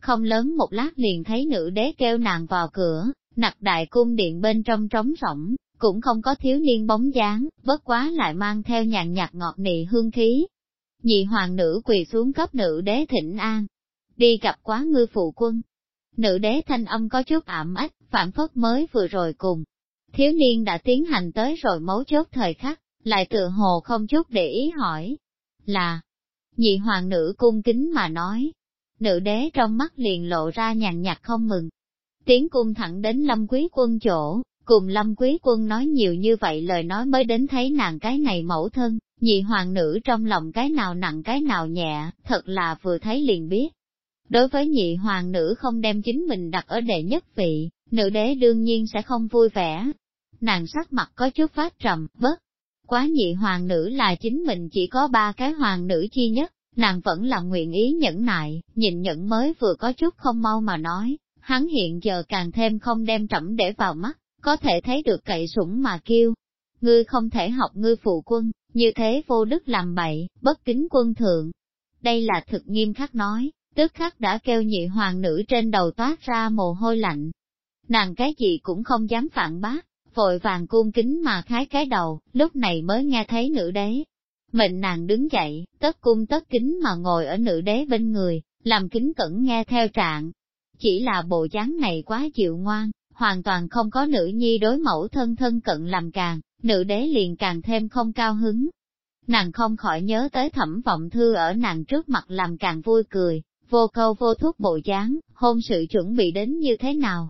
Không lớn một lát liền thấy nữ đế kêu nàng vào cửa, nặc đại cung điện bên trong trống rỗng, cũng không có thiếu niên bóng dáng, bất quá lại mang theo nhàn nhạt ngọt nị hương khí. Nhị hoàng nữ quỳ xuống cấp nữ đế thịnh an, đi gặp quá ngư phụ quân. Nữ đế thanh âm có chút ảm ách, phản phất mới vừa rồi cùng. Thiếu niên đã tiến hành tới rồi mấu chốt thời khắc, lại tựa hồ không chút để ý hỏi. Là, nhị hoàng nữ cung kính mà nói. Nữ đế trong mắt liền lộ ra nhàn nhạt không mừng. Tiến cung thẳng đến lâm quý quân chỗ, cùng lâm quý quân nói nhiều như vậy lời nói mới đến thấy nàng cái này mẫu thân, nhị hoàng nữ trong lòng cái nào nặng cái nào nhẹ, thật là vừa thấy liền biết. Đối với nhị hoàng nữ không đem chính mình đặt ở đệ nhất vị, nữ đế đương nhiên sẽ không vui vẻ. Nàng sắc mặt có chút phát trầm, bớt. Quá nhị hoàng nữ là chính mình chỉ có ba cái hoàng nữ chi nhất, nàng vẫn là nguyện ý nhẫn nại, nhìn nhẫn mới vừa có chút không mau mà nói, hắn hiện giờ càng thêm không đem trẫm để vào mắt, có thể thấy được cậy sủng mà kêu. Ngươi không thể học ngươi phụ quân, như thế vô đức làm bậy, bất kính quân thượng. Đây là thực nghiêm khắc nói, tức khắc đã kêu nhị hoàng nữ trên đầu toát ra mồ hôi lạnh. Nàng cái gì cũng không dám phản bác, vội vàng cung kính mà khái cái đầu, lúc này mới nghe thấy nữ đế. Mệnh nàng đứng dậy, tất cung tất kính mà ngồi ở nữ đế bên người, làm kính cẩn nghe theo trạng. Chỉ là bộ dáng này quá chịu ngoan, hoàn toàn không có nữ nhi đối mẫu thân thân cận làm càng, nữ đế liền càng thêm không cao hứng. Nàng không khỏi nhớ tới thẩm vọng thư ở nàng trước mặt làm càng vui cười, vô câu vô thuốc bộ dáng, hôn sự chuẩn bị đến như thế nào.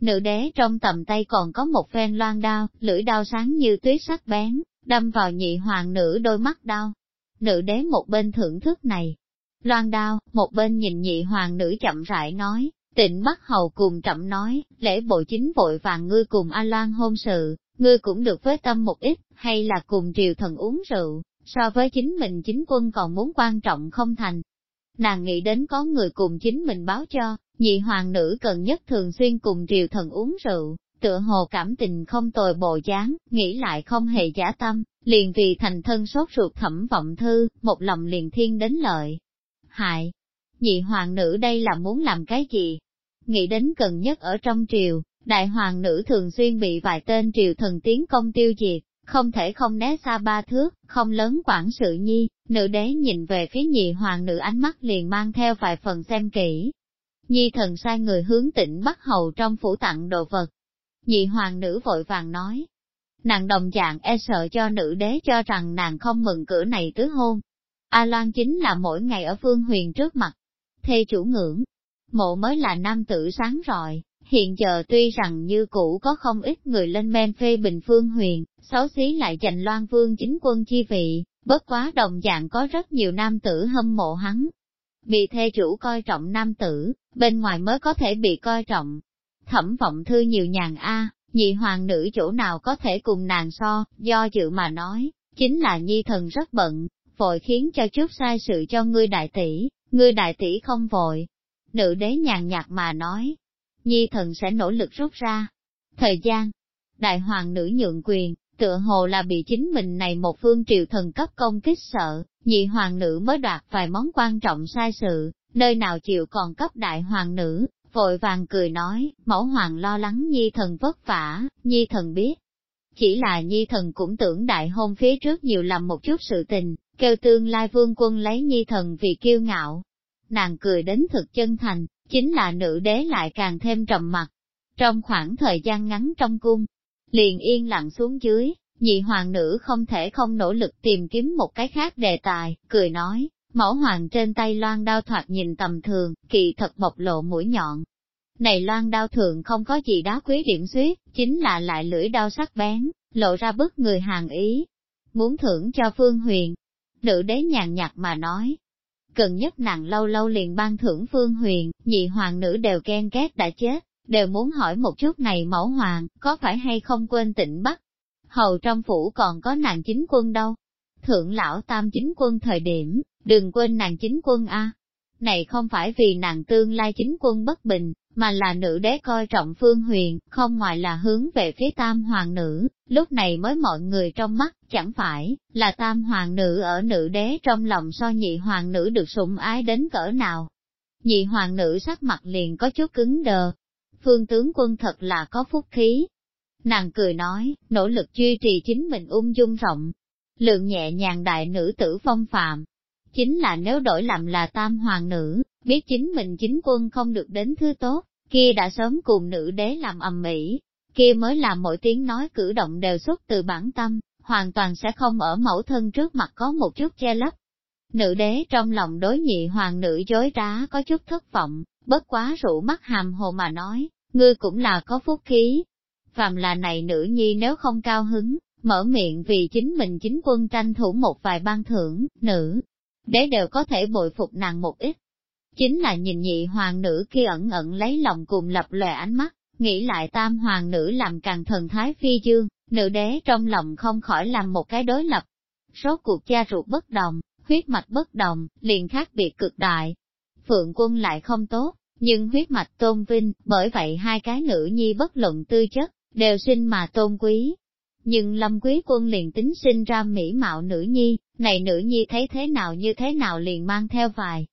Nữ đế trong tầm tay còn có một phen loan đao, lưỡi đao sáng như tuyết sắc bén, đâm vào nhị hoàng nữ đôi mắt đau. Nữ đế một bên thưởng thức này, loan đao, một bên nhìn nhị hoàng nữ chậm rãi nói, Tịnh bắt Hầu cùng chậm nói, lễ bộ chính vội vàng ngươi cùng A Loan hôn sự, ngươi cũng được với tâm một ít, hay là cùng triều thần uống rượu, so với chính mình chính quân còn muốn quan trọng không thành. Nàng nghĩ đến có người cùng chính mình báo cho, nhị hoàng nữ cần nhất thường xuyên cùng triều thần uống rượu, tựa hồ cảm tình không tồi bộ dáng, nghĩ lại không hề giả tâm, liền vì thành thân sốt ruột thẩm vọng thư, một lòng liền thiên đến lợi. Hại! Nhị hoàng nữ đây là muốn làm cái gì? Nghĩ đến cần nhất ở trong triều, đại hoàng nữ thường xuyên bị vài tên triều thần tiến công tiêu diệt, không thể không né xa ba thước, không lớn quản sự nhi, nữ đế nhìn về phía nhị hoàng nữ ánh mắt liền mang theo vài phần xem kỹ. Nhi thần sai người hướng tỉnh bắt hầu trong phủ tặng đồ vật. Nhị hoàng nữ vội vàng nói. Nàng đồng dạng e sợ cho nữ đế cho rằng nàng không mừng cửa này tứ hôn. A Loan chính là mỗi ngày ở phương huyền trước mặt. Thê chủ ngưỡng, mộ mới là nam tử sáng rọi, hiện giờ tuy rằng như cũ có không ít người lên men phê bình phương huyền, xấu xí lại giành loan vương chính quân chi vị, bất quá đồng dạng có rất nhiều nam tử hâm mộ hắn. Bị thê chủ coi trọng nam tử, bên ngoài mới có thể bị coi trọng. Thẩm vọng thư nhiều nhàn a, nhị hoàng nữ chỗ nào có thể cùng nàng so, do dự mà nói, chính là nhi thần rất bận, vội khiến cho chút sai sự cho ngươi đại tỷ, ngươi đại tỷ không vội, Nữ đế nhàn nhạt mà nói, nhi thần sẽ nỗ lực rút ra. Thời gian, đại hoàng nữ nhượng quyền, tựa hồ là bị chính mình này một phương triều thần cấp công kích sợ, nhị hoàng nữ mới đoạt vài món quan trọng sai sự, nơi nào chịu còn cấp đại hoàng nữ, vội vàng cười nói, mẫu hoàng lo lắng nhi thần vất vả, nhi thần biết. chỉ là nhi thần cũng tưởng đại hôn phía trước nhiều làm một chút sự tình, kêu tương lai vương quân lấy nhi thần vì kiêu ngạo. Nàng cười đến thực chân thành, chính là nữ đế lại càng thêm trầm mặt. Trong khoảng thời gian ngắn trong cung, liền yên lặng xuống dưới, nhị hoàng nữ không thể không nỗ lực tìm kiếm một cái khác đề tài, cười nói, mẫu hoàng trên tay loan đao thoạt nhìn tầm thường, kỳ thật bộc lộ mũi nhọn. Này loan đao thường không có gì đá quý điểm suyết, chính là lại lưỡi đao sắc bén, lộ ra bức người hàng ý. Muốn thưởng cho Phương Huyền, nữ đế nhàn nhạt mà nói. Cần nhất nàng lâu lâu liền ban thưởng Phương Huyền, nhị hoàng nữ đều ghen ghét đã chết, đều muốn hỏi một chút này mẫu hoàng, có phải hay không quên tỉnh Bắc? Hầu trong phủ còn có nàng chính quân đâu? Thượng lão tam chính quân thời điểm, đừng quên nàng chính quân a. Này không phải vì nàng tương lai chính quân bất bình, mà là nữ đế coi trọng phương huyền, không ngoài là hướng về phía tam hoàng nữ, lúc này mới mọi người trong mắt, chẳng phải, là tam hoàng nữ ở nữ đế trong lòng so nhị hoàng nữ được sủng ái đến cỡ nào. Nhị hoàng nữ sắc mặt liền có chút cứng đờ, phương tướng quân thật là có phúc khí. Nàng cười nói, nỗ lực duy trì chính mình ung dung rộng, lượng nhẹ nhàng đại nữ tử phong phạm. Chính là nếu đổi làm là tam hoàng nữ, biết chính mình chính quân không được đến thứ tốt, kia đã sớm cùng nữ đế làm ầm ĩ, kia mới là mỗi tiếng nói cử động đều xuất từ bản tâm, hoàn toàn sẽ không ở mẫu thân trước mặt có một chút che lấp. Nữ đế trong lòng đối nhị hoàng nữ dối trá có chút thất vọng, bất quá rủ mắt hàm hồ mà nói, ngươi cũng là có phúc khí. Phàm là này nữ nhi nếu không cao hứng, mở miệng vì chính mình chính quân tranh thủ một vài ban thưởng, nữ, đế đều có thể bội phục nàng một ít. Chính là nhìn nhị hoàng nữ kia ẩn ẩn lấy lòng cùng lập lòe ánh mắt, nghĩ lại tam hoàng nữ làm càng thần thái phi dương, nữ đế trong lòng không khỏi làm một cái đối lập. Số cuộc cha ruột bất đồng, huyết mạch bất đồng, liền khác biệt cực đại. Phượng quân lại không tốt, nhưng huyết mạch tôn vinh, bởi vậy hai cái nữ nhi bất luận tư chất, đều sinh mà tôn quý. Nhưng lâm quý quân liền tính sinh ra mỹ mạo nữ nhi, này nữ nhi thấy thế nào như thế nào liền mang theo vài.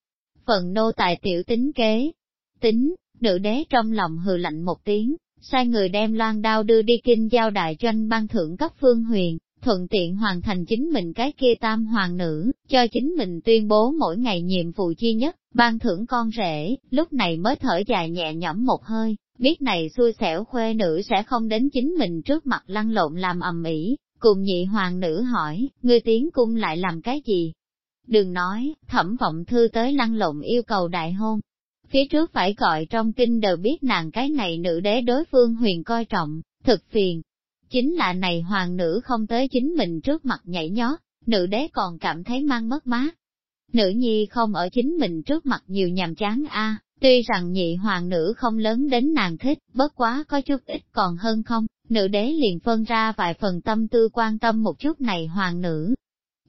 Phần nô tài tiểu tính kế. Tính, nữ đế trong lòng hừ lạnh một tiếng, sai người đem loan đao đưa đi kinh giao đại doanh ban thưởng cấp phương huyền, thuận tiện hoàn thành chính mình cái kia tam hoàng nữ, cho chính mình tuyên bố mỗi ngày nhiệm vụ chi nhất, ban thưởng con rể, lúc này mới thở dài nhẹ nhõm một hơi, biết này xui xẻo khuê nữ sẽ không đến chính mình trước mặt lăn lộn làm ầm ĩ, cùng nhị hoàng nữ hỏi, ngươi tiến cung lại làm cái gì? Đừng nói, thẩm vọng thư tới lăn lộn yêu cầu đại hôn. Phía trước phải gọi trong kinh đều biết nàng cái này nữ đế đối phương huyền coi trọng, thực phiền, chính là này hoàng nữ không tới chính mình trước mặt nhảy nhót, nữ đế còn cảm thấy mang mất mát. Nữ nhi không ở chính mình trước mặt nhiều nhàm chán a tuy rằng nhị hoàng nữ không lớn đến nàng thích, bất quá có chút ít còn hơn không, nữ đế liền phân ra vài phần tâm tư quan tâm một chút này hoàng nữ.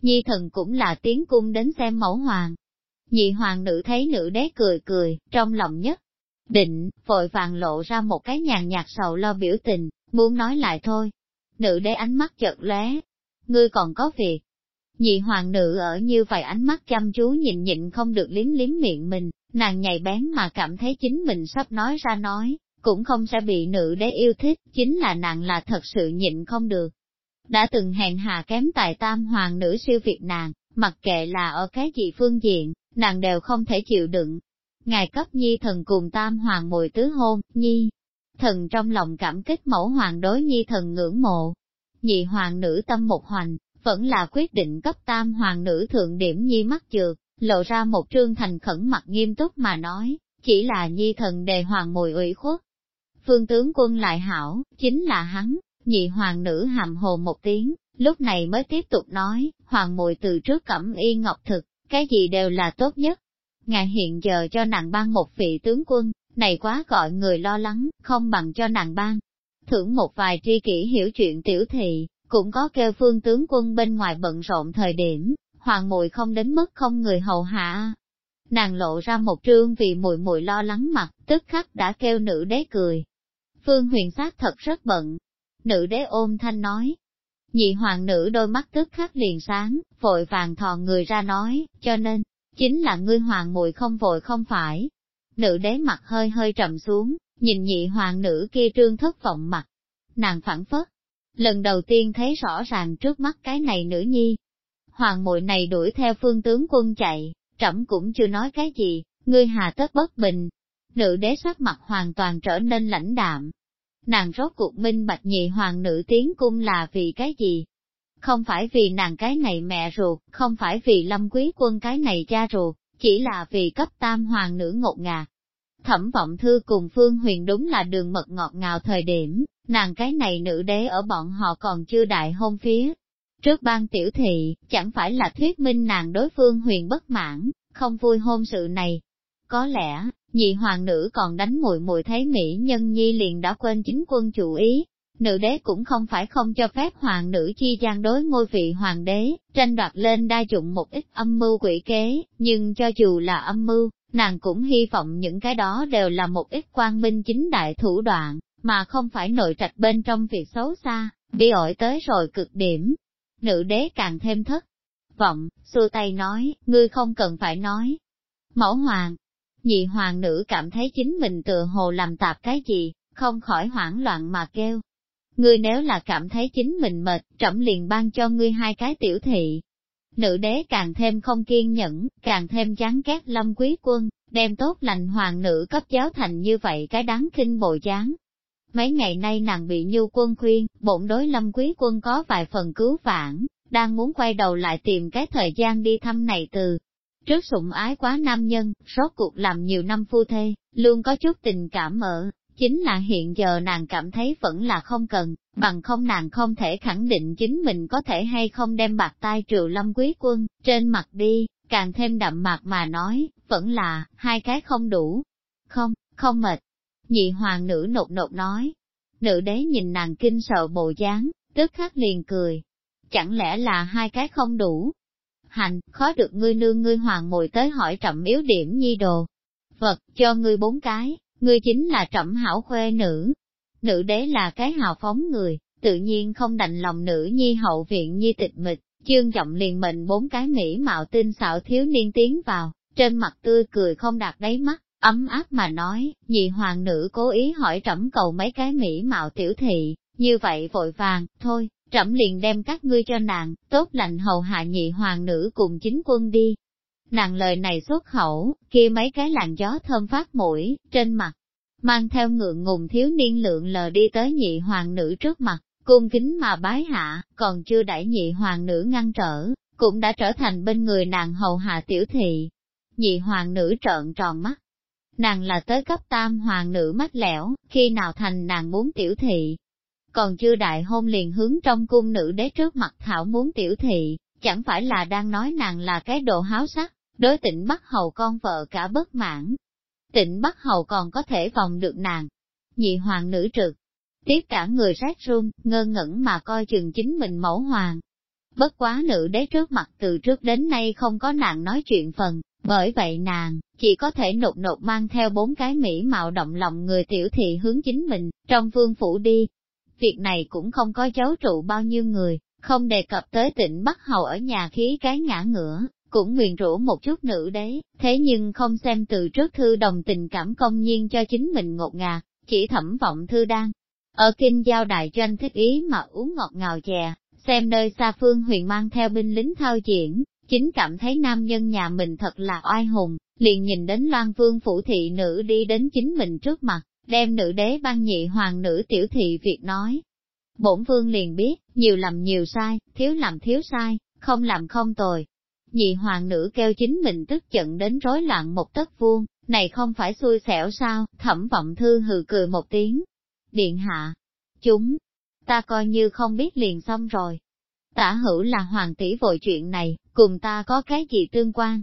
Nhi thần cũng là tiến cung đến xem mẫu hoàng. Nhị hoàng nữ thấy nữ đế cười cười, trong lòng nhất. Định, vội vàng lộ ra một cái nhàn nhạt sầu lo biểu tình, muốn nói lại thôi. Nữ đế ánh mắt chợt lóe, ngươi còn có việc. Nhị hoàng nữ ở như vậy ánh mắt chăm chú nhìn nhịn không được liếm liếm miệng mình, nàng nhạy bén mà cảm thấy chính mình sắp nói ra nói, cũng không sẽ bị nữ đế yêu thích, chính là nàng là thật sự nhịn không được. Đã từng hẹn hà kém tài tam hoàng nữ siêu việt nàng, mặc kệ là ở cái gì phương diện, nàng đều không thể chịu đựng. Ngài cấp nhi thần cùng tam hoàng mùi tứ hôn, nhi, thần trong lòng cảm kích mẫu hoàng đối nhi thần ngưỡng mộ. Nhị hoàng nữ tâm một hoành, vẫn là quyết định cấp tam hoàng nữ thượng điểm nhi mắt dược, lộ ra một trương thành khẩn mặt nghiêm túc mà nói, chỉ là nhi thần đề hoàng mùi ủy khuất. Phương tướng quân lại hảo, chính là hắn, nhị hoàng nữ hàm hồ một tiếng, lúc này mới tiếp tục nói, hoàng mùi từ trước cẩm y ngọc thực, cái gì đều là tốt nhất. Ngài hiện giờ cho nàng ban một vị tướng quân, này quá gọi người lo lắng, không bằng cho nàng ban. Thưởng một vài tri kỷ hiểu chuyện tiểu thị, cũng có kêu phương tướng quân bên ngoài bận rộn thời điểm, hoàng mùi không đến mức không người hầu hạ. Nàng lộ ra một trương vì mùi mùi lo lắng mặt, tức khắc đã kêu nữ đế cười. Phương huyền sát thật rất bận. Nữ đế ôm thanh nói. Nhị hoàng nữ đôi mắt tức khắc liền sáng, vội vàng thò người ra nói, cho nên, chính là ngươi hoàng mùi không vội không phải, Nữ đế mặt hơi hơi trầm xuống, nhìn nhị hoàng nữ kia trương thất vọng mặt. Nàng phản phất, lần đầu tiên thấy rõ ràng trước mắt cái này nữ nhi. Hoàng muội này đuổi theo phương tướng quân chạy, trẫm cũng chưa nói cái gì, ngươi hà tất bất bình. Nữ đế sắc mặt hoàn toàn trở nên lãnh đạm. Nàng rốt cuộc minh bạch nhị hoàng nữ tiến cung là vì cái gì? Không phải vì nàng cái này mẹ ruột, không phải vì lâm quý quân cái này cha ruột, chỉ là vì cấp tam hoàng nữ ngột ngạt. Thẩm vọng thư cùng Phương Huyền đúng là đường mật ngọt ngào thời điểm, nàng cái này nữ đế ở bọn họ còn chưa đại hôn phía. Trước ban tiểu thị, chẳng phải là thuyết minh nàng đối phương huyền bất mãn, không vui hôn sự này. Có lẽ, nhị hoàng nữ còn đánh mùi mùi thấy Mỹ nhân nhi liền đã quên chính quân chủ ý. Nữ đế cũng không phải không cho phép hoàng nữ chi gian đối ngôi vị hoàng đế, tranh đoạt lên đa dụng một ít âm mưu quỷ kế, nhưng cho dù là âm mưu, nàng cũng hy vọng những cái đó đều là một ít quang minh chính đại thủ đoạn, mà không phải nội trạch bên trong việc xấu xa, bị ổi tới rồi cực điểm. Nữ đế càng thêm thất vọng, xua tay nói, ngươi không cần phải nói. Mẫu hoàng, nhị hoàng nữ cảm thấy chính mình tựa hồ làm tạp cái gì, không khỏi hoảng loạn mà kêu. Ngươi nếu là cảm thấy chính mình mệt, trẫm liền ban cho ngươi hai cái tiểu thị. Nữ đế càng thêm không kiên nhẫn, càng thêm chán ghét lâm quý quân, đem tốt lành hoàng nữ cấp giáo thành như vậy cái đáng kinh bồi chán. Mấy ngày nay nàng bị nhu quân khuyên, bổn đối lâm quý quân có vài phần cứu vãn, đang muốn quay đầu lại tìm cái thời gian đi thăm này từ. Trước sủng ái quá nam nhân, rốt cuộc làm nhiều năm phu thê, luôn có chút tình cảm ở, chính là hiện giờ nàng cảm thấy vẫn là không cần, bằng không nàng không thể khẳng định chính mình có thể hay không đem bạc tai triệu lâm quý quân, trên mặt đi, càng thêm đậm mạc mà nói, vẫn là, hai cái không đủ. Không, không mệt. Nhị hoàng nữ nột nột nói. Nữ đế nhìn nàng kinh sợ bộ dáng, tức khắc liền cười, chẳng lẽ là hai cái không đủ? Hành, khó được ngươi nương ngươi hoàng mồi tới hỏi trầm yếu điểm nhi đồ. Vật, cho ngươi bốn cái, ngươi chính là trẫm hảo khuê nữ. Nữ đế là cái hào phóng người, tự nhiên không đành lòng nữ nhi hậu viện nhi tịch mịch, chương giọng liền mệnh bốn cái mỹ mạo tinh xạo thiếu niên tiến vào, trên mặt tươi cười không đạt đáy mắt, ấm áp mà nói, nhị hoàng nữ cố ý hỏi trẫm cầu mấy cái mỹ mạo tiểu thị, như vậy vội vàng, thôi, trẫm liền đem các ngươi cho nàng, tốt lành hầu hạ nhị hoàng nữ cùng chính quân đi. Nàng lời này xuất khẩu, kia mấy cái làn gió thơm phát mũi, trên mặt, mang theo ngượng ngùng thiếu niên lượng lờ đi tới nhị hoàng nữ trước mặt, cung kính mà bái hạ, còn chưa đẩy nhị hoàng nữ ngăn trở, cũng đã trở thành bên người nàng hầu hạ tiểu thị. Nhị hoàng nữ trợn tròn mắt. Nàng là tới cấp tam hoàng nữ mắt lẻo, khi nào thành nàng muốn tiểu thị, còn chưa đại hôn liền hướng trong cung nữ đế trước mặt thảo muốn tiểu thị, chẳng phải là đang nói nàng là cái đồ háo sắc, đối tịnh Bắc Hầu con vợ cả bất mãn. Tịnh Bắc Hầu còn có thể vòng được nàng. Nhị hoàng nữ trực, tiếp cả người rét run, ngơ ngẩn mà coi chừng chính mình mẫu hoàng. Bất quá nữ đế trước mặt từ trước đến nay không có nàng nói chuyện phần, bởi vậy nàng, chỉ có thể nột nột mang theo bốn cái mỹ mạo động lòng người tiểu thị hướng chính mình, trong vương phủ đi, việc này cũng không có chấu trụ bao nhiêu người, không đề cập tới tỉnh Bắc Hầu ở nhà khí cái ngã ngửa, cũng nguyện rũ một chút nữ đấy, thế nhưng không xem từ trước thư đồng tình cảm công nhiên cho chính mình ngột ngạt, chỉ thẩm vọng thư đang. Ở kinh giao đại doanh thích ý mà uống ngọt ngào chè, xem nơi xa phương huyền mang theo binh lính thao diễn, chính cảm thấy nam nhân nhà mình thật là oai hùng, liền nhìn đến loan vương phủ thị nữ đi đến chính mình trước mặt, đem nữ đế ban nhị hoàng nữ tiểu thị việc nói. Bổn vương liền biết, nhiều làm nhiều sai, thiếu làm thiếu sai, không làm không tồi. Nhị hoàng nữ kêu chính mình tức giận đến rối loạn một tấc vuông, này không phải xui xẻo sao, thẩm vọng thư hừ cười một tiếng. Điện hạ, chúng, ta coi như không biết liền xong rồi. Tả hữu là hoàng tỷ vội chuyện này, cùng ta có cái gì tương quan.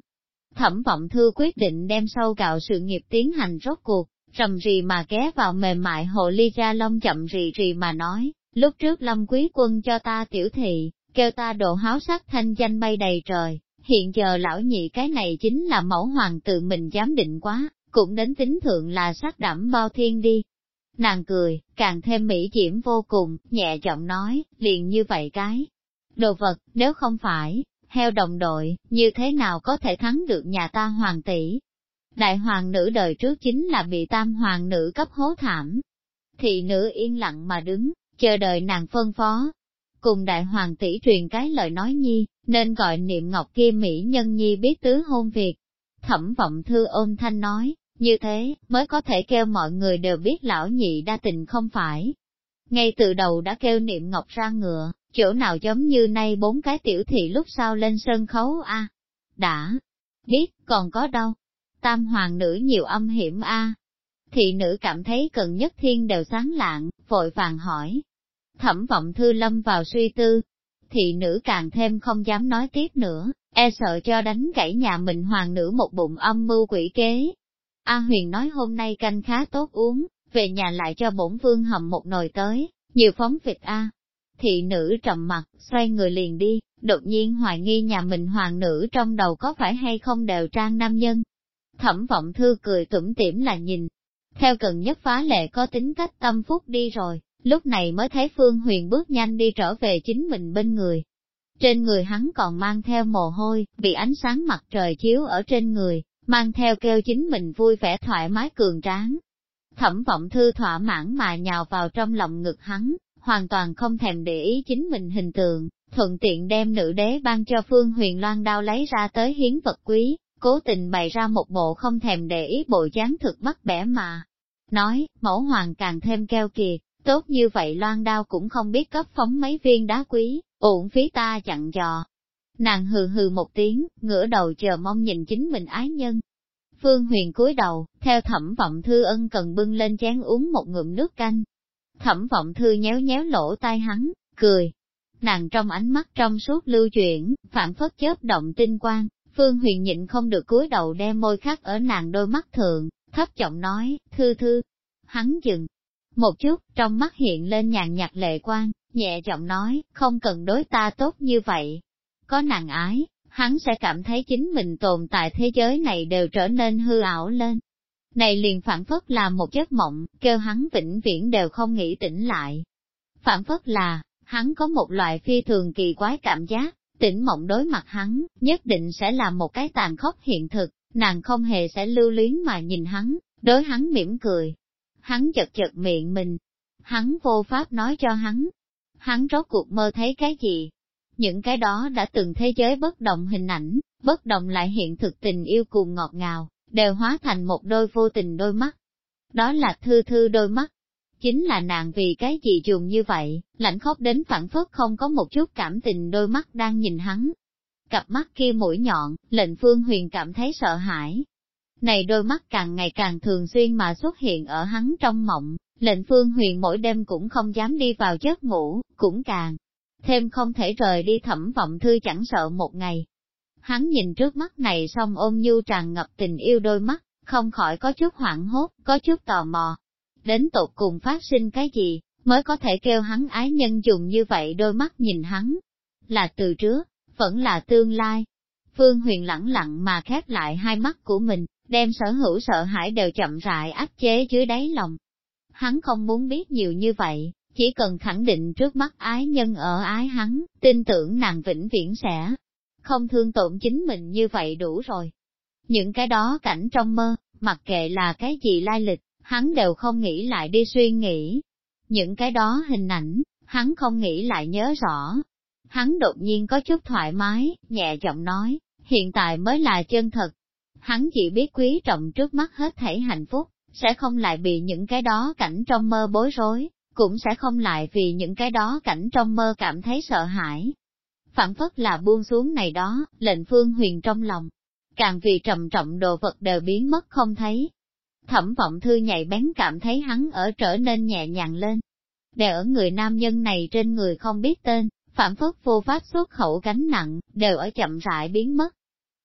Thẩm vọng thư quyết định đem sâu gạo sự nghiệp tiến hành rốt cuộc, rầm rì mà ghé vào mềm mại hồ ly ra lông chậm rì rì mà nói, lúc trước lâm quý quân cho ta tiểu thị, kêu ta độ háo sắc thanh danh bay đầy trời, hiện giờ lão nhị cái này chính là mẫu hoàng tự mình dám định quá, cũng đến tính thượng là sát đảm bao thiên đi. Nàng cười, càng thêm mỹ diễm vô cùng, nhẹ giọng nói, liền như vậy cái. Đồ vật, nếu không phải, heo đồng đội, như thế nào có thể thắng được nhà ta hoàng tỷ, Đại hoàng nữ đời trước chính là bị tam hoàng nữ cấp hố thảm. Thị nữ yên lặng mà đứng, chờ đợi nàng phân phó. Cùng đại hoàng tỷ truyền cái lời nói nhi, nên gọi niệm ngọc kia mỹ nhân nhi biết tứ hôn việc. Thẩm vọng thư ôm thanh nói, như thế, mới có thể kêu mọi người đều biết lão nhị đa tình không phải. Ngay từ đầu đã kêu niệm ngọc ra ngựa, chỗ nào giống như nay bốn cái tiểu thị lúc sau lên sân khấu a Đã, biết, còn có đâu. Tam hoàng nữ nhiều âm hiểm a Thị nữ cảm thấy cần nhất thiên đều sáng lạng, vội vàng hỏi. Thẩm vọng thư lâm vào suy tư. Thị nữ càng thêm không dám nói tiếp nữa, e sợ cho đánh gãy nhà mình hoàng nữ một bụng âm mưu quỷ kế. A huyền nói hôm nay canh khá tốt uống, về nhà lại cho bổn vương hầm một nồi tới, nhiều phóng vịt A. Thị nữ trầm mặt, xoay người liền đi, đột nhiên hoài nghi nhà mình hoàng nữ trong đầu có phải hay không đều trang nam nhân. Thẩm vọng thư cười tủm tỉm là nhìn, theo cần nhất phá lệ có tính cách tâm phúc đi rồi, lúc này mới thấy Phương Huyền bước nhanh đi trở về chính mình bên người. Trên người hắn còn mang theo mồ hôi, bị ánh sáng mặt trời chiếu ở trên người, mang theo kêu chính mình vui vẻ thoải mái cường tráng. Thẩm vọng thư thỏa mãn mà nhào vào trong lòng ngực hắn, hoàn toàn không thèm để ý chính mình hình tượng, thuận tiện đem nữ đế ban cho Phương Huyền Loan đao lấy ra tới hiến vật quý, cố tình bày ra một bộ không thèm để ý bộ dáng thực bắt bẻ mà. Nói, mẫu hoàng càng thêm keo kiệt, tốt như vậy loan đao cũng không biết cấp phóng mấy viên đá quý, ổn phí ta chặn dò. Nàng hừ hừ một tiếng, ngửa đầu chờ mong nhìn chính mình ái nhân. Phương huyền cúi đầu, theo thẩm vọng thư ân cần bưng lên chén uống một ngụm nước canh. Thẩm vọng thư nhéo nhéo lỗ tai hắn, cười. Nàng trong ánh mắt trong suốt lưu chuyển, phản phất chớp động tinh quang, Phương Huyền nhịn không được cúi đầu đem môi khắc ở nàng đôi mắt thượng, thấp giọng nói, thư thư. Hắn dừng. Một chút, trong mắt hiện lên nhàn nhạt lệ quan, nhẹ giọng nói, không cần đối ta tốt như vậy. Có nàng ái, hắn sẽ cảm thấy chính mình tồn tại thế giới này đều trở nên hư ảo lên. Này liền phản phất là một giấc mộng, kêu hắn vĩnh viễn đều không nghĩ tỉnh lại. Phản phất là, hắn có một loại phi thường kỳ quái cảm giác, tỉnh mộng đối mặt hắn, nhất định sẽ là một cái tàn khốc hiện thực, nàng không hề sẽ lưu luyến mà nhìn hắn, đối hắn mỉm cười. Hắn chật chật miệng mình, hắn vô pháp nói cho hắn, hắn rốt cuộc mơ thấy cái gì. Những cái đó đã từng thế giới bất động hình ảnh, bất động lại hiện thực tình yêu cùng ngọt ngào, đều hóa thành một đôi vô tình đôi mắt. Đó là thư thư đôi mắt. Chính là nàng vì cái gì dùng như vậy, lạnh khóc đến phản phất không có một chút cảm tình đôi mắt đang nhìn hắn, cặp mắt kia mũi nhọn, lệnh Phương Huyền cảm thấy sợ hãi. Này đôi mắt càng ngày càng thường xuyên mà xuất hiện ở hắn trong mộng, lệnh Phương Huyền mỗi đêm cũng không dám đi vào giấc ngủ, cũng càng thêm không thể rời đi thẩm vọng thư chẳng sợ một ngày. Hắn nhìn trước mắt này xong ôm nhu tràn ngập tình yêu đôi mắt, không khỏi có chút hoảng hốt, có chút tò mò. Đến tột cùng phát sinh cái gì, mới có thể kêu hắn ái nhân dùng như vậy đôi mắt nhìn hắn. Là từ trước, vẫn là tương lai. Phương Huyền lẳng lặng mà khép lại hai mắt của mình, đem sở hữu sợ hãi đều chậm rãi áp chế dưới đáy lòng. Hắn không muốn biết nhiều như vậy, chỉ cần khẳng định trước mắt ái nhân ở ái hắn, tin tưởng nàng vĩnh viễn sẽ không thương tổn chính mình như vậy đủ rồi. Những cái đó cảnh trong mơ, mặc kệ là cái gì lai lịch, hắn đều không nghĩ lại đi suy nghĩ. Những cái đó hình ảnh, hắn không nghĩ lại nhớ rõ, Hắn đột nhiên có chút thoải mái, nhẹ giọng nói, hiện tại mới là chân thật. Hắn chỉ biết quý trọng trước mắt hết thảy hạnh phúc, sẽ không lại bị những cái đó cảnh trong mơ bối rối, cũng sẽ không lại vì những cái đó cảnh trong mơ cảm thấy sợ hãi. Phản phất là buông xuống này đó, lệnh phương huyền trong lòng. Càng vì trầm trọng đồ vật đều biến mất không thấy. Thẩm vọng thư nhạy bén cảm thấy hắn ở trở nên nhẹ nhàng lên. Đều ở người nam nhân này trên người không biết tên, phản phất vô pháp xuất khẩu gánh nặng, đều ở chậm rãi biến mất.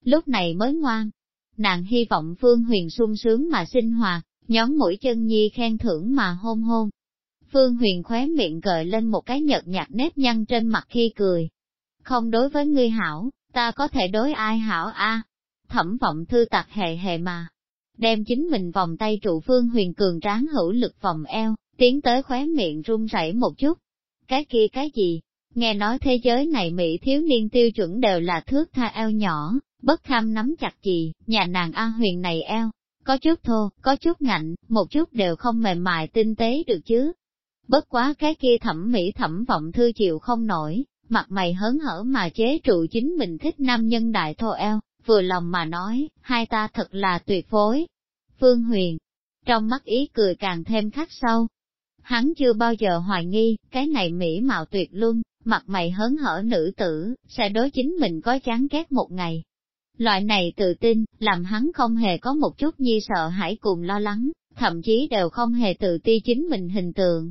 Lúc này mới ngoan, nàng hy vọng Phương Huyền sung sướng mà sinh hoạt, nhóm mũi chân nhi khen thưởng mà hôn hôn. Phương Huyền khóe miệng gợi lên một cái nhợt nhạt nếp nhăn trên mặt khi cười. Không đối với ngươi hảo, ta có thể đối ai hảo a? Thẩm vọng thư tặc hề hề mà. Đem chính mình vòng tay trụ Phương Huyền cường tráng hữu lực vòng eo, tiến tới khóe miệng run rẩy một chút. Cái kia cái gì, Nghe nói thế giới này Mỹ thiếu niên tiêu chuẩn đều là thước tha eo nhỏ, bất kham nắm chặt chị, nhà nàng An Huyền này eo, có chút thô, có chút ngạnh, một chút đều không mềm mại tinh tế được chứ. bất quá cái kia thẩm mỹ thẩm vọng thư chịu không nổi, mặt mày hớn hở mà chế trụ chính mình thích nam nhân đại thô eo, vừa lòng mà nói, hai ta thật là tuyệt phối. Phương Huyền, trong mắt ý cười càng thêm khắc sâu. Hắn chưa bao giờ hoài nghi, cái này mỹ mạo tuyệt luân, mặt mày hớn hở nữ tử, sẽ đối chính mình có chán ghét một ngày. Loại này tự tin, làm hắn không hề có một chút nhi sợ hãi cùng lo lắng, thậm chí đều không hề tự ti chính mình hình tượng.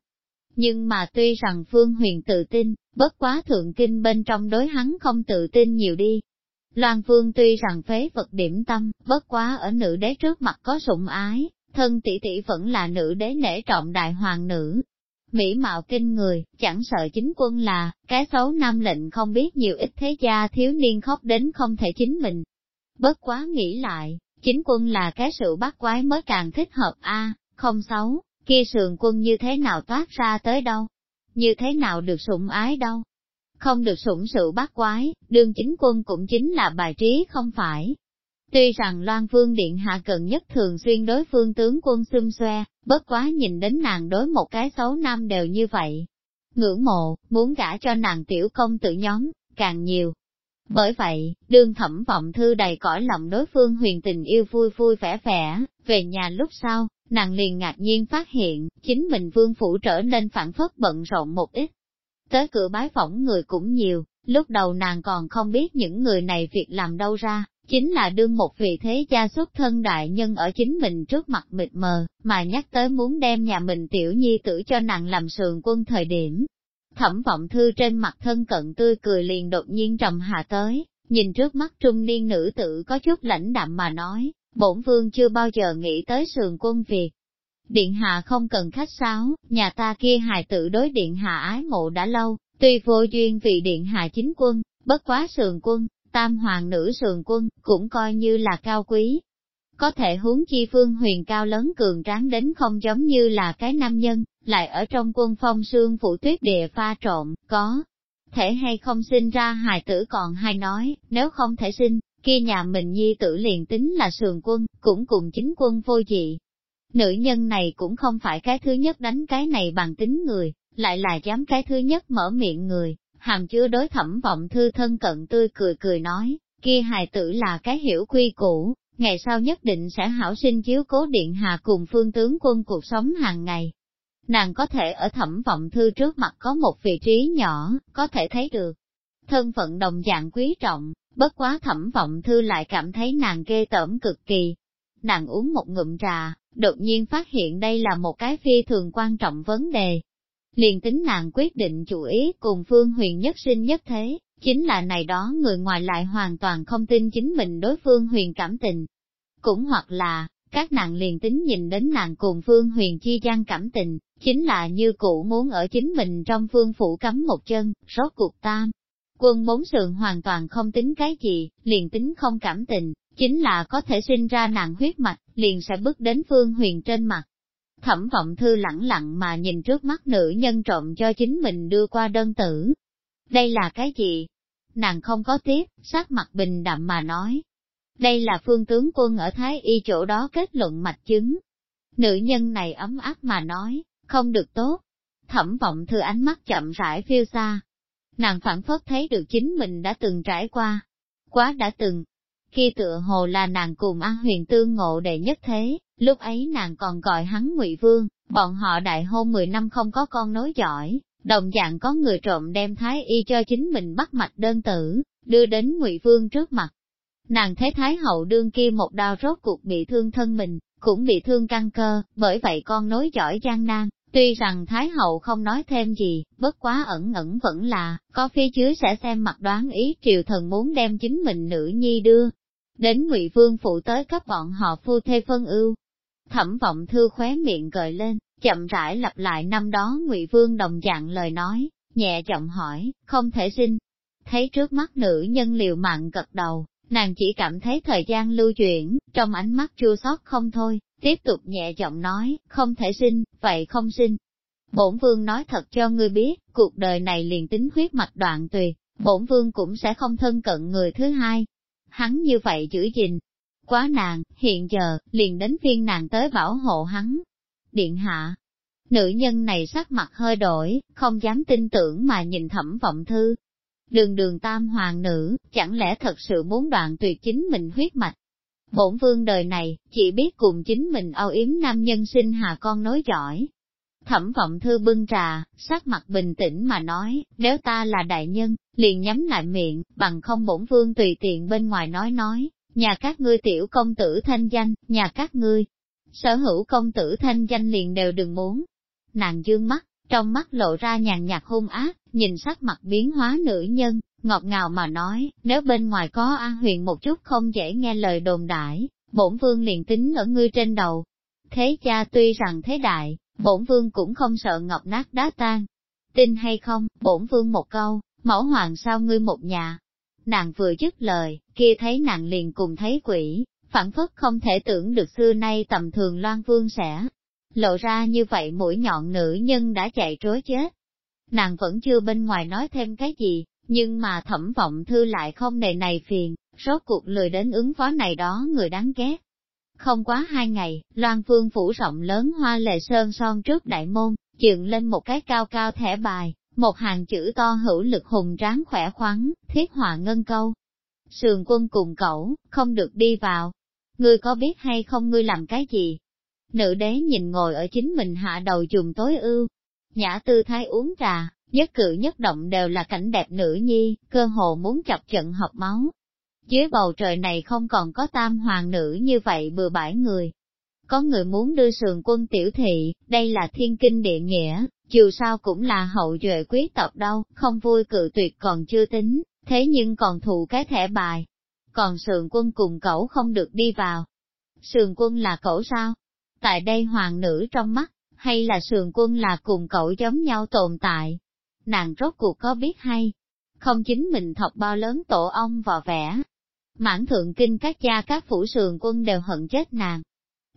Nhưng mà tuy rằng Phương Huyền tự tin, bất quá thượng kinh bên trong đối hắn không tự tin nhiều đi. Loan Phương tuy rằng phế vật điểm tâm, bất quá ở nữ đế trước mặt có sủng ái, thân tỷ tỷ vẫn là nữ đế nể trọng đại hoàng nữ. Mỹ mạo kinh người, chẳng sợ chính quân là, cái xấu nam lệnh không biết nhiều ít thế gia thiếu niên khóc đến không thể chính mình. Bất quá nghĩ lại, chính quân là cái sự bắt quái mới càng thích hợp a không xấu, kia sườn quân như thế nào toát ra tới đâu, như thế nào được sủng ái đâu. Không được sủng sự bắt quái, đương chính quân cũng chính là bài trí không phải. Tuy rằng Loan Vương Điện Hạ cần nhất thường xuyên đối phương tướng quân xung xoe, bất quá nhìn đến nàng đối một cái xấu nam đều như vậy. Ngưỡng mộ, muốn gả cho nàng tiểu công tự nhóm, càng nhiều, bởi vậy, đương thẩm vọng thư đầy cõi lòng đối phương huyền tình yêu vui vui vẻ vẻ, về nhà lúc sau, nàng liền ngạc nhiên phát hiện, chính mình vương phủ trở nên phản phất bận rộn một ít. Tới cửa bái phỏng người cũng nhiều, lúc đầu nàng còn không biết những người này việc làm đâu ra, chính là đương một vị thế gia xuất thân đại nhân ở chính mình trước mặt mịt mờ, mà nhắc tới muốn đem nhà mình tiểu nhi tử cho nàng làm sườn quân thời điểm, Thẩm vọng thư trên mặt thân cận tươi cười liền đột nhiên trầm hạ tới, nhìn trước mắt trung niên nữ tử có chút lãnh đạm mà nói, bổn vương chưa bao giờ nghĩ tới sườn quân Việt. Điện hạ không cần khách sáo, nhà ta kia hài tử đối điện hạ ái mộ đã lâu, tuy vô duyên vì điện hạ chính quân, bất quá sườn quân, tam hoàng nữ sườn quân, cũng coi như là cao quý. Có thể huống chi phương huyền cao lớn cường tráng đến không giống như là cái nam nhân, lại ở trong quân phong sương phủ tuyết địa pha trộn, có thể hay không sinh ra hài tử còn hay nói, nếu không thể sinh, kia nhà mình nhi tử liền tính là sườn quân, cũng cùng chính quân vô dị. Nữ nhân này cũng không phải cái thứ nhất đánh cái này bằng tính người, lại là dám cái thứ nhất mở miệng người, hàm chứa đối thẩm vọng thư thân cận tươi cười cười nói, kia hài tử là cái hiểu quy củ, ngày sau nhất định sẽ hảo sinh chiếu cố điện hạ cùng phương tướng quân cuộc sống hàng ngày, nàng có thể ở thẩm vọng thư trước mặt có một vị trí nhỏ, có thể thấy được. Thân phận đồng dạng quý trọng, bất quá thẩm vọng thư lại cảm thấy nàng ghê tởm cực kỳ. Nàng uống một ngụm trà, đột nhiên phát hiện đây là một cái phi thường quan trọng vấn đề. Liền tính nàng quyết định chủ ý cùng phương huyền nhất sinh nhất thế, chính là này đó người ngoài lại hoàn toàn không tin chính mình đối phương huyền cảm tình. Cũng hoặc là, các nàng liền tính nhìn đến nàng cùng phương huyền chi gian cảm tình, chính là như cũ muốn ở chính mình trong phương phủ cắm một chân, rốt cuộc tam. Quân bốn sườn hoàn toàn không tính cái gì, liền tính không cảm tình, chính là có thể sinh ra nàng huyết mạch, liền sẽ bước đến phương huyền trên mặt. Thẩm vọng thư lẳng lặng mà nhìn trước mắt nữ nhân trộm cho chính mình đưa qua đơn tử. Đây là cái gì? Nàng không có tiếp, sát mặt bình đạm mà nói. Đây là phương tướng quân ở Thái Y chỗ đó kết luận mạch chứng. Nữ nhân này ấm áp mà nói, không được tốt. Thẩm vọng thư ánh mắt chậm rãi phiêu xa. Nàng phản phất thấy được chính mình đã từng trải qua. Quá đã từng. Khi tựa hồ là nàng cùng An Huyền tương ngộ đệ nhất thế, lúc ấy nàng còn gọi hắn ngụy Vương, bọn họ đại hôn 10 năm không có con nối giỏi, đồng dạng có người trộm đem thái y cho chính mình bắt mạch đơn tử, đưa đến ngụy Vương trước mặt. Nàng thấy Thái hậu đương kia một đao rốt cuộc bị thương thân mình, cũng bị thương căn cơ, bởi vậy con nối giỏi gian nan, Tuy rằng Thái Hậu không nói thêm gì, bất quá ẩn ẩn vẫn là, có phía dưới sẽ xem mặt đoán ý triều thần muốn đem chính mình nữ nhi đưa. Đến ngụy Vương phụ tới cấp bọn họ phu thê phân ưu. Thẩm vọng thư khóe miệng gợi lên, chậm rãi lặp lại năm đó ngụy Vương đồng dạng lời nói, nhẹ giọng hỏi, không thể sinh. Thấy trước mắt nữ nhân liều mạng gật đầu, nàng chỉ cảm thấy thời gian lưu chuyển, trong ánh mắt chua xót không thôi, tiếp tục nhẹ giọng nói, không thể sinh, vậy không sinh. Bổn vương nói thật cho ngươi biết, cuộc đời này liền tính huyết mạch đoạn tùy bổn vương cũng sẽ không thân cận người thứ hai. Hắn như vậy giữ gìn. Quá nàng, hiện giờ, liền đến phiên nàng tới bảo hộ hắn. Điện hạ, Nữ nhân này sắc mặt hơi đổi, không dám tin tưởng mà nhìn thẩm vọng thư. Đường đường tam hoàng nữ, chẳng lẽ thật sự muốn đoạn tuyệt chính mình huyết mạch? Bổn vương đời này, chỉ biết cùng chính mình âu yếm nam nhân sinh hà con nói giỏi. Thẩm vọng thư bưng trà, sắc mặt bình tĩnh mà nói, nếu ta là đại nhân, liền nhắm lại miệng, bằng không bổn vương tùy tiện bên ngoài nói nói, nhà các ngươi tiểu công tử thanh danh, nhà các ngươi, sở hữu công tử thanh danh liền đều đừng muốn. Nàng dương mắt, trong mắt lộ ra nhàn nhạt hung ác, nhìn sắc mặt biến hóa nữ nhân, ngọt ngào mà nói, nếu bên ngoài có an huyền một chút không dễ nghe lời đồn đại, bổn vương liền tính ở ngươi trên đầu. Thế cha tuy rằng thế đại, bổn vương cũng không sợ ngọc nát đá tan. Tin hay không, bổn vương một câu, mẫu hoàng sao ngươi một nhà. Nàng vừa dứt lời, kia thấy nàng liền cùng thấy quỷ, phản phất không thể tưởng được xưa nay tầm thường loan vương sẽ lộ ra như vậy mũi nhọn nữ nhân đã chạy trối chết. Nàng vẫn chưa bên ngoài nói thêm cái gì, nhưng mà thẩm vọng thư lại không nề này phiền, rốt cuộc lười đến ứng phó này đó người đáng ghét. Không quá hai ngày, Loan Phương phủ rộng lớn hoa lệ sơn son trước đại môn, dựng lên một cái cao cao thẻ bài, một hàng chữ to hữu lực hùng tráng khỏe khoắn, thiết hòa ngân câu. Sườn quân cùng cậu, không được đi vào. Ngươi có biết hay không ngươi làm cái gì? Nữ đế nhìn ngồi ở chính mình hạ đầu dùng tối ưu. Nhã tư thái uống trà, nhất cử nhất động đều là cảnh đẹp nữ nhi, cơ hồ muốn chọc trận hợp máu. Dưới bầu trời này không còn có tam hoàng nữ như vậy bừa bãi người. Có người muốn đưa sườn quân tiểu thị, đây là thiên kinh địa nghĩa, dù sao cũng là hậu duệ quý tộc đâu, không vui cự tuyệt còn chưa tính, thế nhưng còn thụ cái thẻ bài. Còn sườn quân cùng cậu không được đi vào. Sườn quân là cậu sao? Tại đây hoàng nữ trong mắt, hay là sườn quân là cùng cậu giống nhau tồn tại? nàng rốt cuộc có biết hay, không chính mình thọc bao lớn tổ ong vò vẽ. Mãn thượng kinh các cha các phủ sườn quân đều hận chết nàng.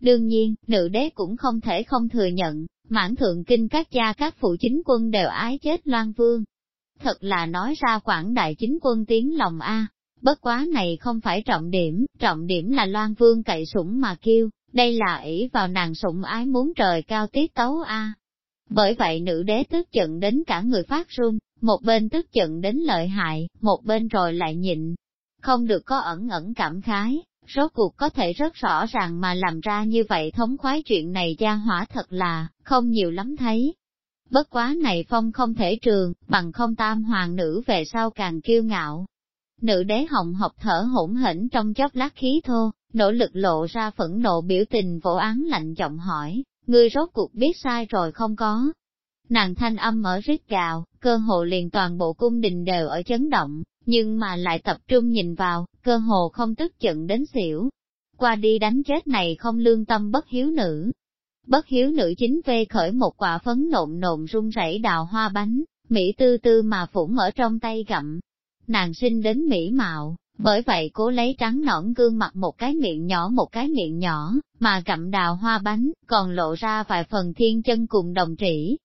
Đương nhiên, nữ đế cũng không thể không thừa nhận, mãn thượng kinh các cha các phụ chính quân đều ái chết loan vương. Thật là nói ra quảng đại chính quân tiếng lòng A, bất quá này không phải trọng điểm, trọng điểm là loan vương cậy sủng mà kêu, đây là ỷ vào nàng sủng ái muốn trời cao tiết tấu A. Bởi vậy nữ đế tức giận đến cả người phát run, một bên tức giận đến lợi hại, một bên rồi lại nhịn. Không được có ẩn ẩn cảm khái, rốt cuộc có thể rất rõ ràng mà làm ra như vậy thống khoái chuyện này gia hỏa thật là, không nhiều lắm thấy. Bất quá này phong không thể trường, bằng không tam hoàng nữ về sau càng kiêu ngạo. Nữ đế hồng học thở hỗn hỉnh trong chốc lát khí thô, nỗ lực lộ ra phẫn nộ biểu tình vỗ án lạnh giọng hỏi, ngươi rốt cuộc biết sai rồi không có. Nàng thanh âm ở rít gào, cơ hồ liền toàn bộ cung đình đều ở chấn động, nhưng mà lại tập trung nhìn vào, cơ hồ không tức giận đến xỉu. Qua đi đánh chết này không lương tâm bất hiếu nữ. Bất hiếu nữ chính vê khởi một quả phấn nộn nộn run rẩy đào hoa bánh, Mỹ tư tư mà phủng ở trong tay gặm. Nàng sinh đến Mỹ mạo, bởi vậy cố lấy trắng nõn gương mặt một cái miệng nhỏ một cái miệng nhỏ, mà gặm đào hoa bánh, còn lộ ra vài phần thiên chân cùng đồng trĩ.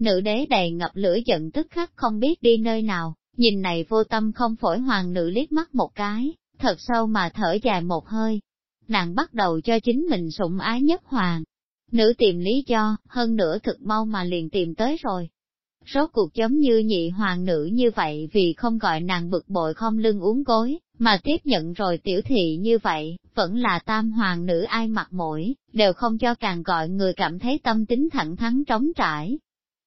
Nữ đế đầy ngập lửa giận tức khắc không biết đi nơi nào, nhìn này vô tâm không phổi hoàng nữ liếc mắt một cái, thật sâu mà thở dài một hơi. Nàng bắt đầu cho chính mình sủng ái nhất hoàng. Nữ tìm lý do, hơn nữa thực mau mà liền tìm tới rồi. Rốt cuộc giống như nhị hoàng nữ như vậy vì không gọi nàng bực bội không lưng uống gối, mà tiếp nhận rồi tiểu thị như vậy, vẫn là tam hoàng nữ ai mặt mũi, đều không cho càng gọi người cảm thấy tâm tính thẳng thắn trống trải.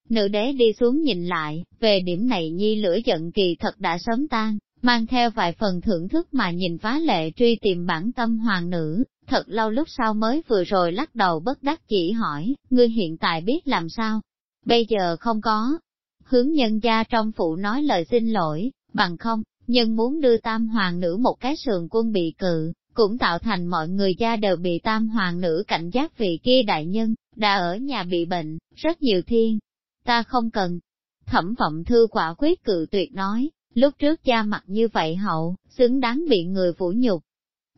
Nữ đế đi xuống nhìn lại, về điểm này nhi lửa giận kỳ thật đã sớm tan, mang theo vài phần thưởng thức mà nhìn phá lệ truy tìm bản tâm hoàng nữ, thật lâu lúc sau mới vừa rồi lắc đầu bất đắc chỉ hỏi, ngươi hiện tại biết làm sao? Bây giờ không có. Hướng nhân gia trong phụ nói lời xin lỗi, bằng không, nhưng muốn đưa tam hoàng nữ một cái sườn quân bị cự, cũng tạo thành mọi người gia đều bị tam hoàng nữ cảnh giác vì kia đại nhân, đã ở nhà bị bệnh, rất nhiều thiên. Ta không cần. Thẩm vọng thư quả quyết cự tuyệt nói, lúc trước cha mặt như vậy hậu, xứng đáng bị người vũ nhục.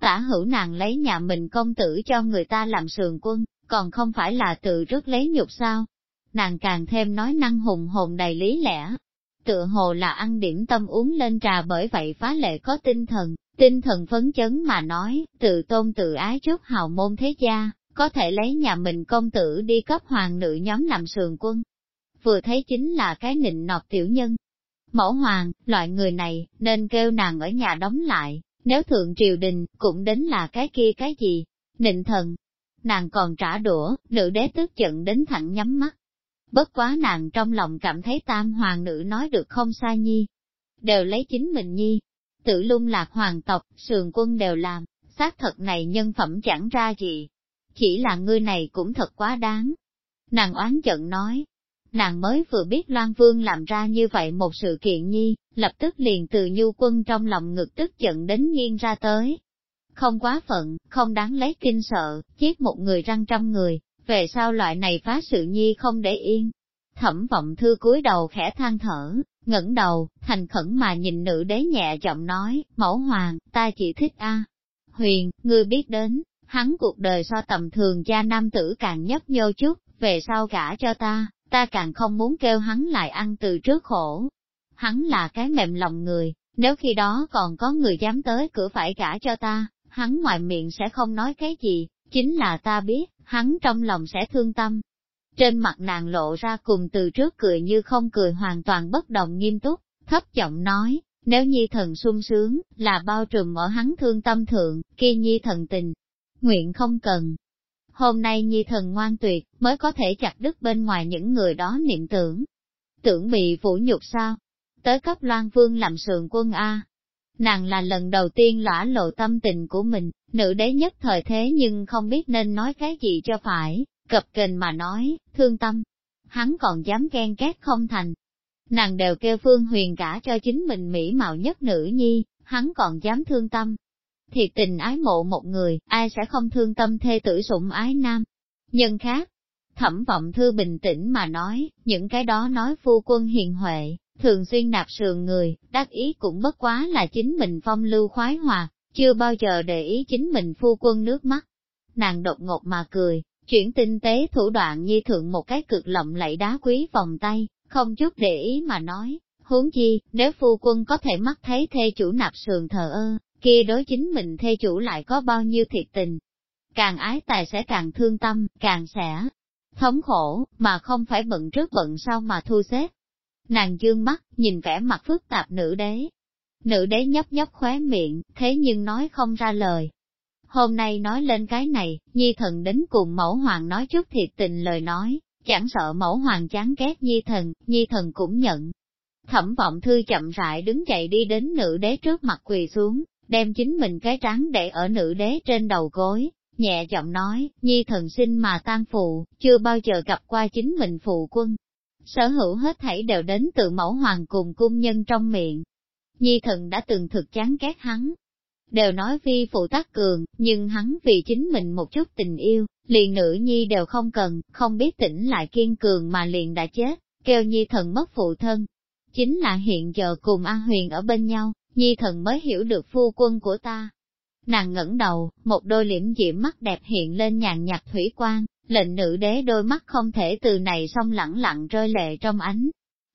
Tả hữu nàng lấy nhà mình công tử cho người ta làm sườn quân, còn không phải là tự rất lấy nhục sao? Nàng càng thêm nói năng hùng hồn đầy lý lẽ, tựa hồ là ăn điểm tâm uống lên trà bởi vậy phá lệ có tinh thần, tinh thần phấn chấn mà nói, tự tôn tự ái chút hào môn thế gia, có thể lấy nhà mình công tử đi cấp hoàng nữ nhóm làm sườn quân. Vừa thấy chính là cái nịnh nọt tiểu nhân. Mẫu hoàng, loại người này, nên kêu nàng ở nhà đóng lại, nếu thượng triều đình, cũng đến là cái kia cái gì? Nịnh thần. Nàng còn trả đũa, nữ đế tức giận đến thẳng nhắm mắt. Bất quá nàng trong lòng cảm thấy tam hoàng nữ nói được không sai nhi. Đều lấy chính mình nhi. Tự lung lạc hoàng tộc, sườn quân đều làm, xác thật này nhân phẩm chẳng ra gì. Chỉ là ngươi này cũng thật quá đáng. Nàng oán giận nói, nàng mới vừa biết Loan Vương làm ra như vậy một sự kiện nhi, lập tức liền từ nhu quân trong lòng ngực tức giận đến nghiêng ra tới. Không quá phận, không đáng lấy kinh sợ, giết một người răng trăm người, về sau loại này phá sự nhi không để yên. Thẩm vọng thư cúi đầu khẽ than thở, ngẩng đầu, thành khẩn mà nhìn nữ đế nhẹ giọng nói, mẫu hoàng, ta chỉ thích a. Huyền, ngươi biết đến, hắn cuộc đời so tầm thường gia nam tử càng nhấp nhô chút, về sau gả cho ta, ta càng không muốn kêu hắn lại ăn từ trước khổ. Hắn là cái mềm lòng người, nếu khi đó còn có người dám tới cửa phải gả cho ta, hắn ngoài miệng sẽ không nói cái gì, chính là ta biết, hắn trong lòng sẽ thương tâm. Trên mặt nàng lộ ra cùng từ trước cười như không cười hoàn toàn bất động nghiêm túc, thấp giọng nói, nếu nhi thần sung sướng, là bao trùm ở hắn thương tâm thượng, kia nhi thần tình. Nguyện không cần, Hôm nay nhi thần ngoan tuyệt, mới có thể chặt đứt bên ngoài những người đó niệm tưởng. Tưởng bị phủ nhục sao? Tới cấp Loan Vương làm sườn quân A. Nàng là lần đầu tiên lõa lộ tâm tình của mình, nữ đế nhất thời thế nhưng không biết nên nói cái gì cho phải, cập kình mà nói, thương tâm. Hắn còn dám ghen ghét không thành. Nàng đều kêu Phương Huyền cả cho chính mình mỹ mạo nhất nữ nhi, hắn còn dám thương tâm, thiệt tình ái mộ một người, ai sẽ không thương tâm thê tử sủng ái nam. Nhân khác, thẩm vọng thư bình tĩnh mà nói, những cái đó nói phu quân hiền huệ, thường xuyên nạp sườn người, đắc ý cũng bất quá là chính mình phong lưu khoái hòa, chưa bao giờ để ý chính mình phu quân nước mắt. Nàng đột ngột mà cười, chuyển tinh tế thủ đoạn nhi thượng một cái cực lộng lẫy đá quý vòng tay, không chút để ý mà nói, huống chi, nếu phu quân có thể mắt thấy thê chủ nạp sườn thờ ơ, kia đối chính mình thê chủ lại có bao nhiêu thiệt tình. Càng ái tài sẽ càng thương tâm, càng sẽ thống khổ, mà không phải bận trước bận sau mà thu xếp. Nàng dương mắt, nhìn vẻ mặt phức tạp nữ đế. Nữ đế nhấp nhấp khóe miệng, thế nhưng nói không ra lời. Hôm nay nói lên cái này, nhi thần đến cùng mẫu hoàng nói chút thiệt tình lời nói, chẳng sợ mẫu hoàng chán ghét nhi thần, nhi thần cũng nhận. Thẩm vọng thư chậm rãi đứng dậy đi đến nữ đế trước mặt quỳ xuống, đem chính mình cái trán để ở nữ đế trên đầu gối, nhẹ giọng nói, nhi thần sinh mà tan phụ, chưa bao giờ gặp qua chính mình phụ quân. Sở hữu hết thảy đều đến từ mẫu hoàng cùng cung nhân trong miệng. Nhi thần đã từng thực chán ghét hắn. Đều nói vi phụ tác cường, nhưng hắn vì chính mình một chút tình yêu, liền nữ nhi đều không cần, không biết tỉnh lại kiên cường mà liền đã chết, kêu nhi thần mất phụ thân. Chính là hiện giờ cùng A Huyền ở bên nhau, nhi thần mới hiểu được phu quân của ta. Nàng ngẩng đầu, một đôi liễm diễm mắt đẹp hiện lên nhàn nhạt thủy quang, lệnh nữ đế đôi mắt không thể từ này xong lẳng lặng rơi lệ trong ánh.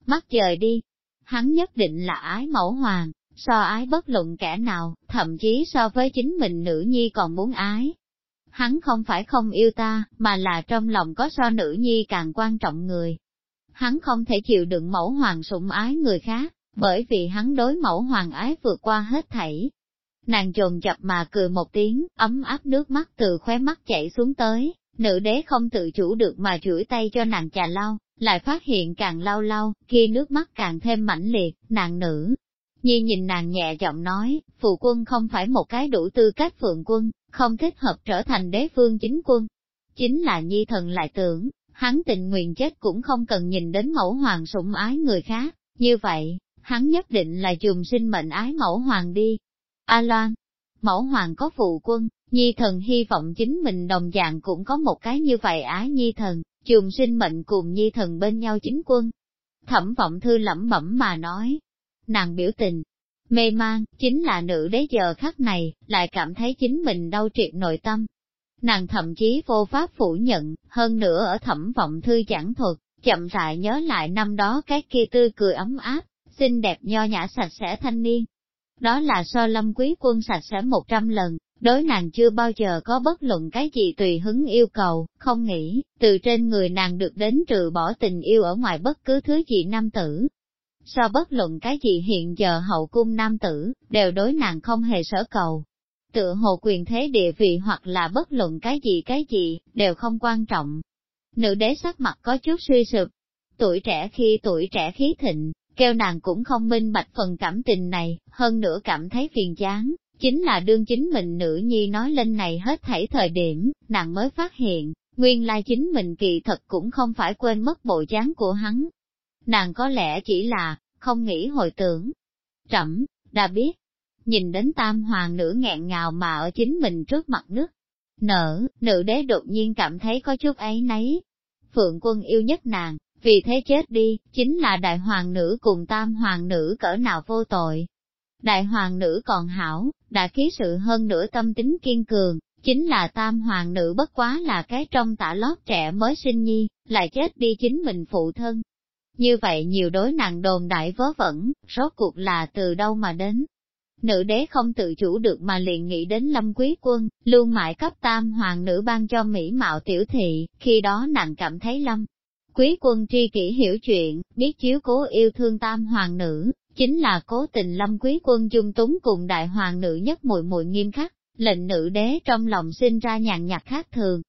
Mắt trời đi, hắn nhất định là ái mẫu hoàng, so ái bất luận kẻ nào, thậm chí so với chính mình nữ nhi còn muốn ái. Hắn không phải không yêu ta, mà là trong lòng có so nữ nhi càng quan trọng người. Hắn không thể chịu đựng mẫu hoàng sủng ái người khác, bởi vì hắn đối mẫu hoàng ái vượt qua hết thảy. Nàng trồn chập mà cười một tiếng, ấm áp nước mắt từ khóe mắt chảy xuống tới, nữ đế không tự chủ được mà chửi tay cho nàng trà lau, lại phát hiện càng lau lau, khi nước mắt càng thêm mãnh liệt, nàng nữ. Nhi nhìn nàng nhẹ giọng nói, phụ quân không phải một cái đủ tư cách phượng quân, không thích hợp trở thành đế phương chính quân. Chính là nhi thần lại tưởng, hắn tình nguyện chết cũng không cần nhìn đến mẫu hoàng sủng ái người khác, như vậy, hắn nhất định là dùng sinh mệnh ái mẫu hoàng đi. A Loan, mẫu hoàng có phụ quân, nhi thần hy vọng chính mình đồng dạng cũng có một cái như vậy ái nhi thần, trùng sinh mệnh cùng nhi thần bên nhau chính quân. Thẩm vọng thư lẩm bẩm mà nói, nàng biểu tình, mê man, chính là nữ đế giờ khắc này, lại cảm thấy chính mình đau triệt nội tâm. Nàng thậm chí vô pháp phủ nhận, hơn nữa ở thẩm vọng thư giảng thuật, chậm rãi nhớ lại năm đó cái kia tươi cười ấm áp, xinh đẹp nho nhã sạch sẽ thanh niên. Đó là so lâm quý quân sạch sẽ một trăm lần, đối nàng chưa bao giờ có bất luận cái gì tùy hứng yêu cầu, không nghĩ, từ trên người nàng được đến trừ bỏ tình yêu ở ngoài bất cứ thứ gì nam tử. So bất luận cái gì hiện giờ hậu cung nam tử, đều đối nàng không hề sở cầu. Tựa hồ quyền thế địa vị hoặc là bất luận cái gì cái gì, đều không quan trọng. Nữ đế sắc mặt có chút suy sụp, tuổi trẻ khi tuổi trẻ khí thịnh, kêu nàng cũng không minh bạch phần cảm tình này, hơn nữa cảm thấy phiền chán, chính là đương chính mình nữ nhi nói lên này hết thảy thời điểm, nàng mới phát hiện, nguyên lai chính mình kỳ thật cũng không phải quên mất bộ dáng của hắn. Nàng có lẽ chỉ là, không nghĩ hồi tưởng. Trẫm đã biết, nhìn đến tam hoàng nữ nghẹn ngào mà ở chính mình trước mặt nước. Nở, nữ đế đột nhiên cảm thấy có chút ấy nấy. Phượng quân yêu nhất nàng, vì thế chết đi, chính là đại hoàng nữ cùng tam hoàng nữ cỡ nào vô tội. Đại hoàng nữ còn hảo, đã khí sự hơn nửa tâm tính kiên cường, chính là tam hoàng nữ bất quá là cái trong tả lót trẻ mới sinh nhi, lại chết đi chính mình phụ thân. Như vậy nhiều đối nặng đồn đại vớ vẩn, rốt cuộc là từ đâu mà đến. Nữ đế không tự chủ được mà liền nghĩ đến lâm quý quân, luôn mãi cấp tam hoàng nữ ban cho mỹ mạo tiểu thị, khi đó nàng cảm thấy lâm. Quý quân tri kỷ hiểu chuyện, biết chiếu cố yêu thương tam hoàng nữ, chính là cố tình lâm quý quân dung túng cùng đại hoàng nữ nhất muội muội nghiêm khắc, lệnh nữ đế trong lòng sinh ra nhàn nhạt khác thường.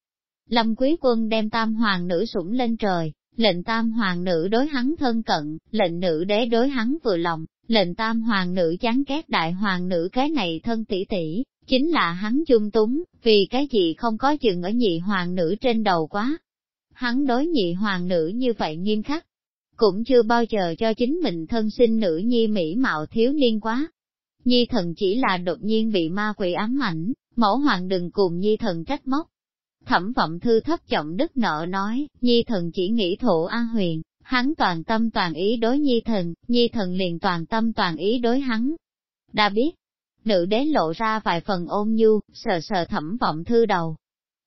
Lâm quý quân đem tam hoàng nữ sủng lên trời, lệnh tam hoàng nữ đối hắn thân cận, lệnh nữ đế đối hắn vừa lòng, lệnh tam hoàng nữ chán ghét đại hoàng nữ cái này thân tỷ tỷ, chính là hắn dung túng, vì cái gì không có chừng ở nhị hoàng nữ trên đầu quá. Hắn đối nhị hoàng nữ như vậy nghiêm khắc, cũng chưa bao giờ cho chính mình thân sinh nữ nhi mỹ mạo thiếu niên quá. Nhi thần chỉ là đột nhiên bị ma quỷ ám ảnh, mẫu hoàng đừng cùng nhi thần trách móc. Thẩm vọng thư thấp giọng đức nợ nói, nhi thần chỉ nghĩ thổ an huyền, hắn toàn tâm toàn ý đối nhi thần, nhi thần liền toàn tâm toàn ý đối hắn. Đã biết, nữ đế lộ ra vài phần ôn nhu, sờ sờ thẩm vọng thư đầu.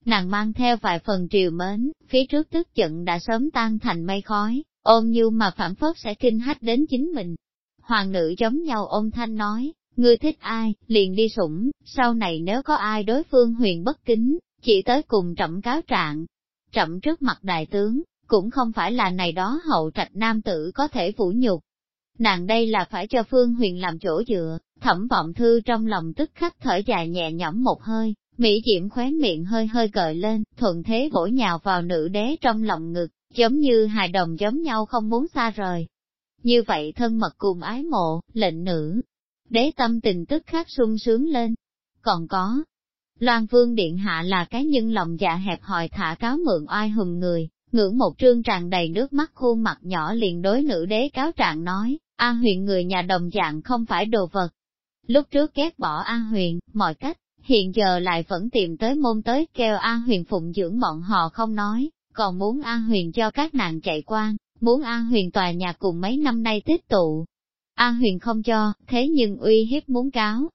Nàng mang theo vài phần triều mến, phía trước tức giận đã sớm tan thành mây khói, ôm như mà phản phất sẽ kinh hách đến chính mình. Hoàng nữ giống nhau ôm thanh nói, ngươi thích ai, liền đi sủng, sau này nếu có ai đối phương huyền bất kính, chỉ tới cùng trậm cáo trạng. Trậm trước mặt đại tướng, cũng không phải là này đó hậu trạch nam tử có thể phủ nhục. Nàng đây là phải cho Phương Huyền làm chỗ dựa, thẩm vọng thư trong lòng tức khắc thở dài nhẹ nhõm một hơi, Mỹ Diễm khóe miệng hơi hơi cợi lên, thuận thế bổ nhào vào nữ đế trong lòng ngực, giống như hài đồng giống nhau không muốn xa rời. Như vậy thân mật cùng ái mộ, lệnh nữ, đế tâm tình tức khắc sung sướng lên. Còn có, Loan Vương Điện Hạ là cái nhân lòng dạ hẹp hòi thả cáo mượn oai hùng người, ngưỡng một trương tràn đầy nước mắt khuôn mặt nhỏ liền đối nữ đế cáo trạng nói, a huyền người nhà đồng dạng không phải đồ vật. Lúc trước ghét bỏ a huyền, mọi cách, hiện giờ lại vẫn tìm tới môn tới kêu a huyền phụng dưỡng bọn họ không nói, còn muốn An Huyền cho các nàng chạy quan, muốn An Huyền tòa nhà cùng mấy năm nay tích tụ. An Huyền không cho, thế nhưng uy hiếp muốn cáo.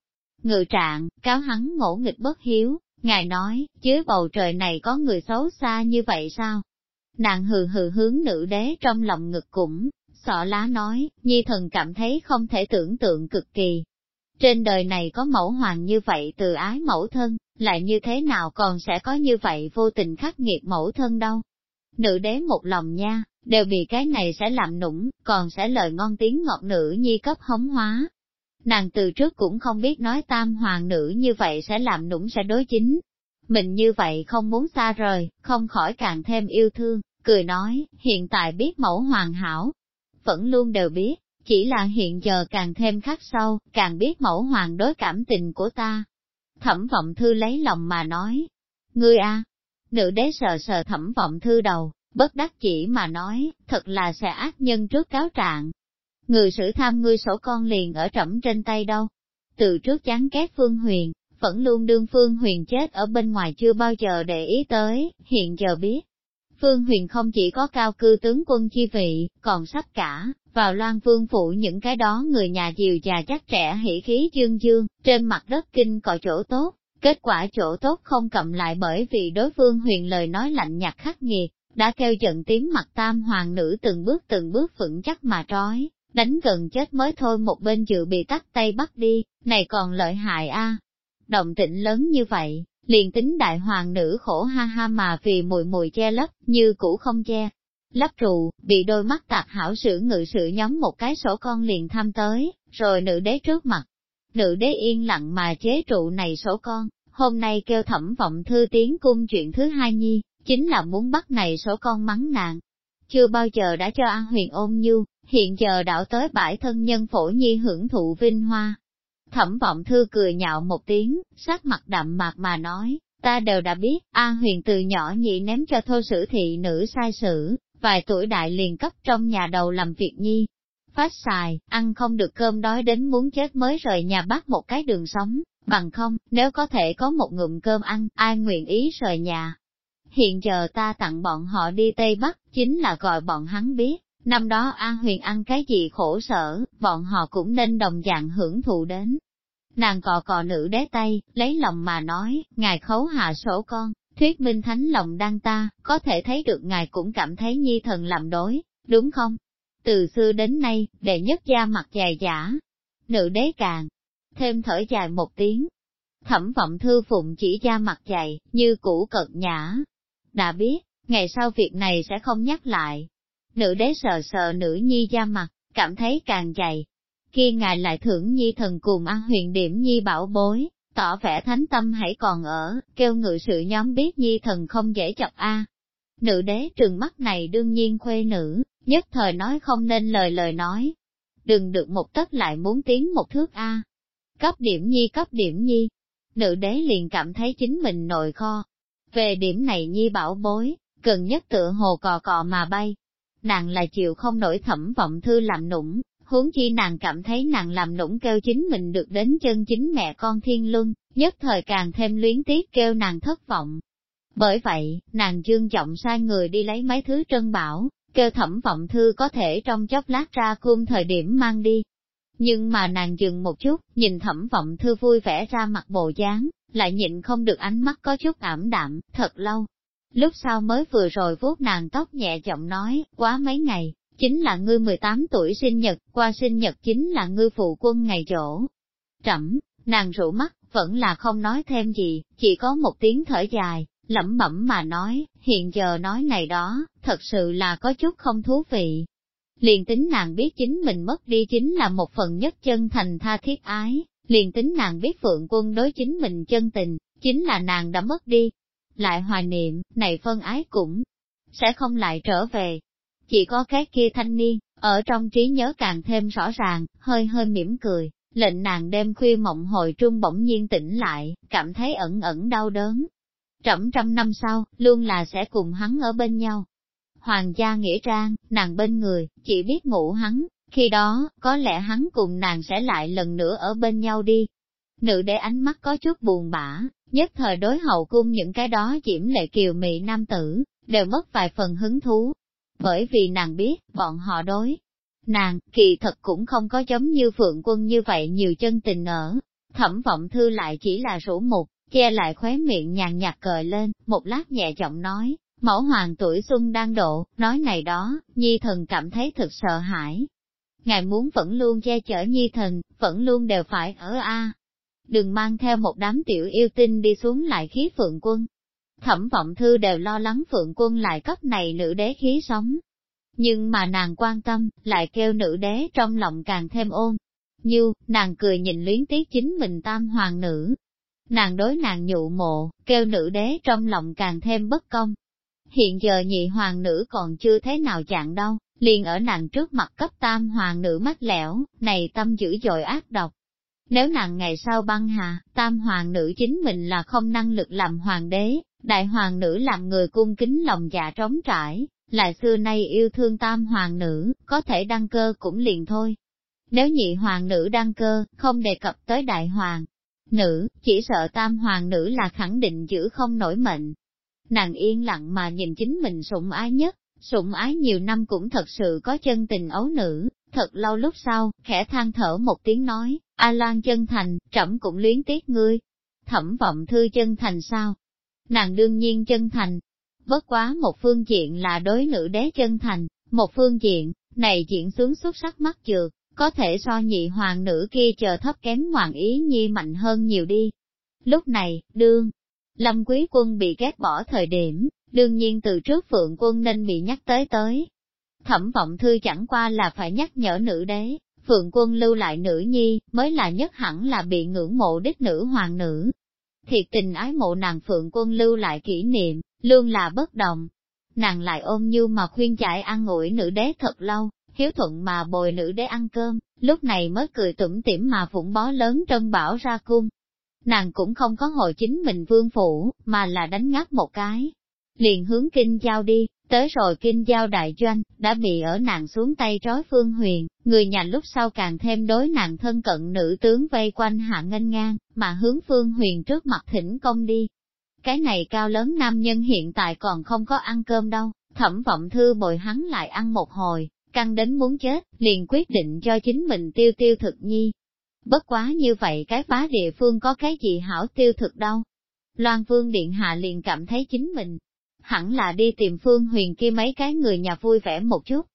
Ngự trạng, cáo hắn ngỗ nghịch bất hiếu, ngài nói, dưới bầu trời này có người xấu xa như vậy sao? Nàng hừ hừ hướng nữ đế trong lòng ngực cũng, sọ lá nói, nhi thần cảm thấy không thể tưởng tượng cực kỳ. Trên đời này có mẫu hoàng như vậy từ ái mẫu thân, lại như thế nào còn sẽ có như vậy vô tình khắc nghiệt mẫu thân đâu. Nữ đế một lòng nha, đều bị cái này sẽ làm nũng, còn sẽ lời ngon tiếng ngọt nữ nhi cấp hống hóa. Nàng từ trước cũng không biết nói tam hoàng nữ như vậy sẽ làm nũng sẽ đối chính. Mình như vậy không muốn xa rời, không khỏi càng thêm yêu thương, cười nói, hiện tại biết mẫu hoàng hảo. Vẫn luôn đều biết, chỉ là hiện giờ càng thêm khắc sâu, càng biết mẫu hoàng đối cảm tình của ta. Thẩm vọng thư lấy lòng mà nói, ngươi a, Nữ đế sờ sờ thẩm vọng thư đầu, bất đắc chỉ mà nói, thật là sẽ ác nhân trước cáo trạng. Người sử tham ngươi sổ con liền ở trẫm trên tay đâu. Từ trước chán ghét Phương Huyền, vẫn luôn đương Phương Huyền chết ở bên ngoài chưa bao giờ để ý tới, hiện giờ biết. Phương Huyền không chỉ có cao cư tướng quân chi vị, còn sắp cả, vào loan vương phụ những cái đó người nhà diều già chắc trẻ hỉ khí dương dương, trên mặt đất kinh cọ chỗ tốt, Kết quả chỗ tốt không cầm lại bởi vì đối phương huyền lời nói lạnh nhạt khắc nghiệt, đã kêu giận tím mặt tam hoàng nữ từng bước từng bước vững chắc mà trói, đánh gần chết mới thôi một bên dự bị tắt tay bắt đi, này còn lợi hại a Động tĩnh lớn như vậy, liền tính đại hoàng nữ khổ ha ha mà vì mùi mùi che lấp, như cũ không che. Lấp trụ, bị đôi mắt tạc hảo sử ngự sự nhóm một cái sổ con liền tham tới, rồi nữ đế trước mặt. Nữ đế yên lặng mà chế trụ này sổ con, hôm nay kêu thẩm vọng thư tiến cung chuyện thứ hai nhi, chính là muốn bắt này sổ con mắng nạn. Chưa bao giờ đã cho An Huyền ôm nhu, hiện giờ đảo tới bãi thân nhân phổ nhi hưởng thụ vinh hoa. Thẩm vọng thư cười nhạo một tiếng, sắc mặt đậm mạc mà nói, ta đều đã biết, An Huyền từ nhỏ nhị ném cho thô sử thị nữ sai sử, vài tuổi đại liền cấp trong nhà đầu làm việc nhi. Phát xài, ăn không được cơm đói đến muốn chết mới rời nhà bắt một cái đường sống, bằng không, nếu có thể có một ngụm cơm ăn, ai nguyện ý rời nhà. Hiện giờ ta tặng bọn họ đi Tây Bắc, chính là gọi bọn hắn biết, năm đó An Huyền ăn cái gì khổ sở, bọn họ cũng nên đồng dạng hưởng thụ đến. Nàng cò cò nữ đế tay, lấy lòng mà nói, ngài khấu hạ sổ con, thuyết minh thánh lòng đăng ta, có thể thấy được ngài cũng cảm thấy nhi thần làm đối, đúng không? Từ xưa đến nay, đệ nhất gia mặt dài giả, nữ đế càng, thêm thở dài một tiếng. Thẩm vọng thư phụng chỉ ra mặt dày, như cũ cật nhã. Đã biết, ngày sau việc này sẽ không nhắc lại. Nữ đế sờ sờ nữ nhi ra mặt, cảm thấy càng dày. Kia ngài lại thưởng nhi thần cùng ăn huyền điểm nhi bảo bối, tỏ vẻ thánh tâm hãy còn ở, kêu ngự sự nhóm biết nhi thần không dễ chọc a. Nữ đế trừng mắt này đương nhiên khuê nữ, nhất thời nói không nên lời lời nói. Đừng được một tấc lại muốn tiến một thước a. Cấp điểm nhi cấp điểm nhi. Nữ đế liền cảm thấy chính mình nội kho. Về điểm này nhi bảo bối, cần nhất tựa hồ cò cò mà bay. Nàng là chịu không nổi thẩm vọng thư làm nũng, huống chi nàng cảm thấy nàng làm nũng kêu chính mình được đến chân chính mẹ con thiên luân, nhất thời càng thêm luyến tiếc kêu nàng thất vọng. Bởi vậy, nàng dương giọng sai người đi lấy mấy thứ trân bảo, kêu thẩm vọng thư có thể trong chốc lát ra cung thời điểm mang đi. Nhưng mà nàng dừng một chút, nhìn thẩm vọng thư vui vẻ ra mặt bộ dáng, lại nhịn không được ánh mắt có chút ảm đạm, thật lâu. Lúc sau mới vừa rồi vuốt nàng tóc nhẹ giọng nói, quá mấy ngày, chính là ngươi 18 tuổi sinh nhật, qua sinh nhật chính là ngươi phụ quân ngày chỗ. Trẫm, nàng rủ mắt, vẫn là không nói thêm gì, chỉ có một tiếng thở dài, lẩm bẩm mà nói, hiện giờ nói này đó, thật sự là có chút không thú vị. Liền tính nàng biết chính mình mất đi chính là một phần nhất chân thành tha thiết ái, liền tính nàng biết phượng quân đối chính mình chân tình, chính là nàng đã mất đi. Lại hoài niệm, này phân ái cũng sẽ không lại trở về, chỉ có cái kia thanh niên, ở trong trí nhớ càng thêm rõ ràng, hơi hơi mỉm cười, lệnh nàng đêm khuya mộng hồi trung bỗng nhiên tỉnh lại, cảm thấy ẩn ẩn đau đớn. Trẫm trăm năm sau, luôn là sẽ cùng hắn ở bên nhau. Hoàng gia nghĩa trang, nàng bên người, chỉ biết ngủ hắn, khi đó, có lẽ hắn cùng nàng sẽ lại lần nữa ở bên nhau đi. Nữ đế ánh mắt có chút buồn bã, nhất thời đối hậu cung những cái đó diễm lệ kiều mị nam tử, đều mất vài phần hứng thú, bởi vì nàng biết, bọn họ đối. Nàng, kỳ thật cũng không có giống như phượng quân như vậy nhiều chân tình ở. Thẩm vọng thư lại chỉ là rủ mục, che lại khóe miệng nhàn nhạt cười lên, một lát nhẹ giọng nói, mẫu hoàng tuổi xuân đang độ, nói này đó, nhi thần cảm thấy thật sợ hãi. Ngài muốn vẫn luôn che chở nhi thần, vẫn luôn đều phải ở A. Đừng mang theo một đám tiểu yêu tinh đi xuống lại khí phượng quân, thẩm vọng thư đều lo lắng phượng quân lại cấp này nữ đế khí sống. Nhưng mà nàng quan tâm, lại kêu nữ đế trong lòng càng thêm ôn. Như, nàng cười nhìn luyến tiếc chính mình tam hoàng nữ. Nàng đối nàng nhụ mộ, kêu nữ đế trong lòng càng thêm bất công. Hiện giờ nhị hoàng nữ còn chưa thế nào chạm đâu, liền ở nàng trước mặt cấp tam hoàng nữ mắt lẻo, này tâm dữ dội ác độc. Nếu nàng ngày sau băng hà, tam hoàng nữ chính mình là không năng lực làm hoàng đế, Đại hoàng nữ làm người cung kính lòng dạ trống trải, lại xưa nay yêu thương tam hoàng nữ, có thể đăng cơ cũng liền thôi. Nếu nhị hoàng nữ đăng cơ, không đề cập tới đại hoàng nữ, chỉ sợ tam hoàng nữ là khẳng định giữ không nổi mệnh. Nàng yên lặng mà nhìn chính mình sủng ái nhất, sủng ái nhiều năm cũng thật sự có chân tình ấu nữ, thật lâu lúc sau, khẽ than thở một tiếng nói, A Loan chân thành, trẫm cũng luyến tiếc ngươi. Thẩm vọng thư chân thành sao? nàng đương nhiên chân thành. Bất quá một phương diện là đối nữ đế chân thành, một phương diện, này diễn xuống xuất sắc mắt trượt, có thể so nhị hoàng nữ kia chờ thấp kém hoàng ý nhi mạnh hơn nhiều đi. Lúc này, đương, Lâm Quý Quân bị ghét bỏ thời điểm, đương nhiên từ trước Phượng Quân nên bị nhắc tới tới. Thẩm vọng thư chẳng qua là phải nhắc nhở nữ đế, Phượng Quân lưu lại nữ nhi, mới là nhất hẳn là bị ngưỡng mộ đích nữ hoàng nữ. Thiệt tình ái mộ nàng Phượng Quân lưu lại kỷ niệm, luôn là bất đồng. Nàng lại ôm như mà khuyên chạy ăn ngủi nữ đế thật lâu, hiếu thuận mà bồi nữ đế ăn cơm, lúc này mới cười tủm tỉm mà phụng bó lớn trân bảo ra cung. Nàng cũng không có hồi chính mình vương phủ, mà là đánh ngáp một cái. Liền hướng kinh giao đi, tới rồi kinh giao đại doanh, đã bị ở nàng xuống tay trói phương huyền, người nhà lúc sau càng thêm đối nàng thân cận nữ tướng vây quanh hạ ngân ngang, mà hướng phương huyền trước mặt thỉnh công đi. Cái này cao lớn nam nhân hiện tại còn không có ăn cơm đâu, thẩm vọng thư bồi hắn lại ăn một hồi, căng đến muốn chết, liền quyết định cho chính mình tiêu tiêu thực nhi. Bất quá như vậy cái phá địa phương có cái gì hảo tiêu thực đâu. Loan Vương Điện Hạ liền cảm thấy chính mình, hẳn là đi tìm Phương Huyền kia mấy cái người nhà vui vẻ một chút.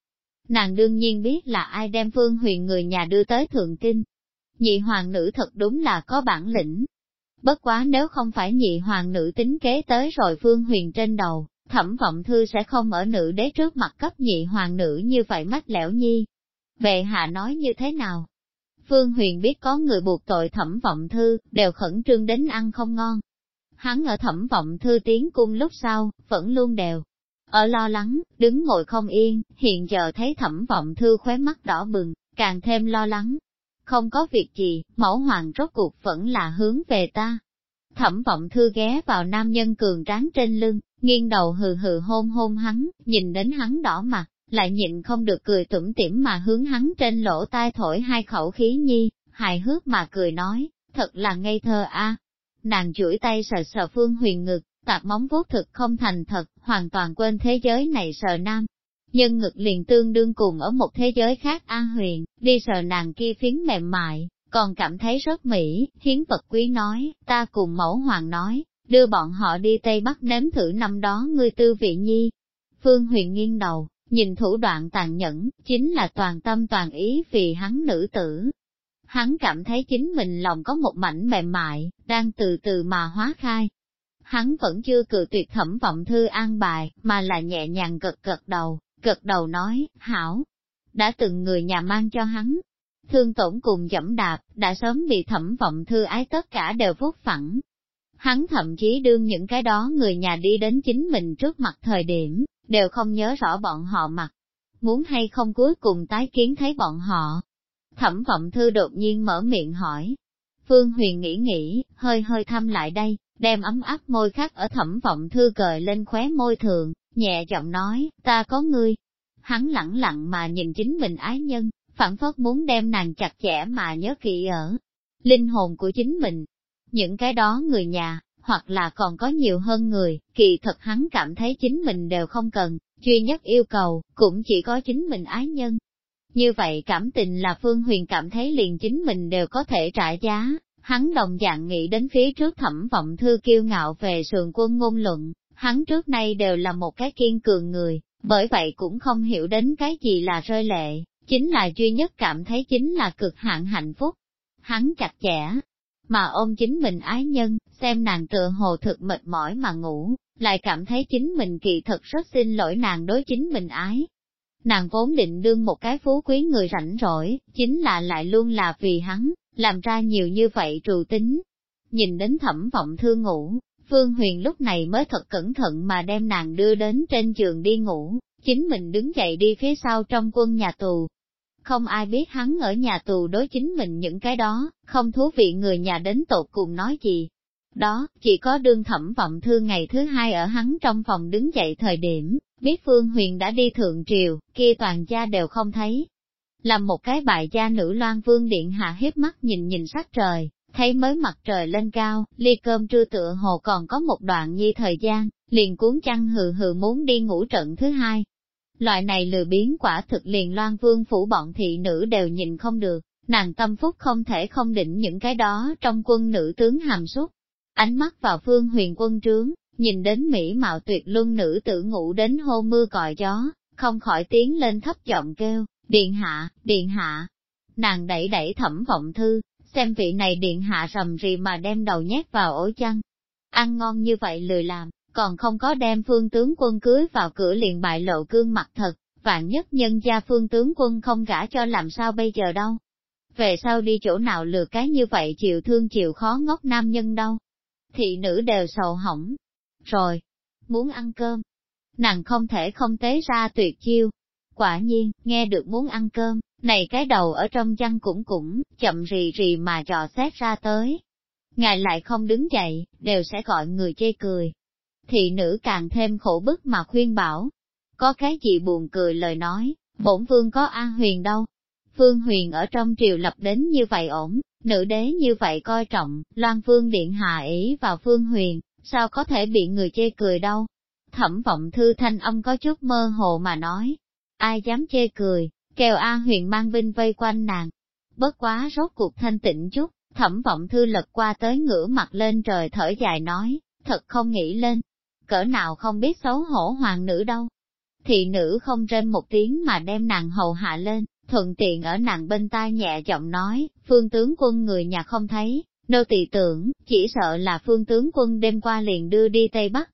Nàng đương nhiên biết là ai đem Phương Huyền người nhà đưa tới Thượng Kinh. Nhị hoàng nữ thật đúng là có bản lĩnh. Bất quá nếu không phải nhị hoàng nữ tính kế tới rồi Phương Huyền trên đầu, thẩm vọng thư sẽ không ở nữ đế trước mặt cấp nhị hoàng nữ như vậy mách lẻo nhi. về hạ nói như thế nào? Phương Huyền biết có người buộc tội thẩm vọng thư, đều khẩn trương đến ăn không ngon. Hắn ở thẩm vọng thư tiến cung lúc sau, vẫn luôn đều. Ở lo lắng, đứng ngồi không yên, hiện giờ thấy thẩm vọng thư khóe mắt đỏ bừng, càng thêm lo lắng. Không có việc gì, mẫu hoàng rốt cuộc vẫn là hướng về ta. Thẩm vọng thư ghé vào nam nhân cường tráng trên lưng, nghiêng đầu hừ hừ hôn hôn hắn, nhìn đến hắn đỏ mặt, lại nhịn không được cười tủm tỉm mà hướng hắn trên lỗ tai thổi hai khẩu khí nhi, hài hước mà cười nói, thật là ngây thơ a. Nàng chuỗi tay sờ sờ phương huyền ngực, tạp móng vuốt thực không thành thật, hoàn toàn quên thế giới này sờ nam. Nhân ngực liền tương đương cùng ở một thế giới khác an huyền, đi sờ nàng kia phiến mềm mại, còn cảm thấy rất mỹ, hiến vật quý nói, ta cùng mẫu hoàng nói, đưa bọn họ đi Tây Bắc nếm thử năm đó ngươi tư vị nhi. Phương huyền nghiêng đầu, nhìn thủ đoạn tàn nhẫn, chính là toàn tâm toàn ý vì hắn nữ tử. Hắn cảm thấy chính mình lòng có một mảnh mềm mại, đang từ từ mà hóa khai. Hắn vẫn chưa cự tuyệt thẩm vọng thư an bài, mà là nhẹ nhàng gật gật đầu, gật đầu nói, hảo. Đã từng người nhà mang cho hắn, thương tổn cùng dẫm đạp, đã sớm bị thẩm vọng thư ái tất cả đều vuốt phẳng, Hắn thậm chí đương những cái đó người nhà đi đến chính mình trước mặt thời điểm, đều không nhớ rõ bọn họ mặt. Muốn hay không cuối cùng tái kiến thấy bọn họ. Thẩm vọng thư đột nhiên mở miệng hỏi. Phương Huyền nghĩ nghĩ, hơi hơi thăm lại đây, đem ấm áp môi khắc ở thẩm vọng thư cời lên khóe môi thường, nhẹ giọng nói, ta có ngươi. Hắn lẳng lặng mà nhìn chính mình ái nhân, phản phất muốn đem nàng chặt chẽ mà nhớ kỹ ở linh hồn của chính mình, những cái đó người nhà, hoặc là còn có nhiều hơn người, kỳ thật hắn cảm thấy chính mình đều không cần, duy nhất yêu cầu, cũng chỉ có chính mình ái nhân. Như vậy cảm tình là Phương Huyền cảm thấy liền chính mình đều có thể trả giá, hắn đồng dạng nghĩ đến phía trước thẩm vọng thư kiêu ngạo về sườn quân ngôn luận, hắn trước nay đều là một cái kiên cường người, bởi vậy cũng không hiểu đến cái gì là rơi lệ, chính là duy nhất cảm thấy chính là cực hạn hạnh phúc. Hắn chặt chẽ, mà ôm chính mình ái nhân, xem nàng tựa hồ thực mệt mỏi mà ngủ, lại cảm thấy chính mình kỳ thật rất xin lỗi nàng đối chính mình ái. Nàng vốn định đương một cái phú quý người rảnh rỗi, chính là lại luôn là vì hắn, làm ra nhiều như vậy trù tính. Nhìn đến thẩm vọng thương ngủ, Phương Huyền lúc này mới thật cẩn thận mà đem nàng đưa đến trên giường đi ngủ, chính mình đứng dậy đi phía sau trong quân nhà tù, không ai biết hắn ở nhà tù đối chính mình những cái đó, không thú vị người nhà đến tột cùng nói gì. Đó, chỉ có đương thẩm vọng thư ngày thứ hai ở hắn trong phòng đứng dậy thời điểm, biết Phương Huyền đã đi thượng triều, kia toàn gia đều không thấy. Làm một cái bại gia nữ loan vương điện hạ hiếp mắt nhìn nhìn sắc trời, thấy mới mặt trời lên cao, ly cơm trưa tựa hồ còn có một đoạn nhi thời gian, liền cuốn chăn hừ hừ muốn đi ngủ trận thứ hai, Loại này lừa biến quả thực liền loan vương phủ bọn thị nữ đều nhìn không được, nàng tâm phúc không thể không định những cái đó trong quân nữ tướng hàm súc. Ánh mắt vào phương huyền quân trướng, nhìn đến mỹ mạo tuyệt luân nữ tử ngủ đến hô mưa còi gió, không khỏi tiếng lên thấp giọng kêu, điện hạ, điện hạ. Nàng đẩy đẩy thẩm vọng thư, xem vị này điện hạ rầm rì mà đem đầu nhét vào ổ chăn. Ăn ngon như vậy lười làm, còn không có đem phương tướng quân cưới vào cửa liền bại lộ cương mặt thật, vạn nhất nhân gia phương tướng quân không gả cho làm sao bây giờ đâu. Về sau đi chỗ nào lừa cái như vậy chịu thương chịu khó ngốc nam nhân đâu. Thị nữ đều sầu hỏng. Rồi, muốn ăn cơm. Nàng không thể không tế ra tuyệt chiêu. Quả nhiên, nghe được muốn ăn cơm, này cái đầu ở trong chăn cũng cũng, chậm rì rì mà dò xét ra tới. Ngài lại không đứng dậy, đều sẽ gọi người chê cười. Thị nữ càng thêm khổ bức mà khuyên bảo. Có cái gì buồn cười lời nói, bổn vương có A Huyền đâu. Phương Huyền ở trong triều lập đến như vậy ổn, nữ đế như vậy coi trọng, Loan Phương Điện hạ ý vào Phương Huyền, sao có thể bị người chê cười đâu. Thẩm vọng thư thanh âm có chút mơ hồ mà nói, ai dám chê cười, kêu A huyền mang binh vây quanh nàng. Bất quá rốt cuộc thanh tịnh chút, thẩm vọng thư lật qua tới ngửa mặt lên trời thở dài nói, thật không nghĩ lên, cỡ nào không biết xấu hổ hoàng nữ đâu. Thị nữ không trên một tiếng mà đem nàng hầu hạ lên, thuận tiện ở nàng bên tai nhẹ giọng nói, phương tướng quân người nhà không thấy, nô tỳ tưởng, chỉ sợ là phương tướng quân đêm qua liền đưa đi Tây Bắc.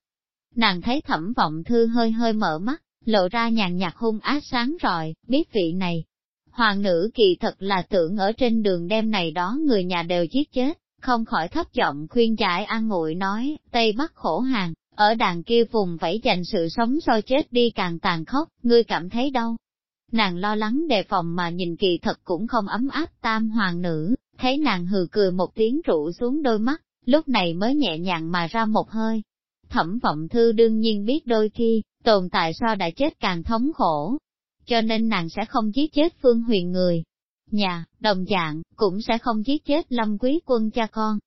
Nàng thấy thẩm vọng thư hơi hơi mở mắt, lộ ra nhàn nhạt hung ác sáng rọi, biết vị này. Hoàng nữ kỳ thật là tưởng ở trên đường đêm này đó người nhà đều giết chết, không khỏi thấp giọng khuyên giải an ngụy nói, Tây Bắc khổ hàng, ở đàn kia vùng vẫy dành sự sống so chết đi càng tàn khốc, ngươi cảm thấy đâu? Nàng lo lắng đề phòng mà nhìn kỳ thật cũng không ấm áp tam hoàng nữ, thấy nàng hừ cười một tiếng rũ xuống đôi mắt, lúc này mới nhẹ nhàng mà ra một hơi. Thẩm vọng thư đương nhiên biết đôi khi, tồn tại so đã chết càng thống khổ. Cho nên nàng sẽ không giết chết phương huyền người. Nhà, đồng dạng, cũng sẽ không giết chết lâm quý quân cha con.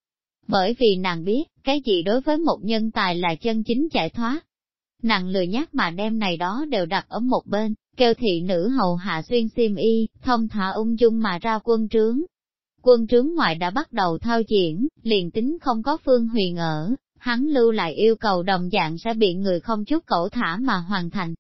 Bởi vì nàng biết, cái gì đối với một nhân tài là chân chính giải thoát. Nàng lười nhắc mà đem này đó đều đặt ở một bên, kêu thị nữ hầu hạ xuyên xiêm y, thông thả ung dung mà ra quân trướng. Quân trướng ngoại đã bắt đầu thao diễn, liền tính không có phương huyền ở, hắn lưu lại yêu cầu đồng dạng sẽ bị người không chút cẩu thả mà hoàn thành.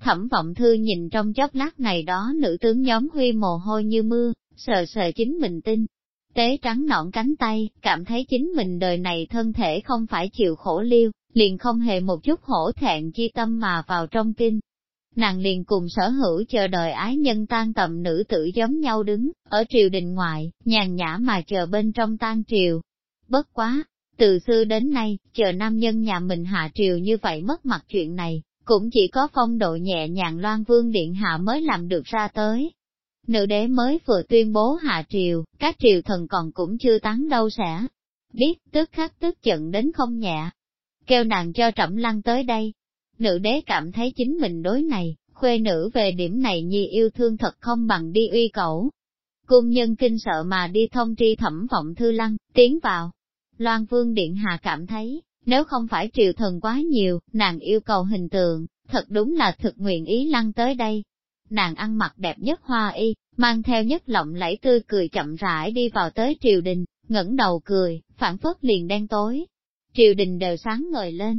Thẩm vọng thư nhìn trong chốc lát này đó nữ tướng nhóm huy mồ hôi như mưa, sờ sờ chính mình tin. Tế trắng nõn cánh tay, cảm thấy chính mình đời này thân thể không phải chịu khổ liêu, liền không hề một chút hổ thẹn chi tâm mà vào trong kinh. Nàng liền cùng sở hữu chờ đợi ái nhân tan tầm nữ tử giống nhau đứng, ở triều đình ngoại, nhàn nhã mà chờ bên trong tan triều. Bất quá, từ xưa đến nay, chờ nam nhân nhà mình hạ triều như vậy mất mặt chuyện này, cũng chỉ có phong độ nhẹ nhàng loan vương điện hạ mới làm được ra tới. Nữ đế mới vừa tuyên bố hạ triều, các triều thần còn cũng chưa tán đâu sẽ. Biết, tức khắc tức giận đến không nhẹ. Kêu nàng cho trẫm lăng tới đây. Nữ đế cảm thấy chính mình đối này, khuê nữ về điểm này nhi yêu thương thật không bằng đi uy cẩu. Cung nhân kinh sợ mà đi thông tri thẩm vọng thư lăng, tiến vào, Loan Vương Điện Hạ cảm thấy, nếu không phải triều thần quá nhiều, nàng yêu cầu hình tượng, thật đúng là thực nguyện ý lăn tới đây. Nàng ăn mặc đẹp nhất hoa y, mang theo nhất lộng lẫy tươi cười chậm rãi đi vào tới triều đình, ngẩng đầu cười, phản phất liền đen tối. Triều đình đều sáng ngời lên.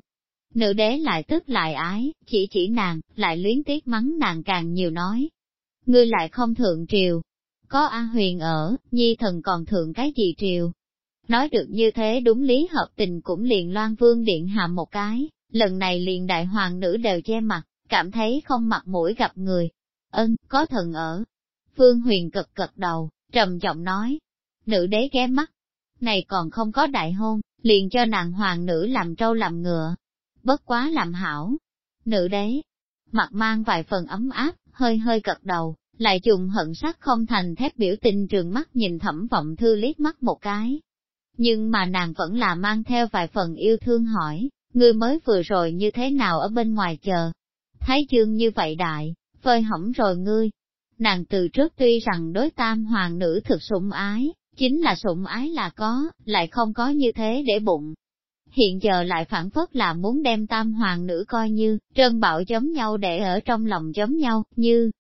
Nữ đế lại tức lại ái, chỉ chỉ nàng, lại luyến tiếc mắng nàng càng nhiều nói. Ngươi lại không thượng triều. Có An Huyền ở, nhi thần còn thượng cái gì triều, Nói được như thế đúng lý hợp tình cũng liền loan vương điện hạ một cái, lần này liền đại hoàng nữ đều che mặt, cảm thấy không mặt mũi gặp người. Ân, có thần ở. Phương huyền cực cực đầu, trầm giọng nói. Nữ đế ghé mắt. Này còn không có đại hôn, liền cho nàng hoàng nữ làm trâu làm ngựa. Bất quá làm hảo. Nữ đế, mặt mang vài phần ấm áp, hơi hơi cật đầu, lại trùng hận sắc không thành thép biểu tình trường mắt nhìn thẩm vọng thư liếc mắt một cái, nhưng mà nàng vẫn là mang theo vài phần yêu thương hỏi, ngươi mới vừa rồi như thế nào ở bên ngoài chờ. Thái dương như vậy đại, phơi hỏng rồi ngươi. Nàng từ trước tuy rằng đối tam hoàng nữ thực sủng ái, chính là sủng ái là có, lại không có như thế để bụng. Hiện giờ lại phản phất là muốn đem tam hoàng nữ coi như, trơn bạo giống nhau để ở trong lòng giống nhau, như.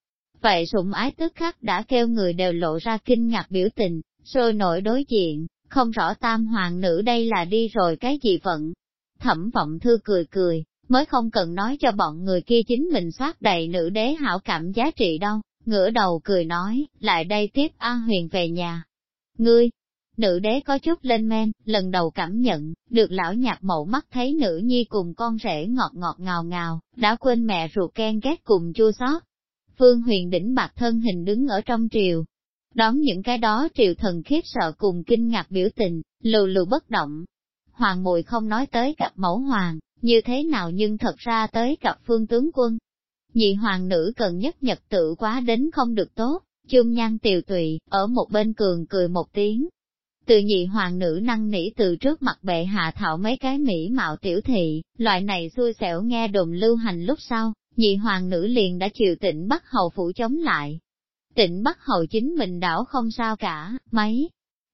Vậy sủng ái tức khắc đã kêu người đều lộ ra kinh ngạc biểu tình, sôi nổi đối diện, không rõ tam hoàng nữ đây là đi rồi cái gì vận. Thẩm vọng thư cười cười, mới không cần nói cho bọn người kia chính mình soát đầy nữ đế hảo cảm giá trị đâu, ngửa đầu cười nói, lại đây tiếp A huyền về nhà. Ngươi, nữ đế có chút lên men, lần đầu cảm nhận, được lão nhạc mẫu mắt thấy nữ nhi cùng con rể ngọt ngọt ngào ngào, đã quên mẹ ruột ken ghét cùng chua xót. Phương huyền đỉnh bạc thân hình đứng ở trong triều, đón những cái đó triều thần khiếp sợ cùng kinh ngạc biểu tình, lù lù bất động. Hoàng mùi không nói tới cặp mẫu hoàng, như thế nào nhưng thật ra tới gặp phương tướng quân. Nhị hoàng nữ cần nhất nhật tự quá đến không được tốt, chung nhan tiều tụy, ở một bên cường cười một tiếng. Từ nhị hoàng nữ năng nỉ từ trước mặt bệ hạ thảo mấy cái mỹ mạo tiểu thị, loại này xui xẻo nghe đồn lưu hành lúc sau, nhị hoàng nữ liền đã chịu tỉnh bắt hầu phủ chống lại. Tỉnh bắt hầu chính mình đảo không sao cả, mấy.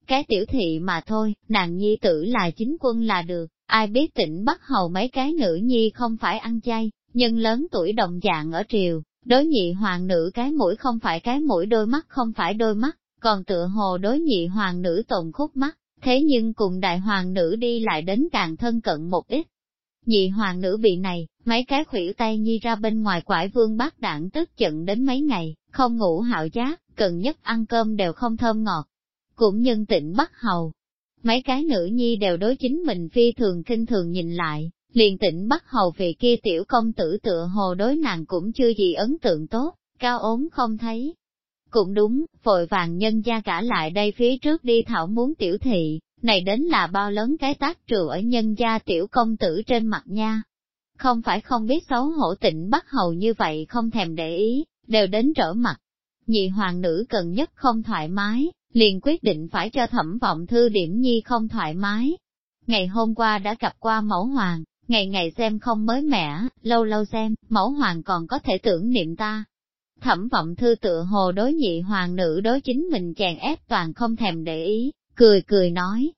Cái tiểu thị mà thôi, nàng nhi tử là chính quân là được, ai biết tỉnh Bắc hầu mấy cái nữ nhi không phải ăn chay, nhưng lớn tuổi đồng dạng ở triều, đối nhị hoàng nữ cái mũi không phải cái mũi đôi mắt không phải đôi mắt, còn tựa hồ đối nhị hoàng nữ tồn khúc mắt, thế nhưng cùng đại hoàng nữ đi lại đến càng thân cận một ít. Nhị hoàng nữ bị này, mấy cái khuỷu tay nhi ra bên ngoài quải vương bác đảng tức giận đến mấy ngày, không ngủ hạo giác, cần nhất ăn cơm đều không thơm ngọt. Cũng nhân tịnh bắt hầu. Mấy cái nữ nhi đều đối chính mình phi thường kinh thường nhìn lại, liền tỉnh bắt hầu vị kia tiểu công tử tựa hồ đối nàng cũng chưa gì ấn tượng tốt, cao ốm không thấy. Cũng đúng, vội vàng nhân gia cả lại đây phía trước đi thảo muốn tiểu thị, này đến là bao lớn cái tác trừ ở nhân gia tiểu công tử trên mặt nha. Không phải không biết xấu hổ tịnh bắt hầu như vậy không thèm để ý, đều đến trở mặt. Nhị hoàng nữ cần nhất không thoải mái, liền quyết định phải cho thẩm vọng thư điểm nhi không thoải mái. Ngày hôm qua đã gặp qua mẫu hoàng, ngày ngày xem không mới mẻ, lâu lâu xem, mẫu hoàng còn có thể tưởng niệm ta. Thẩm vọng thư tựa hồ đối nhị hoàng nữ đối chính mình chèn ép toàn không thèm để ý, cười cười nói.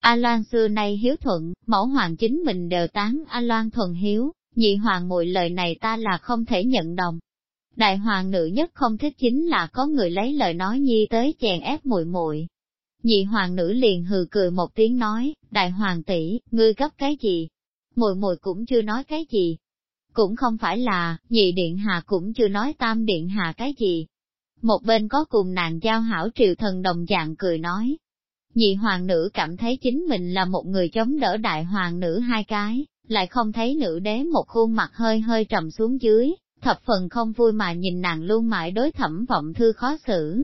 A Loan xưa nay hiếu thuận, mẫu hoàng chính mình đều tán A Loan thuần hiếu, nhị hoàng muội lời này ta là không thể nhận đồng. Đại hoàng nữ nhất không thích chính là có người lấy lời nói nhi tới chèn ép muội muội. Nhị hoàng nữ liền hừ cười một tiếng nói, đại hoàng tỷ, ngươi gấp cái gì? Muội muội cũng chưa nói cái gì. Cũng không phải là, nhị điện hạ cũng chưa nói tam điện hạ cái gì. Một bên có cùng nàng giao hảo triều thần đồng dạng cười nói. Nhị hoàng nữ cảm thấy chính mình là một người chống đỡ đại hoàng nữ hai cái, lại không thấy nữ đế một khuôn mặt hơi hơi trầm xuống dưới, thập phần không vui mà nhìn nàng luôn mãi đối thẩm vọng thư khó xử.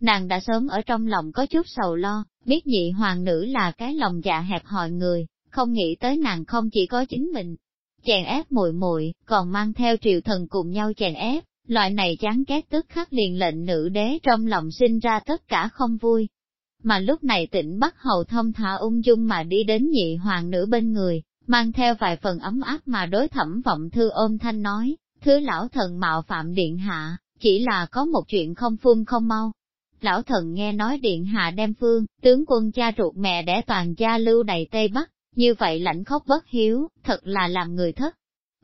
Nàng đã sớm ở trong lòng có chút sầu lo, biết nhị hoàng nữ là cái lòng dạ hẹp hòi người, không nghĩ tới nàng không chỉ có chính mình. Chèn ép muội muội còn mang theo triều thần cùng nhau chèn ép, loại này chán ghét tức khắc liền lệnh nữ đế trong lòng sinh ra tất cả không vui. Mà lúc này tỉnh Bắc Hầu thông thả ung dung mà đi đến nhị hoàng nữ bên người, mang theo vài phần ấm áp mà đối thẩm vọng thư ôm thanh nói, thứ lão thần mạo phạm điện hạ, chỉ là có một chuyện không phun không mau. Lão thần nghe nói điện hạ đem phương, tướng quân cha ruột mẹ đẻ toàn gia lưu đầy Tây Bắc, như vậy lãnh khóc bất hiếu, thật là làm người thất.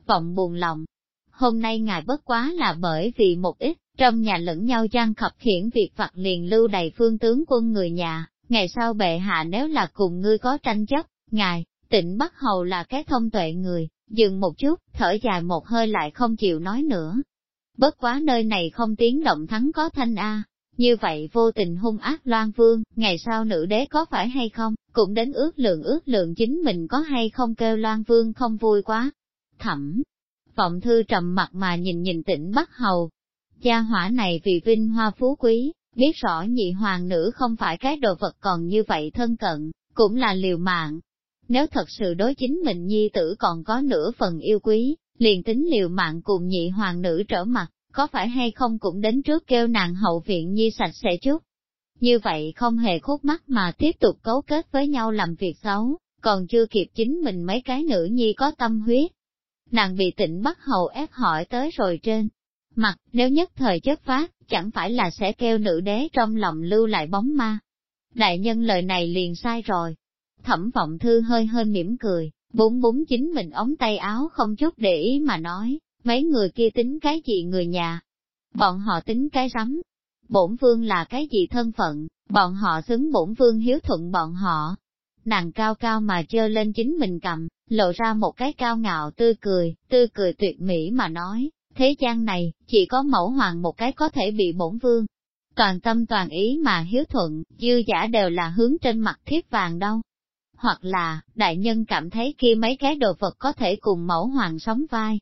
Vọng buồn lòng. Hôm nay ngài bất quá là bởi vì một ít, trong nhà lẫn nhau gian khập khiển việc vặt liền lưu đầy phương tướng quân người nhà, ngày sau bệ hạ nếu là cùng ngươi có tranh chấp, ngài, Tịnh Bắc Hầu là cái thông tuệ người, dừng một chút, thở dài một hơi lại không chịu nói nữa. Bất quá nơi này không tiếng động thắng có thanh A, như vậy vô tình hung ác loan vương, ngày sau nữ đế có phải hay không, cũng đến ước lượng ước lượng chính mình có hay không kêu loan vương không vui quá. Thẩm, vọng thư trầm mặt mà nhìn nhìn tỉnh Bắc Hầu. Cha hỏa này vì vinh hoa phú quý, biết rõ nhị hoàng nữ không phải cái đồ vật còn như vậy thân cận, cũng là liều mạng, nếu thật sự đối chính mình nhi tử còn có nửa phần yêu quý, liền tính liều mạng cùng nhị hoàng nữ trở mặt, có phải hay không cũng đến trước kêu nàng hậu viện nhi sạch sẽ chút. Như vậy không hề khúc mắt mà tiếp tục cấu kết với nhau làm việc xấu, còn chưa kịp chính mình mấy cái nữ nhi có tâm huyết. Nàng bị tỉnh bắt hầu ép hỏi tới rồi trên. Mặt, nếu nhất thời chất phát, chẳng phải là sẽ kêu nữ đế trong lòng lưu lại bóng ma. Đại nhân lời này liền sai rồi, Thẩm vọng thư hơi hơi mỉm cười, búng búng chính mình ống tay áo không chút để ý mà nói, mấy người kia tính cái gì người nhà. Bọn họ tính cái rắm. Bổn vương là cái gì thân phận, bọn họ xứng bổn vương hiếu thuận bọn họ. Nàng cao cao mà chơ lên chính mình cầm, lộ ra một cái cao ngạo tươi cười, tươi cười tuyệt mỹ mà nói, thế gian này, chỉ có mẫu hoàng một cái có thể bị bổn vương toàn tâm toàn ý mà hiếu thuận, dư giả đều là hướng trên mặt thiết vàng đâu. Hoặc là, đại nhân cảm thấy kia mấy cái đồ vật có thể cùng mẫu hoàng sống vai.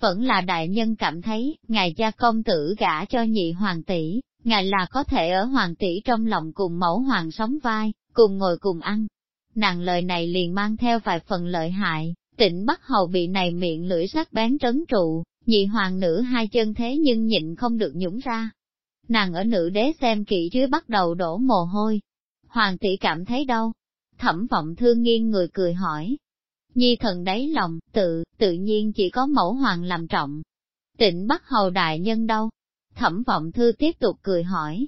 Vẫn là đại nhân cảm thấy, ngài gia công tử gả cho nhị hoàng tỷ, ngài là có thể ở hoàng tỷ trong lòng cùng mẫu hoàng sống vai, cùng ngồi cùng ăn. Nàng lời này liền mang theo vài phần lợi hại, Tịnh bắt Hầu bị này miệng lưỡi sắc bén trấn trụ, nhị hoàng nữ hai chân thế nhưng nhịn không được nhũng ra. Nàng ở nữ đế xem kỹ dưới bắt đầu đổ mồ hôi. Hoàng tỷ cảm thấy đau Thẩm vọng thương nghiêng người cười hỏi. Nhi thần đáy lòng, tự, tự nhiên chỉ có mẫu hoàng làm trọng. Tịnh bắt Hầu đại nhân đâu? Thẩm vọng thư tiếp tục cười hỏi.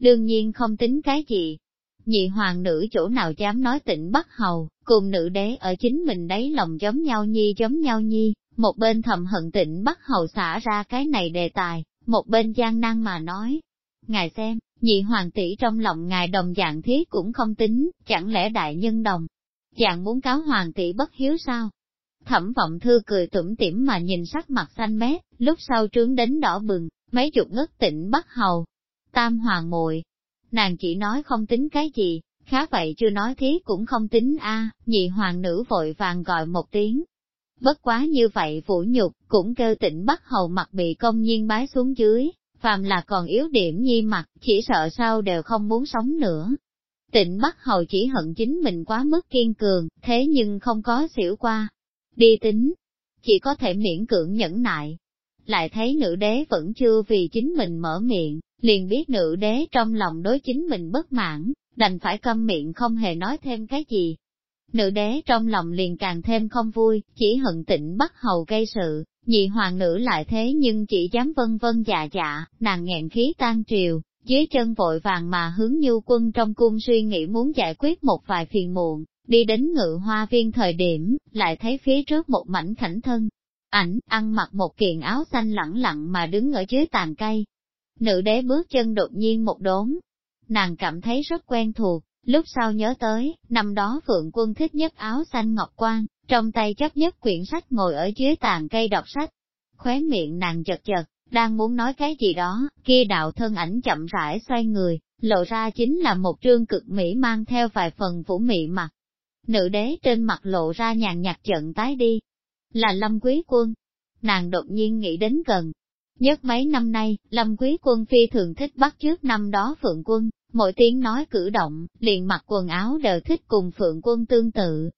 Đương nhiên không tính cái gì, nhị hoàng nữ chỗ nào dám nói tịnh bắt Hầu, cùng nữ đế ở chính mình đấy lòng giống nhau nhi giống nhau nhi, một bên thầm hận tịnh bắt Hầu xả ra cái này đề tài, một bên gian năng mà nói. Ngài xem, nhị hoàng tỷ trong lòng ngài đồng dạng thí cũng không tính, chẳng lẽ đại nhân đồng, dạng muốn cáo hoàng tỷ bất hiếu sao? Thẩm vọng thư cười tủm tỉm mà nhìn sắc mặt xanh mét, lúc sau trướng đến đỏ bừng, mấy chục ngất tỉnh bắt Hầu. Tam hoàng muội nàng chỉ nói không tính cái gì, khá vậy chưa nói thế cũng không tính a à, nhị hoàng nữ vội vàng gọi một tiếng. Bất quá như vậy vũ nhục, cũng kêu tỉnh bắt hầu mặt bị công nhiên bái xuống dưới, phàm là còn yếu điểm nhi mặt, chỉ sợ sau đều không muốn sống nữa. Tịnh Bắc Hầu chỉ hận chính mình quá mức kiên cường, thế nhưng không có xỉu qua. Đi tính, chỉ có thể miễn cưỡng nhẫn nại. Lại thấy nữ đế vẫn chưa vì chính mình mở miệng, liền biết nữ đế trong lòng đối chính mình bất mãn, đành phải câm miệng không hề nói thêm cái gì. Nữ đế trong lòng liền càng thêm không vui, chỉ hận tịnh bắt hầu gây sự, nhị hoàng nữ lại thế nhưng chỉ dám vân vân dạ dạ, nàng nghẹn khí tan triều, dưới chân vội vàng mà hướng nhu quân trong cung suy nghĩ muốn giải quyết một vài phiền muộn, đi đến ngự hoa viên thời điểm, lại thấy phía trước một mảnh khảnh thân. Ảnh, ăn mặc một kiện áo xanh lẳng lặng mà đứng ở dưới tàn cây, Nữ đế bước chân đột nhiên một đốn. Nàng cảm thấy rất quen thuộc, lúc sau nhớ tới, năm đó Phượng Quân thích nhất áo xanh ngọc quan, trong tay chấp nhất quyển sách ngồi ở dưới tàn cây đọc sách. Khóe miệng nàng chật chật, đang muốn nói cái gì đó, kia đạo thân ảnh chậm rãi xoay người, lộ ra chính là một trương cực mỹ mang theo vài phần vũ mị mặt. Nữ đế trên mặt lộ ra nhàn nhạt trận tái đi. Là lâm quý quân. Nàng đột nhiên nghĩ đến gần, Nhất mấy năm nay, Lâm Quý Quân phi thường thích bắt trước năm đó Phượng Quân, mỗi tiếng nói cử động, liền mặc quần áo đều thích cùng Phượng Quân tương tự.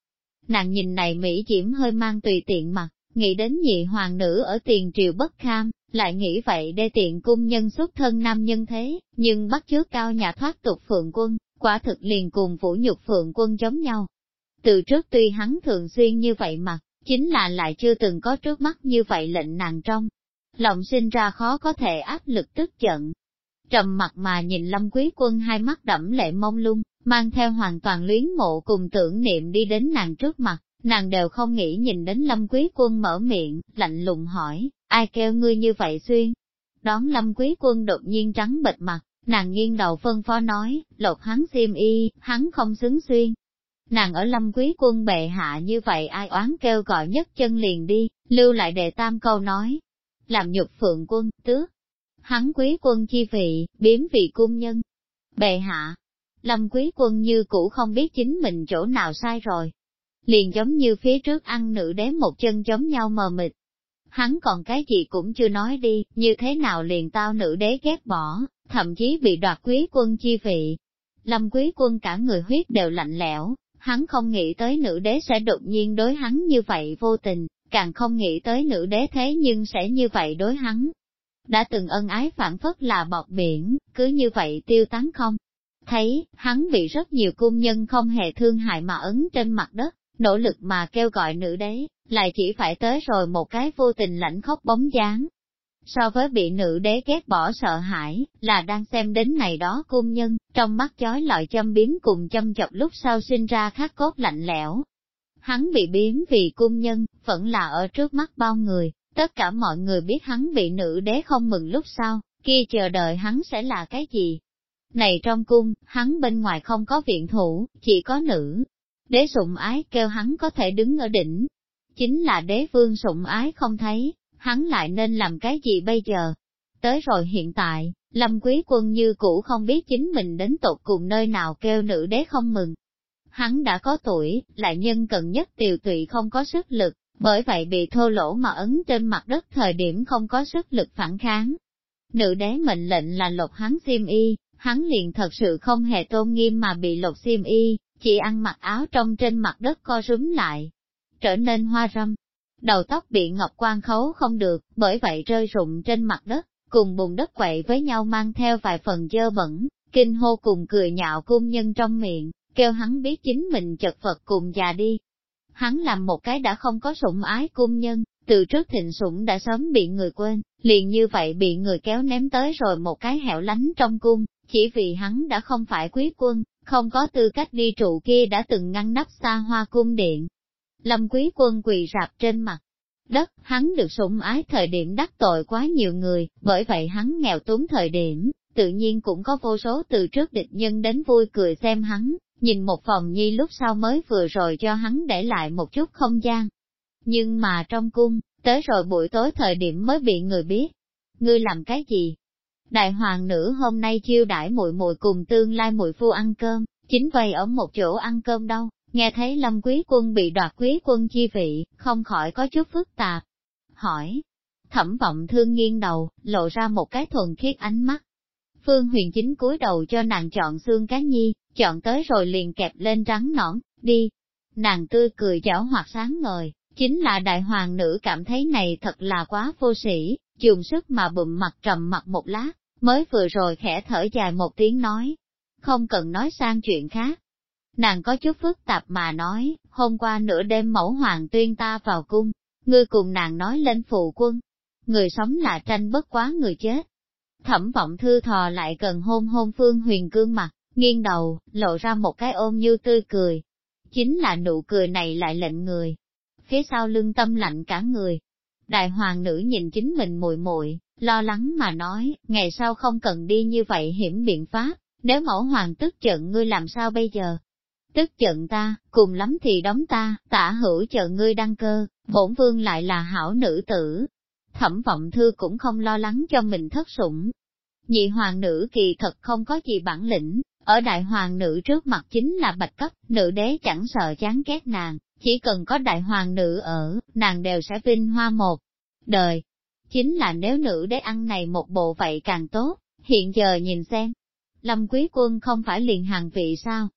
Nàng nhìn này Mỹ Diễm hơi mang tùy tiện mặt, nghĩ đến nhị hoàng nữ ở tiền triều bất kham, lại nghĩ vậy đê tiện cung nhân xuất thân nam nhân thế, nhưng bắt trước cao nhà thoát tục Phượng Quân, quả thực liền cùng vũ nhục Phượng Quân giống nhau. Từ trước tuy hắn thường xuyên như vậy mặt, chính là lại chưa từng có trước mắt như vậy lệnh nàng trong, lòng sinh ra khó có thể áp lực tức giận. Trầm mặt mà nhìn Lâm Quý Quân hai mắt đẫm lệ mông lung, mang theo hoàn toàn luyến mộ cùng tưởng niệm đi đến nàng trước mặt, nàng đều không nghĩ nhìn đến Lâm Quý Quân mở miệng, lạnh lùng hỏi, ai kêu ngươi như vậy xuyên? Đón Lâm Quý Quân đột nhiên trắng bệch mặt, nàng nghiêng đầu phân phó nói, lột hắn xiêm y, hắn không xứng xuyên. Nàng ở Lâm Quý Quân bệ hạ như vậy ai oán kêu gọi nhất chân liền đi, lưu lại đệ tam câu nói, làm nhục phượng quân, tước. Hắn quý quân chi vị, biếm vị cung nhân. Bệ hạ, lâm quý quân như cũ không biết chính mình chỗ nào sai rồi. Liền giống như phía trước ăn nữ đế một chân giống nhau mờ mịt. Hắn còn cái gì cũng chưa nói đi, như thế nào liền tao nữ đế ghét bỏ, thậm chí bị đoạt quý quân chi vị. Lâm quý quân cả người huyết đều lạnh lẽo, hắn không nghĩ tới nữ đế sẽ đột nhiên đối hắn như vậy vô tình, càng không nghĩ tới nữ đế thế nhưng sẽ như vậy đối hắn. Đã từng ân ái phản phất là bọt biển, cứ như vậy tiêu tán không. Thấy, hắn bị rất nhiều cung nhân không hề thương hại mà ấn trên mặt đất, nỗ lực mà kêu gọi nữ đế, lại chỉ phải tới rồi một cái vô tình lãnh khóc bóng dáng. So với bị nữ đế ghét bỏ sợ hãi, là đang xem đến này đó cung nhân, trong mắt chói lọi châm biếm cùng châm chọc lúc sau sinh ra khắc cốt lạnh lẽo, hắn bị biếm vì cung nhân, vẫn là ở trước mắt bao người, tất cả mọi người biết hắn bị nữ đế không mừng lúc sau, kia chờ đợi hắn sẽ là cái gì. Này trong cung, hắn bên ngoài không có viện thủ, chỉ có nữ. Đế sụng ái kêu hắn có thể đứng ở đỉnh. Chính là đế vương sụng ái không thấy, hắn lại nên làm cái gì bây giờ? tới rồi hiện tại, Lâm Quý Quân như cũ không biết chính mình đến tột cùng nơi nào kêu nữ đế không mừng. Hắn đã có tuổi, lại nhân cần nhất tiều tụy không có sức lực, bởi vậy bị thô lỗ mà ấn trên mặt đất thời điểm không có sức lực phản kháng. Nữ đế mệnh lệnh là lột hắn xiêm y, hắn liền thật sự không hề tôn nghiêm mà bị lột xiêm y, chỉ ăn mặc áo trong trên mặt đất co rúm lại, trở nên hoa râm. Đầu tóc bị ngọc quan khấu không được, bởi vậy rơi rụng trên mặt đất, cùng bùn đất quậy với nhau mang theo vài phần dơ bẩn, kinh hô cùng cười nhạo cung nhân trong miệng, kêu hắn biết chính mình chật vật cùng già đi. Hắn làm một cái đã không có sủng ái cung nhân, từ trước thịnh sủng đã sớm bị người quên, liền như vậy bị người kéo ném tới rồi một cái hẻo lánh trong cung, chỉ vì hắn đã không phải quý quân, không có tư cách đi trụ kia đã từng ngăn nắp xa hoa cung điện. Lâm quý quân quỳ rạp trên mặt đất, hắn được sủng ái thời điểm đắc tội quá nhiều người, bởi vậy hắn nghèo túng thời điểm, tự nhiên cũng có vô số từ trước địch nhân đến vui cười xem hắn, nhìn một phòng nhi lúc sau mới vừa rồi cho hắn để lại một chút không gian. Nhưng mà trong cung, tới rồi buổi tối thời điểm mới bị người biết. Ngươi làm cái gì? Đại hoàng nữ hôm nay chiêu đãi muội muội cùng tương lai muội phu ăn cơm, chính vây ở một chỗ ăn cơm đâu, nghe thấy lâm quý quân bị đoạt quý quân chi vị, không khỏi có chút phức tạp. Hỏi, thẩm vọng thương nghiêng đầu, lộ ra một cái thuần khiết ánh mắt. Phương huyền chính cúi đầu cho nàng chọn xương cá nhi, chọn tới rồi liền kẹp lên trắng nõn, đi. Nàng tươi cười chảo hoặc sáng ngời, chính là đại hoàng nữ cảm thấy này thật là quá vô sĩ, dùng sức mà bụm mặt trầm mặt một lát, mới vừa rồi khẽ thở dài một tiếng nói, không cần nói sang chuyện khác. Nàng có chút phức tạp mà nói, hôm qua nửa đêm mẫu hoàng tuyên ta vào cung, ngươi cùng nàng nói lên phụ quân. Người sống là tranh bất quá người chết. Thẩm vọng thư thò lại gần hôn hôn phương huyền cương mặt, nghiêng đầu, lộ ra một cái ôm như tươi cười. Chính là nụ cười này lại lệnh người. Phía sau lưng tâm lạnh cả người. Đại hoàng nữ nhìn chính mình muội muội lo lắng mà nói, ngày sau không cần đi như vậy hiểm biện pháp, nếu mẫu hoàng tức giận ngươi làm sao bây giờ? Tức giận ta, cùng lắm thì đóng ta, tả hữu chờ ngươi đăng cơ, bổn vương lại là hảo nữ tử. Thẩm vọng thư cũng không lo lắng cho mình thất sủng. Nhị hoàng nữ kỳ thật không có gì bản lĩnh, ở đại hoàng nữ trước mặt chính là bạch cấp, nữ đế chẳng sợ chán ghét nàng, chỉ cần có đại hoàng nữ ở, nàng đều sẽ vinh hoa một đời. Chính là nếu nữ đế ăn này một bộ vậy càng tốt, hiện giờ nhìn xem. Lâm quý quân không phải liền hàng vị sao?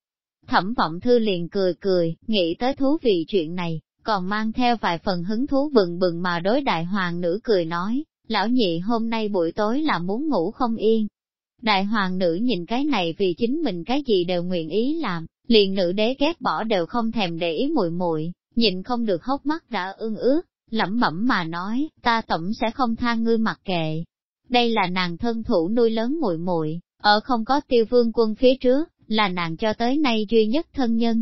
Thẩm vọng thư liền cười cười, nghĩ tới thú vị chuyện này, còn mang theo vài phần hứng thú bừng bừng mà đối đại hoàng nữ cười nói, lão nhị hôm nay buổi tối là muốn ngủ không yên, Đại hoàng nữ nhìn cái này vì chính mình cái gì đều nguyện ý làm, liền nữ đế ghét bỏ đều không thèm để ý muội muội, nhìn không được hốc mắt đã ương ướt, lẩm bẩm mà nói, ta tổng sẽ không tha ngươi mặc kệ. Đây là nàng thân thủ nuôi lớn muội muội, ở không có tiêu vương quân phía trước, là nàng cho tới nay duy nhất thân nhân.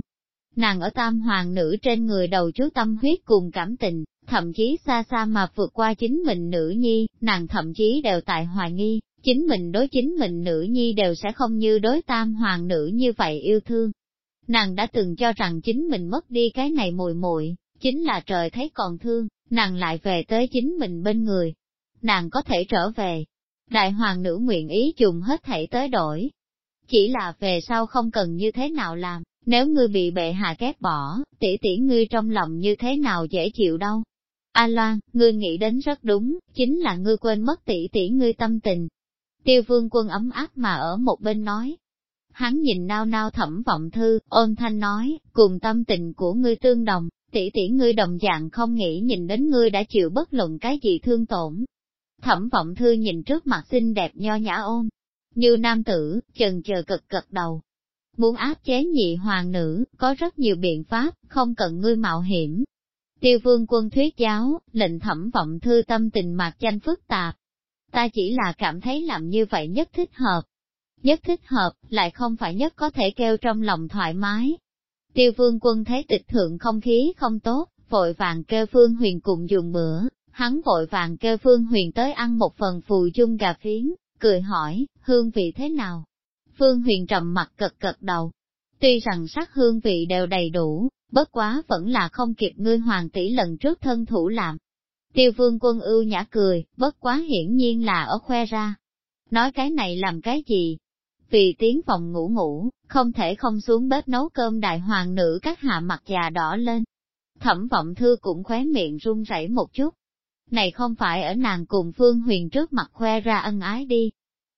Nàng ở tam hoàng nữ trên người đầu chú tâm huyết cùng cảm tình, thậm chí xa xa mà vượt qua chính mình nữ nhi, nàng thậm chí đều tại hoài nghi, chính mình đối chính mình nữ nhi đều sẽ không như đối tam hoàng nữ như vậy yêu thương. Nàng đã từng cho rằng chính mình mất đi cái này mùi muội chính là trời thấy còn thương, nàng lại về tới chính mình bên người. Nàng có thể trở về. Đại hoàng nữ nguyện ý dùng hết thảy tới đổi. Chỉ là về sau không cần như thế nào làm, nếu ngươi bị bệ hạ ghét bỏ, tỷ tỷ ngươi trong lòng như thế nào dễ chịu đâu. A Loan, ngươi nghĩ đến rất đúng, chính là ngươi quên mất tỷ tỷ ngươi tâm tình, Tiêu vương quân ấm áp mà ở một bên nói. Hắn nhìn nao nao thẩm vọng thư, ôn thanh nói, cùng tâm tình của ngươi tương đồng, tỷ tỷ ngươi đồng dạng không nghĩ nhìn đến ngươi đã chịu bất luận cái gì thương tổn. Thẩm vọng thư nhìn trước mặt xinh đẹp nho nhã ôn, như nam tử, chần chờ cực cực đầu. Muốn áp chế nhị hoàng nữ, có rất nhiều biện pháp, không cần ngươi mạo hiểm. Tiêu vương quân thuyết giáo, lệnh thẩm vọng thư tâm tình mạc danh phức tạp, ta chỉ là cảm thấy làm như vậy nhất thích hợp. Nhất thích hợp, lại không phải nhất có thể kêu trong lòng thoải mái. Tiêu vương quân thấy tịch thượng không khí không tốt, vội vàng kêu phương huyền cùng dùng bữa, hắn vội vàng kêu phương huyền tới ăn một phần phù chung gà phiến, cười hỏi, hương vị thế nào? Phương huyền trầm mặt cật cật đầu. Tuy rằng sắc hương vị đều đầy đủ, bất quá vẫn là không kịp ngươi hoàng tỷ lần trước thân thủ làm. Tiêu vương quân ưu nhã cười, bất quá hiển nhiên là ở khoe ra. Nói cái này làm cái gì? Vì tiếng phòng ngủ ngủ, không thể không xuống bếp nấu cơm đại hoàng nữ các hạ mặt già đỏ lên. Thẩm vọng thư cũng khóe miệng run rẩy một chút. Này không phải ở nàng cùng Phương Huyền trước mặt khoe ra ân ái đi.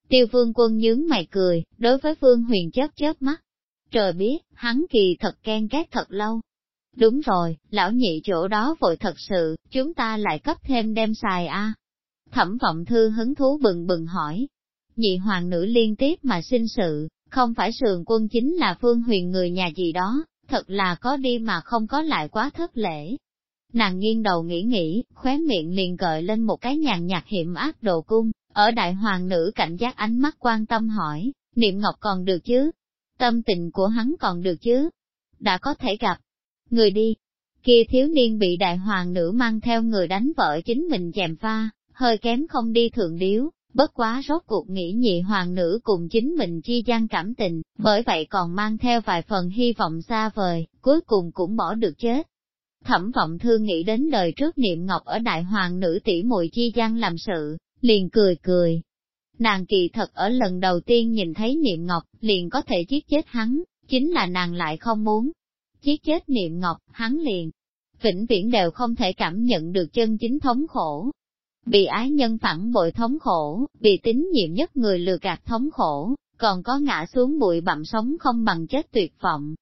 Tiêu vương quân nhướng mày cười, đối với Phương Huyền chớp chớp mắt. Trời biết, hắn kỳ thật ghen ghét thật lâu. Đúng rồi, lão nhị chỗ đó vội thật sự, chúng ta lại cấp thêm đem xài a. Thẩm vọng thư hứng thú bừng bừng hỏi. Nhị hoàng nữ liên tiếp mà sinh sự, không phải sườn quân chính là phương huyền người nhà gì đó, thật là có đi mà không có lại quá thất lễ. Nàng nghiêng đầu nghĩ nghĩ, khóe miệng liền gợi lên một cái nhàn nhạt hiểm ác đồ cung, ở đại hoàng nữ cảnh giác ánh mắt quan tâm hỏi, niệm ngọc còn được chứ? Tâm tình của hắn còn được chứ? Đã có thể gặp. Người đi. Kia thiếu niên bị đại hoàng nữ mang theo người đánh vợ chính mình chèm pha, hơi kém không đi thượng điếu, bất quá rốt cuộc nghĩ nhị hoàng nữ cùng chính mình chi gian cảm tình, bởi vậy còn mang theo vài phần hy vọng xa vời, cuối cùng cũng bỏ được chết. Thẩm vọng thương nghĩ đến đời trước niệm ngọc ở đại hoàng nữ tỷ muội chi gian làm sự, liền cười cười. Nàng kỳ thật ở lần đầu tiên nhìn thấy niệm ngọc, liền có thể giết chết hắn, chính là nàng lại không muốn. Giết chết niệm ngọc, hắn liền, vĩnh viễn đều không thể cảm nhận được chân chính thống khổ, bị ái nhân phản bội thống khổ, bị tín nhiệm nhất người lừa gạt thống khổ, còn có ngã xuống bụi bặm sống không bằng chết tuyệt vọng.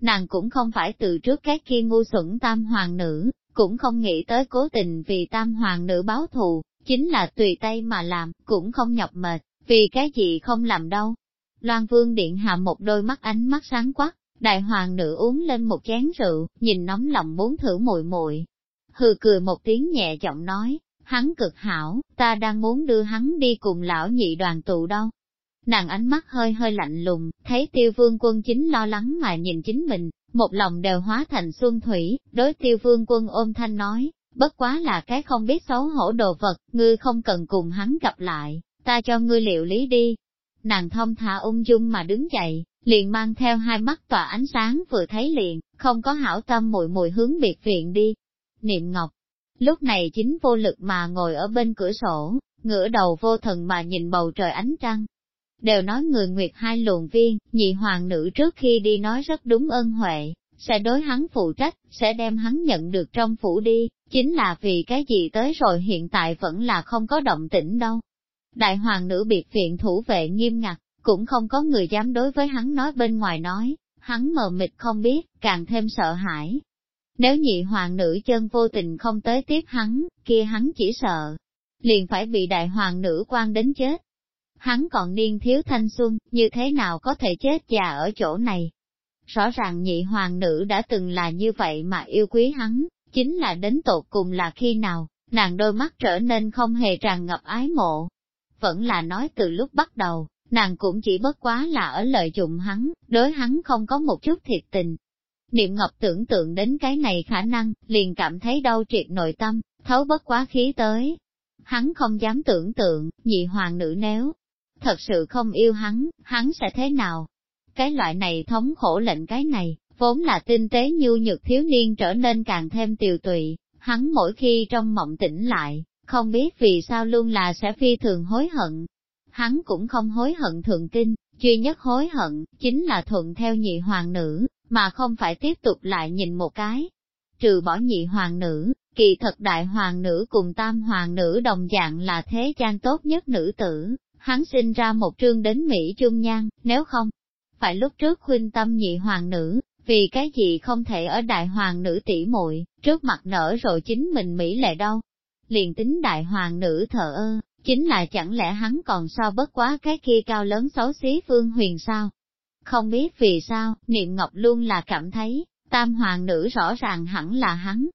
Nàng cũng không phải từ trước cái kia ngu xuẩn tam hoàng nữ, cũng không nghĩ tới cố tình vì tam hoàng nữ báo thù, chính là tùy tay mà làm, cũng không nhọc mệt, vì cái gì không làm đâu. Loan vương điện hạ một đôi mắt ánh mắt sáng quắc, đại hoàng nữ uống lên một chén rượu, nhìn nóng lòng muốn thử muội muội Hừ cười một tiếng nhẹ giọng nói, hắn cực hảo, ta đang muốn đưa hắn đi cùng lão nhị đoàn tụ đâu. Nàng ánh mắt hơi hơi lạnh lùng, thấy tiêu vương quân chính lo lắng mà nhìn chính mình, một lòng đều hóa thành xuân thủy, đối tiêu vương quân ôm thanh nói, bất quá là cái không biết xấu hổ đồ vật, ngươi không cần cùng hắn gặp lại, ta cho ngươi liệu lý đi. Nàng thông thả ung dung mà đứng dậy, liền mang theo hai mắt tỏa ánh sáng vừa thấy liền, không có hảo tâm mùi mùi hướng biệt viện đi. Niệm Ngọc, Lúc này chính vô lực mà ngồi ở bên cửa sổ, ngửa đầu vô thần mà nhìn bầu trời ánh trăng. Đều nói người nguyệt hai luồng viên, nhị hoàng nữ trước khi đi nói rất đúng ân huệ, sẽ đối hắn phụ trách, sẽ đem hắn nhận được trong phủ đi, chính là vì cái gì tới rồi hiện tại vẫn là không có động tĩnh đâu. Đại hoàng nữ biệt viện thủ vệ nghiêm ngặt, cũng không có người dám đối với hắn nói bên ngoài nói, hắn mờ mịt không biết, càng thêm sợ hãi, nếu nhị hoàng nữ chân vô tình không tới tiếp hắn, kia hắn chỉ sợ, liền phải bị đại hoàng nữ quan đến chết. Hắn còn niên thiếu thanh xuân, như thế nào có thể chết già ở chỗ này? Rõ ràng nhị hoàng nữ đã từng là như vậy mà yêu quý hắn, chính là đến tột cùng là khi nào, nàng đôi mắt trở nên không hề tràn ngập ái mộ. Vẫn là nói từ lúc bắt đầu, nàng cũng chỉ bất quá là ở lợi dụng hắn, đối hắn không có một chút thiệt tình, Niệm Ngọc tưởng tượng đến cái này khả năng, liền cảm thấy đau triệt nội tâm, thấu bất quá khí tới. Hắn không dám tưởng tượng, nhị hoàng nữ nếu thật sự không yêu hắn, hắn sẽ thế nào? Cái loại này thống khổ lệnh cái này, vốn là tinh tế nhu nhược thiếu niên trở nên càng thêm tiều tụy, hắn mỗi khi trong mộng tỉnh lại, không biết vì sao luôn là sẽ phi thường hối hận. Hắn cũng không hối hận thượng kinh, duy nhất hối hận, chính là thuận theo nhị hoàng nữ, mà không phải tiếp tục lại nhìn một cái. Trừ bỏ nhị hoàng nữ, kỳ thật đại hoàng nữ cùng tam hoàng nữ đồng dạng là thế gian tốt nhất nữ tử, hắn sinh ra một trương đến Mỹ chung nhan, nếu không, phải lúc trước khuyên tâm nhị hoàng nữ, vì cái gì không thể ở đại hoàng nữ tỷ muội trước mặt nở rồi chính mình Mỹ lệ đâu. Liền tính đại hoàng nữ thờ ơ, chính là chẳng lẽ hắn còn so bất quá cái kia cao lớn xấu xí phương huyền sao? Không biết vì sao, Niệm Ngọc luôn là cảm thấy, tam hoàng nữ rõ ràng hẳn là hắn.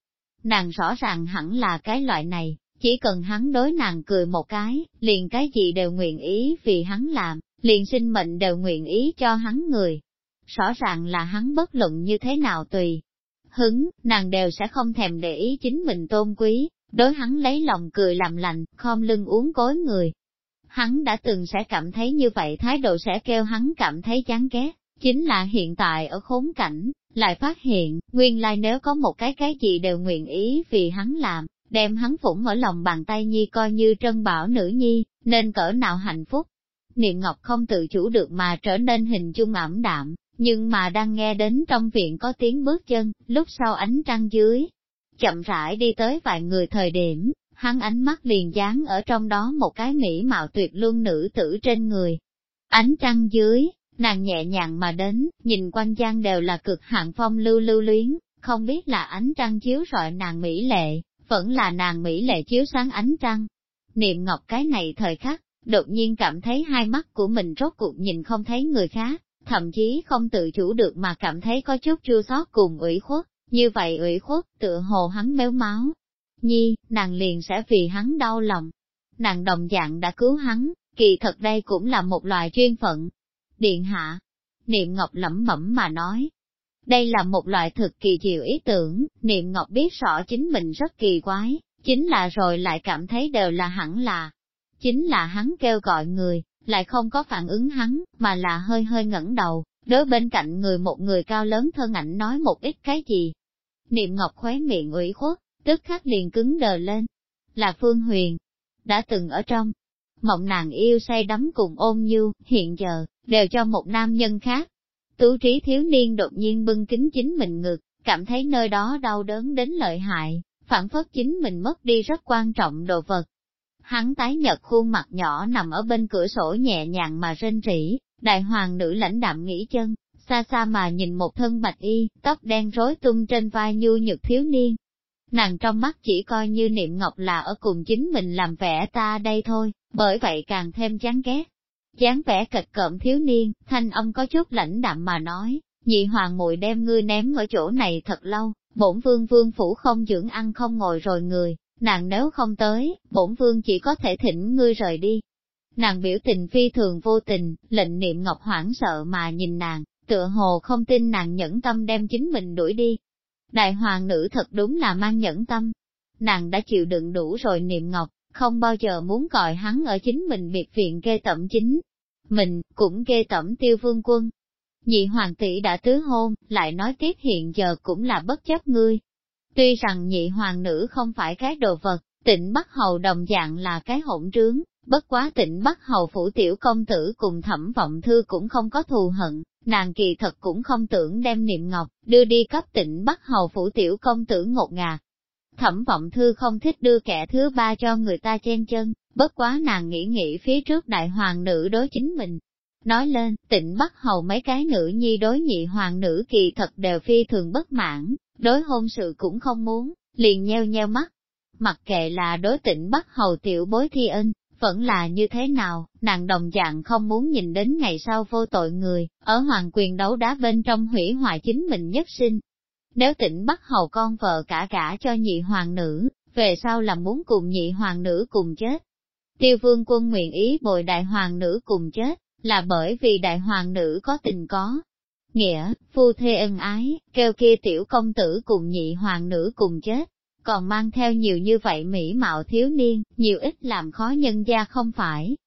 Nàng rõ ràng hẳn là cái loại này, chỉ cần hắn đối nàng cười một cái, liền cái gì đều nguyện ý vì hắn làm, liền sinh mệnh đều nguyện ý cho hắn người. Rõ ràng là hắn bất luận như thế nào tùy. Hứng, nàng đều sẽ không thèm để ý chính mình tôn quý, đối hắn lấy lòng cười làm lành, khom lưng uống cối người, hắn đã từng sẽ cảm thấy như vậy thái độ sẽ kêu hắn cảm thấy chán ghét, chính là hiện tại ở khốn cảnh, lại phát hiện, nguyên lai nếu có một cái cái gì đều nguyện ý vì hắn làm, đem hắn phủng ở lòng bàn tay nhi coi như trân bảo nữ nhi, nên cỡ nào hạnh phúc. Niệm Ngọc không tự chủ được mà trở nên hình dung ẩm đạm, nhưng mà đang nghe đến trong viện có tiếng bước chân, lúc sau ánh trăng dưới, chậm rãi đi tới vài người thời điểm, hắn ánh mắt liền dán ở trong đó một cái mỹ mạo tuyệt luân nữ tử trên người. Ánh trăng dưới, nàng nhẹ nhàng mà đến, nhìn quanh gian đều là cực hạn phong lưu lưu luyến, không biết là ánh trăng chiếu rọi nàng mỹ lệ, vẫn là nàng mỹ lệ chiếu sáng ánh trăng. Niệm ngọc cái này thời khắc, đột nhiên cảm thấy hai mắt của mình rốt cuộc nhìn không thấy người khác, thậm chí không tự chủ được mà cảm thấy có chút chua xót cùng ủy khuất, như vậy ủy khuất tựa hồ hắn méo máu. Nhi, nàng liền sẽ vì hắn đau lòng. Nàng đồng dạng đã cứu hắn, kỳ thật đây cũng là một loài chuyên phận. Điện hạ, niệm ngọc lẩm bẩm mà nói. Đây là một loại thực kỳ diệu ý tưởng, niệm ngọc biết rõ chính mình rất kỳ quái, chính là rồi lại cảm thấy đều là hẳn là. Chính là hắn kêu gọi người, lại không có phản ứng hắn, mà là hơi hơi ngẩng đầu, đối bên cạnh người một người cao lớn thân ảnh nói một ít cái gì. Niệm Ngọc khóe miệng ủy khuất, tức khắc liền cứng đờ lên. Là Phương Huyền, đã từng ở trong, mộng nàng yêu say đắm cùng ôm như, hiện giờ, đều cho một nam nhân khác. Tú trí thiếu niên đột nhiên bưng kính chính mình ngực, cảm thấy nơi đó đau đớn đến lợi hại, phản phất chính mình mất đi rất quan trọng đồ vật, Hắn tái nhật khuôn mặt nhỏ nằm ở bên cửa sổ nhẹ nhàng mà rên rỉ, đại hoàng nữ lãnh đạm nghỉ chân, xa xa mà nhìn một thân bạch y, tóc đen rối tung trên vai nhu nhược thiếu niên. Nàng trong mắt chỉ coi như niệm ngọc là ở cùng chính mình làm vẻ ta đây thôi, bởi vậy càng thêm chán ghét. Chán vẻ kịch cợm thiếu niên, thanh âm có chút lãnh đạm mà nói, nhị hoàng muội đem ngươi ném ở chỗ này thật lâu, bổn vương vương phủ không dưỡng ăn không ngồi rồi người, nàng nếu không tới, bổn vương chỉ có thể thỉnh ngươi rời đi. Nàng biểu tình phi thường vô tình, lệnh niệm ngọc hoảng sợ mà nhìn nàng, tựa hồ không tin nàng nhẫn tâm đem chính mình đuổi đi. Đại hoàng nữ thật đúng là mang nhẫn tâm. Nàng đã chịu đựng đủ rồi niệm ngọc, không bao giờ muốn gọi hắn ở chính mình biệt viện ghê tẩm chính. Mình, cũng ghê tẩm tiêu vương quân. Nhị hoàng tỷ đã tứ hôn, lại nói tiếp hiện giờ cũng là bất chấp ngươi, Tuy rằng nhị hoàng nữ không phải cái đồ vật, tịnh Bắc Hầu đồng dạng là cái hỗn trướng, bất quá tịnh Bắc Hầu phủ tiểu công tử cùng thẩm vọng thư cũng không có thù hận, nàng kỳ thật cũng không tưởng đem niệm ngọc, đưa đi cấp tịnh Bắc Hầu phủ tiểu công tử ngột ngạt. Thẩm vọng thư không thích đưa kẻ thứ ba cho người ta chen chân, bất quá nàng nghĩ nghĩ phía trước đại hoàng nữ đối chính mình. Nói lên, tịnh Bắc Hầu mấy cái nữ nhi đối nhị hoàng nữ kỳ thật đều phi thường bất mãn, đối hôn sự cũng không muốn, liền nheo nheo mắt. Mặc kệ là đối tịnh Bắc Hầu tiểu bối thi ân, vẫn là như thế nào, nàng đồng dạng không muốn nhìn đến ngày sau vô tội người, ở hoàng quyền đấu đá bên trong hủy hoại chính mình nhất sinh. Nếu tịnh Bắc Hầu con vợ cả cả cho nhị hoàng nữ, về sau là muốn cùng nhị hoàng nữ cùng chết. Tiêu vương quân nguyện ý bồi đại hoàng nữ cùng chết, là bởi vì đại hoàng nữ có tình có, Nghĩa, phu thê ân ái, kêu kia tiểu công tử cùng nhị hoàng nữ cùng chết, còn mang theo nhiều như vậy mỹ mạo thiếu niên, nhiều ít làm khó nhân gia không phải.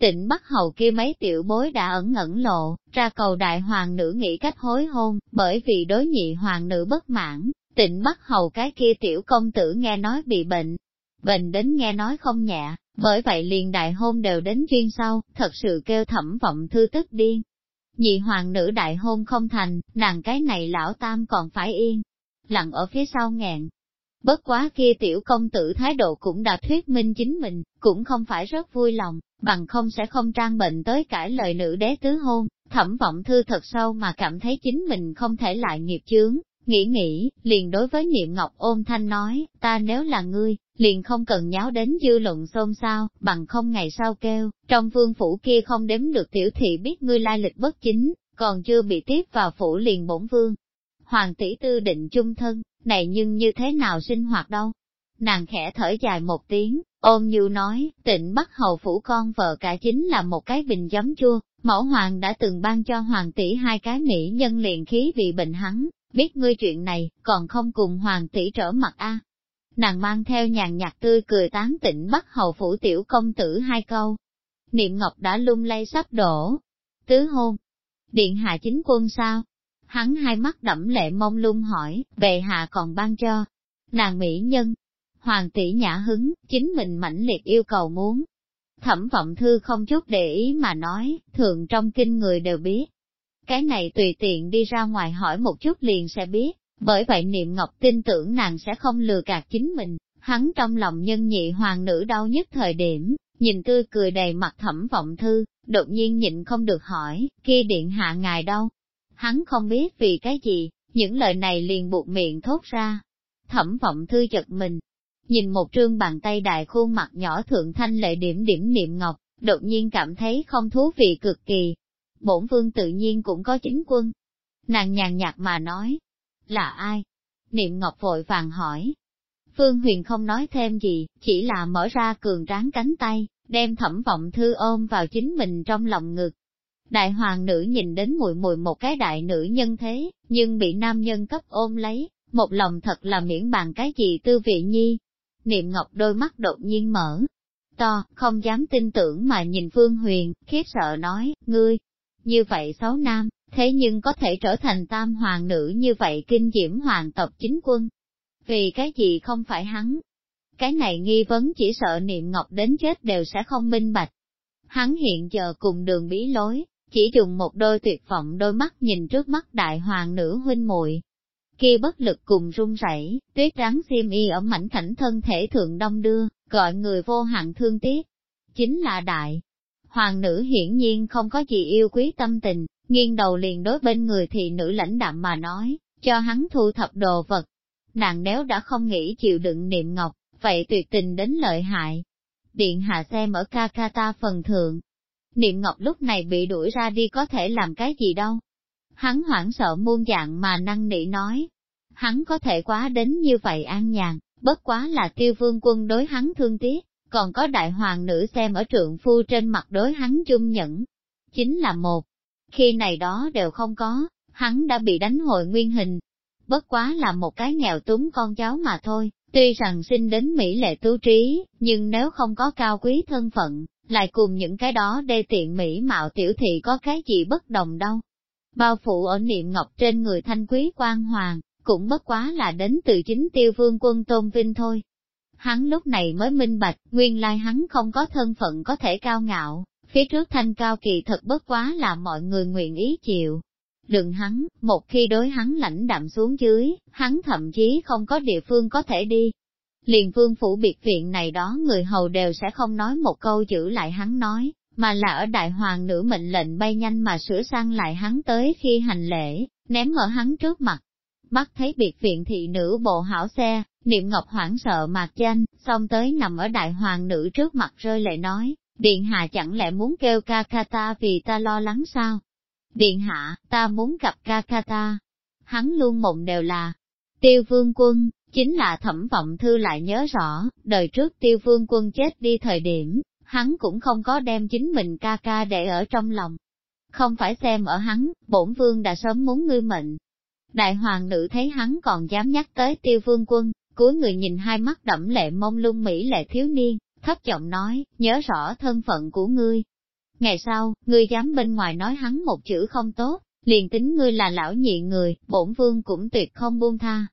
Tịnh Bắc Hầu kia mấy tiểu bối đã ẩn ngẩn lộ, ra cầu đại hoàng nữ nghĩ cách hối hôn, bởi vì đối nhị hoàng nữ bất mãn, tịnh Bắc Hầu cái kia tiểu công tử nghe nói bị bệnh, bệnh đến nghe nói không nhẹ, bởi vậy liền đại hôn đều đến chuyên sau, thật sự kêu thẩm vọng thư tức điên nhị hoàng nữ đại hôn không thành, nàng cái này lão tam còn phải yên, lặng ở phía sau ngẹn. Bất quá kia tiểu công tử thái độ cũng đã thuyết minh chính mình, cũng không phải rất vui lòng, bằng không sẽ không trang bệnh tới cãi lời nữ đế tứ hôn, thẩm vọng thư thật sâu mà cảm thấy chính mình không thể lại nghiệp chướng, nghĩ nghĩ, liền đối với niệm ngọc ôm thanh nói, ta nếu là ngươi, liền không cần nháo đến dư luận xôn xao, bằng không ngày sau kêu, trong vương phủ kia không đếm được tiểu thị biết ngươi lai lịch bất chính, còn chưa bị tiếp vào phủ liền bổn vương. Hoàng tỷ tư định chung thân, này nhưng như thế nào sinh hoạt đâu? Nàng khẽ thở dài một tiếng, ôm như nói, tịnh bắt hầu phủ con vợ cả chính là một cái bình giấm chua, mẫu hoàng đã từng ban cho hoàng tỷ hai cái mỹ nhân liền khí bị bệnh hắn, biết ngươi chuyện này, còn không cùng hoàng tỷ trở mặt a nàng mang theo nhàn nhạt tươi cười tán tỉnh bắt hầu phủ tiểu công tử hai câu. Niệm Ngọc đã lung lay sắp đổ. Tứ hôn. Điện hạ chính quân sao? Hắn hai mắt đẫm lệ mông lung hỏi, về hạ còn ban cho. Nàng mỹ nhân. Hoàng tỷ nhã hứng, chính mình mãnh liệt yêu cầu muốn. Thẩm vọng thư không chút để ý mà nói, thường trong kinh người đều biết. Cái này tùy tiện đi ra ngoài hỏi một chút liền sẽ biết, bởi vậy niệm ngọc tin tưởng nàng sẽ không lừa gạt chính mình, hắn trong lòng nhân nhị hoàng nữ đau nhất thời điểm, nhìn tươi cười đầy mặt thẩm vọng thư, đột nhiên nhịn không được hỏi, kia điện hạ ngài đâu? Hắn không biết vì cái gì, những lời này liền buộc miệng thốt ra. Thẩm vọng thư chật mình, nhìn một trương bàn tay đại khuôn mặt nhỏ thượng thanh lệ điểm điểm niệm ngọc, đột nhiên cảm thấy không thú vị cực kỳ. Bổn vương tự nhiên cũng có chính quân. Nàng nhàn nhạt mà nói, là ai? Niệm ngọc vội vàng hỏi. Phương Huyền không nói thêm gì, chỉ là mở ra cường tráng cánh tay, đem thẩm vọng thư ôm vào chính mình trong lòng ngực. Đại hoàng nữ nhìn đến mùi mùi một cái đại nữ nhân thế, nhưng bị nam nhân cấp ôm lấy, một lòng thật là miễn bàn cái gì tư vị nhi. Niệm Ngọc đôi mắt đột nhiên mở, to, không dám tin tưởng mà nhìn Phương Huyền, khiếp sợ nói, ngươi, như vậy xấu nam, thế nhưng có thể trở thành tam hoàng nữ như vậy kinh diễm hoàng tộc chính quân. Vì cái gì không phải hắn, cái này nghi vấn chỉ sợ niệm ngọc đến chết đều sẽ không minh bạch. Hắn hiện giờ cùng đường bí lối, chỉ dùng một đôi tuyệt vọng đôi mắt nhìn trước mắt đại hoàng nữ huynh muội Kia bất lực cùng run rẩy, tuyết trắng xiêm y ở mảnh khảnh thân thể thượng đông đưa, gọi người vô hạn thương tiếc. Chính là đại. Hoàng nữ hiển nhiên không có gì yêu quý tâm tình, nghiêng đầu liền đối bên người thì nữ lãnh đạm mà nói, cho hắn thu thập đồ vật. Nàng nếu đã không nghĩ chịu đựng niệm ngọc, vậy tuyệt tình đến lợi hại. Điện hạ xem ở ca ca ta phần thượng. Niệm Ngọc lúc này bị đuổi ra đi có thể làm cái gì đâu. Hắn hoảng sợ muôn dạng mà năng nỉ nói. Hắn có thể quá đến như vậy an nhàn, bất quá là tiêu vương quân đối hắn thương tiếc, còn có đại hoàng nữ xem ở trượng phu trên mặt đối hắn chung nhẫn. Chính là một, khi này đó đều không có, hắn đã bị đánh hồi nguyên hình. Bất quá là một cái nghèo túng con cháu mà thôi, Tuy rằng sinh đến Mỹ lệ tú trí, nhưng nếu không có cao quý thân phận, lại cùng những cái đó đê tiện Mỹ mạo tiểu thị có cái gì bất đồng đâu. Bao phủ ở niệm ngọc trên người thanh quý quan hoàng, cũng bất quá là đến từ chính tiêu vương quân tôn vinh thôi. Hắn lúc này mới minh bạch, nguyên lai hắn không có thân phận có thể cao ngạo, phía trước thanh cao kỳ thật bất quá là mọi người nguyện ý chịu. Đừng hắn, một khi đối hắn lãnh đạm xuống dưới, hắn thậm chí không có địa phương có thể đi. Liền vương phủ biệt viện này đó người hầu đều sẽ không nói một câu giữ lại hắn nói, mà là ở đại hoàng nữ mệnh lệnh bay nhanh mà sửa sang lại hắn tới khi hành lễ, ném ở hắn trước mặt. Bắt thấy biệt viện thị nữ bộ hảo xe, niệm ngọc hoảng sợ mạc danh, xong tới nằm ở đại hoàng nữ trước mặt rơi lệ nói, điện hạ chẳng lẽ muốn kêu ca ca ta vì ta lo lắng sao? Điện hạ, ta muốn gặp ca ca ta. Hắn luôn mộng đều là tiêu vương quân, chính là thẩm vọng thư lại nhớ rõ, đời trước tiêu vương quân chết đi thời điểm, hắn cũng không có đem chính mình ca ca để ở trong lòng. Không phải xem ở hắn, bổn vương đã sớm muốn ngươi mệnh. Đại hoàng nữ thấy hắn còn dám nhắc tới tiêu vương quân, cuối người nhìn hai mắt đẫm lệ mông lung mỹ lệ thiếu niên, thấp giọng nói, nhớ rõ thân phận của ngươi, Ngày sau, ngươi dám bên ngoài nói hắn một chữ không tốt, liền tính ngươi là lão nhị người, bổn vương cũng tuyệt không buông tha.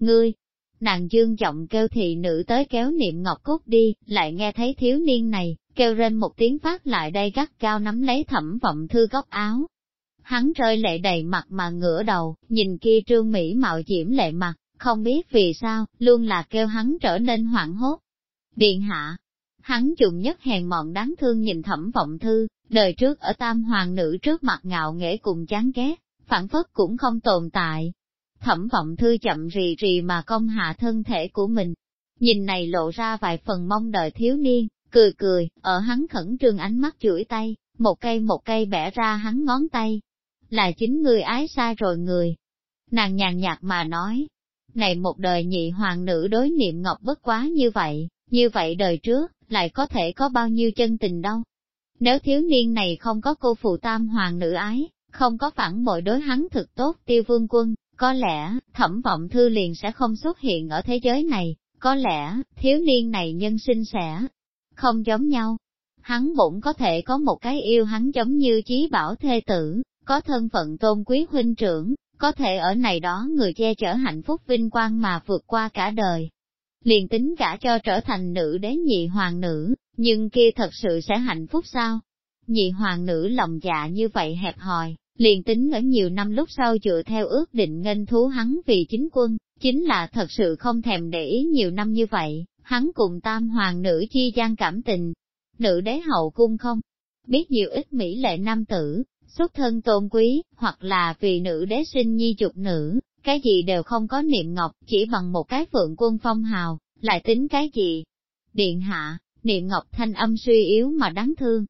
Ngươi, nàng dương giọng kêu thị nữ tới kéo niệm ngọc cốt đi, lại nghe thấy thiếu niên này, kêu lên một tiếng phát lại đây gắt cao nắm lấy thẩm vọng thư góc áo. Hắn rơi lệ đầy mặt mà ngửa đầu, nhìn kia trương mỹ mạo diễm lệ mặt, không biết vì sao, luôn là kêu hắn trở nên hoảng hốt. Điện hạ, hắn dùng nhất hèn mọn đáng thương nhìn thẩm vọng thư, đời trước ở tam hoàng nữ trước mặt ngạo nghễ cùng chán ghét, phản phất cũng không tồn tại. Thẩm vọng thư chậm rì rì mà công hạ thân thể của mình. Nhìn này lộ ra vài phần mong đợi thiếu niên, cười cười, ở hắn khẩn trương ánh mắt chửi tay, một cây một cây bẻ ra hắn ngón tay. Là chính người ái xa rồi người. Nàng nhàn nhạt mà nói, này một đời nhị hoàng nữ đối niệm ngọc bất quá như vậy, như vậy đời trước, lại có thể có bao nhiêu chân tình đâu. Nếu thiếu niên này không có cô phụ tam hoàng nữ ái, không có phản bội đối hắn thực tốt tiêu vương quân, có lẽ, thẩm vọng thư liền sẽ không xuất hiện ở thế giới này, có lẽ, thiếu niên này nhân sinh sẽ không giống nhau. Hắn bụng có thể có một cái yêu hắn giống như chí bảo thê tử, có thân phận tôn quý huynh trưởng, có thể ở này đó người che chở hạnh phúc vinh quang mà vượt qua cả đời. liền tính cả cho trở thành nữ đế nhị hoàng nữ, nhưng kia thật sự sẽ hạnh phúc sao? Nhị hoàng nữ lòng dạ như vậy hẹp hòi, liền tính ở nhiều năm lúc sau dựa theo ước định nghênh thú hắn vì chính quân, chính là thật sự không thèm để ý nhiều năm như vậy, hắn cùng tam hoàng nữ chi gian cảm tình. Nữ đế hậu cung không? Biết nhiều ít mỹ lệ nam tử, xuất thân tôn quý, hoặc là vì nữ đế sinh nhi chục nữ, cái gì đều không có niệm ngọc, chỉ bằng một cái phượng quân phong hào, lại tính cái gì? Điện hạ, niệm ngọc thanh âm suy yếu mà đáng thương.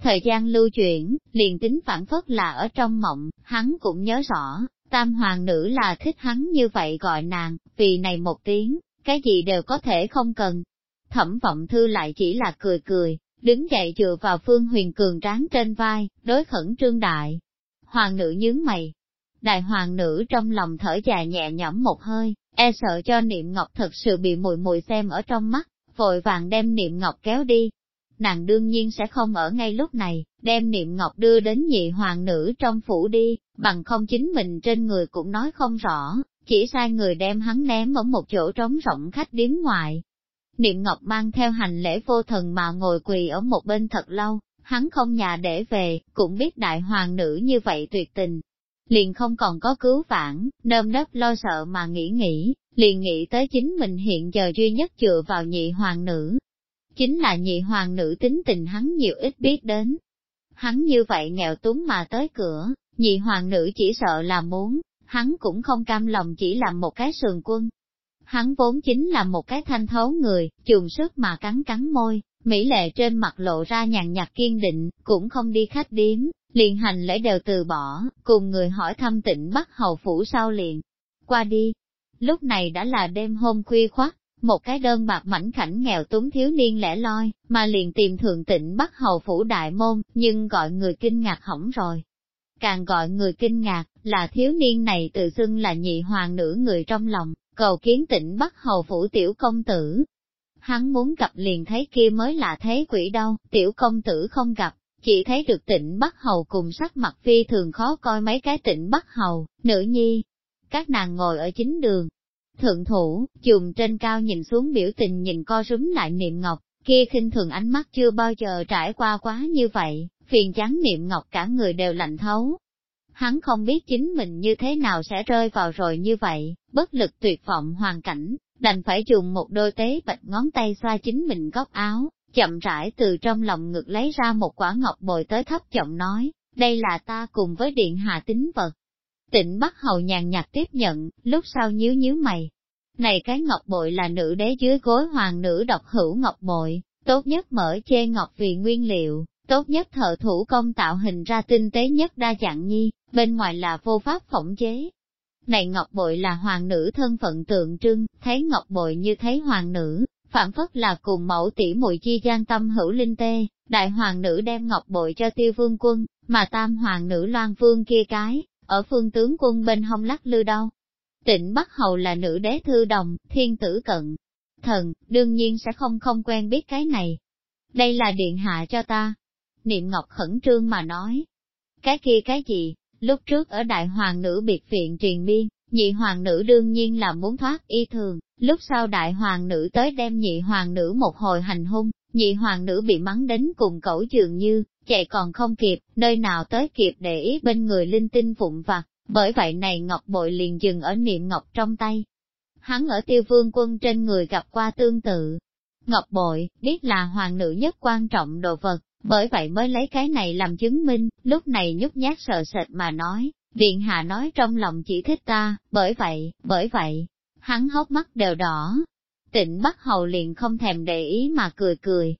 Thời gian lưu chuyển, liền tính phản phất là ở trong mộng, hắn cũng nhớ rõ, tam hoàng nữ là thích hắn như vậy gọi nàng, vì này một tiếng, cái gì đều có thể không cần. Thẩm vọng thư lại chỉ là cười cười, đứng dậy dựa vào phương huyền cường tráng trên vai, đối khẩn trương đại. Hoàng nữ nhướng mày. Đại hoàng nữ trong lòng thở dài nhẹ nhõm một hơi, e sợ cho niệm ngọc thật sự bị mùi mùi xem ở trong mắt, vội vàng đem niệm ngọc kéo đi. Nàng đương nhiên sẽ không ở ngay lúc này, đem niệm ngọc đưa đến nhị hoàng nữ trong phủ đi, bằng không chính mình trên người cũng nói không rõ, chỉ sai người đem hắn ném ở một chỗ trống rộng khách điếm ngoại. Niệm Ngọc mang theo hành lễ vô thần mà ngồi quỳ ở một bên thật lâu, hắn không nhà để về, cũng biết đại hoàng nữ như vậy tuyệt tình. Liền không còn có cứu vãn, nơm nớp lo sợ mà nghĩ nghĩ, liền nghĩ tới chính mình hiện giờ duy nhất dựa vào nhị hoàng nữ. Chính là nhị hoàng nữ tính tình hắn nhiều ít biết đến. Hắn như vậy nghèo túng mà tới cửa, nhị hoàng nữ chỉ sợ là muốn, hắn cũng không cam lòng chỉ làm một cái sườn quân. Hắn vốn chính là một cái thanh thấu người, chùm sức mà cắn cắn môi, mỹ lệ trên mặt lộ ra nhàn nhạt kiên định, cũng không đi khách điếm, liền hành lễ đều từ bỏ, cùng người hỏi thăm tịnh bắt hầu phủ sau liền. Qua đi, lúc này đã là đêm hôm khuya khoắt, một cái đơn bạc mảnh khảnh nghèo túng thiếu niên lẻ loi, mà liền tìm thượng tịnh bắt hầu phủ đại môn, nhưng gọi người kinh ngạc hỏng rồi. Càng gọi người kinh ngạc, là thiếu niên này tự xưng là nhị hoàng nữ người trong lòng, cầu kiến tịnh Bắc hầu phủ tiểu công tử. Hắn muốn gặp liền thấy kia mới là thế quỷ đâu, tiểu công tử không gặp, chỉ thấy được tịnh Bắc hầu cùng sắc mặt phi thường khó coi mấy cái tịnh Bắc hầu, nữ nhi. Các nàng ngồi ở chính đường, thượng thủ, chùm trên cao nhìn xuống biểu tình nhìn co rúm lại niệm ngọc, kia khinh thường ánh mắt chưa bao giờ trải qua quá như vậy, phiền chán niệm ngọc cả người đều lạnh thấu, Hắn không biết chính mình như thế nào sẽ rơi vào rồi như vậy, bất lực tuyệt vọng hoàn cảnh, đành phải dùng một đôi tế bạch ngón tay xoa chính mình góc áo, chậm rãi từ trong lòng ngực lấy ra một quả ngọc bồi tới thấp giọng nói, đây là ta cùng với điện hạ tính vật. Tịnh Bắc Hầu nhàn nhạt tiếp nhận, lúc sau nhíu nhíu mày. Này cái ngọc bội là nữ đế dưới gối hoàng nữ độc hữu ngọc bội, tốt nhất mở chê ngọc vì nguyên liệu, tốt nhất thợ thủ công tạo hình ra tinh tế nhất đa dạng nhi, bên ngoài là vô pháp phỏng chế. Này ngọc bội là hoàng nữ thân phận tượng trưng, thấy ngọc bội như thấy hoàng nữ, phản phất là cùng mẫu tỷ muội chi gian tâm hữu linh tê, đại hoàng nữ đem ngọc bội cho tiêu vương quân, mà tam hoàng nữ loan vương kia cái, ở phương tướng quân bên hông lắc lư đâu. Tịnh Bắc Hầu là nữ đế thư đồng, thiên tử cận. Thần, đương nhiên sẽ không không quen biết cái này. Đây là điện hạ cho ta. Niệm Ngọc khẩn trương mà nói. Cái kia cái gì, Lúc trước ở đại hoàng nữ biệt viện truyền biên, nhị hoàng nữ đương nhiên là muốn thoát y thường, lúc sau đại hoàng nữ tới đem nhị hoàng nữ một hồi hành hung, nhị hoàng nữ bị mắng đến cùng cẩu dường như, chạy còn không kịp, nơi nào tới kịp để ý bên người linh tinh vụn vặt, bởi vậy này ngọc bội liền dừng ở niệm ngọc trong tay. Hắn ở tiêu vương quân trên người gặp qua tương tự. Ngọc bội, biết là hoàng nữ nhất quan trọng đồ vật, bởi vậy mới lấy cái này làm chứng minh, lúc này nhút nhát sợ sệt mà nói, viện Hạ nói trong lòng chỉ thích ta, bởi vậy, bởi vậy, hắn hốc mắt đều đỏ. Tịnh bắt Hầu liền không thèm để ý mà cười cười.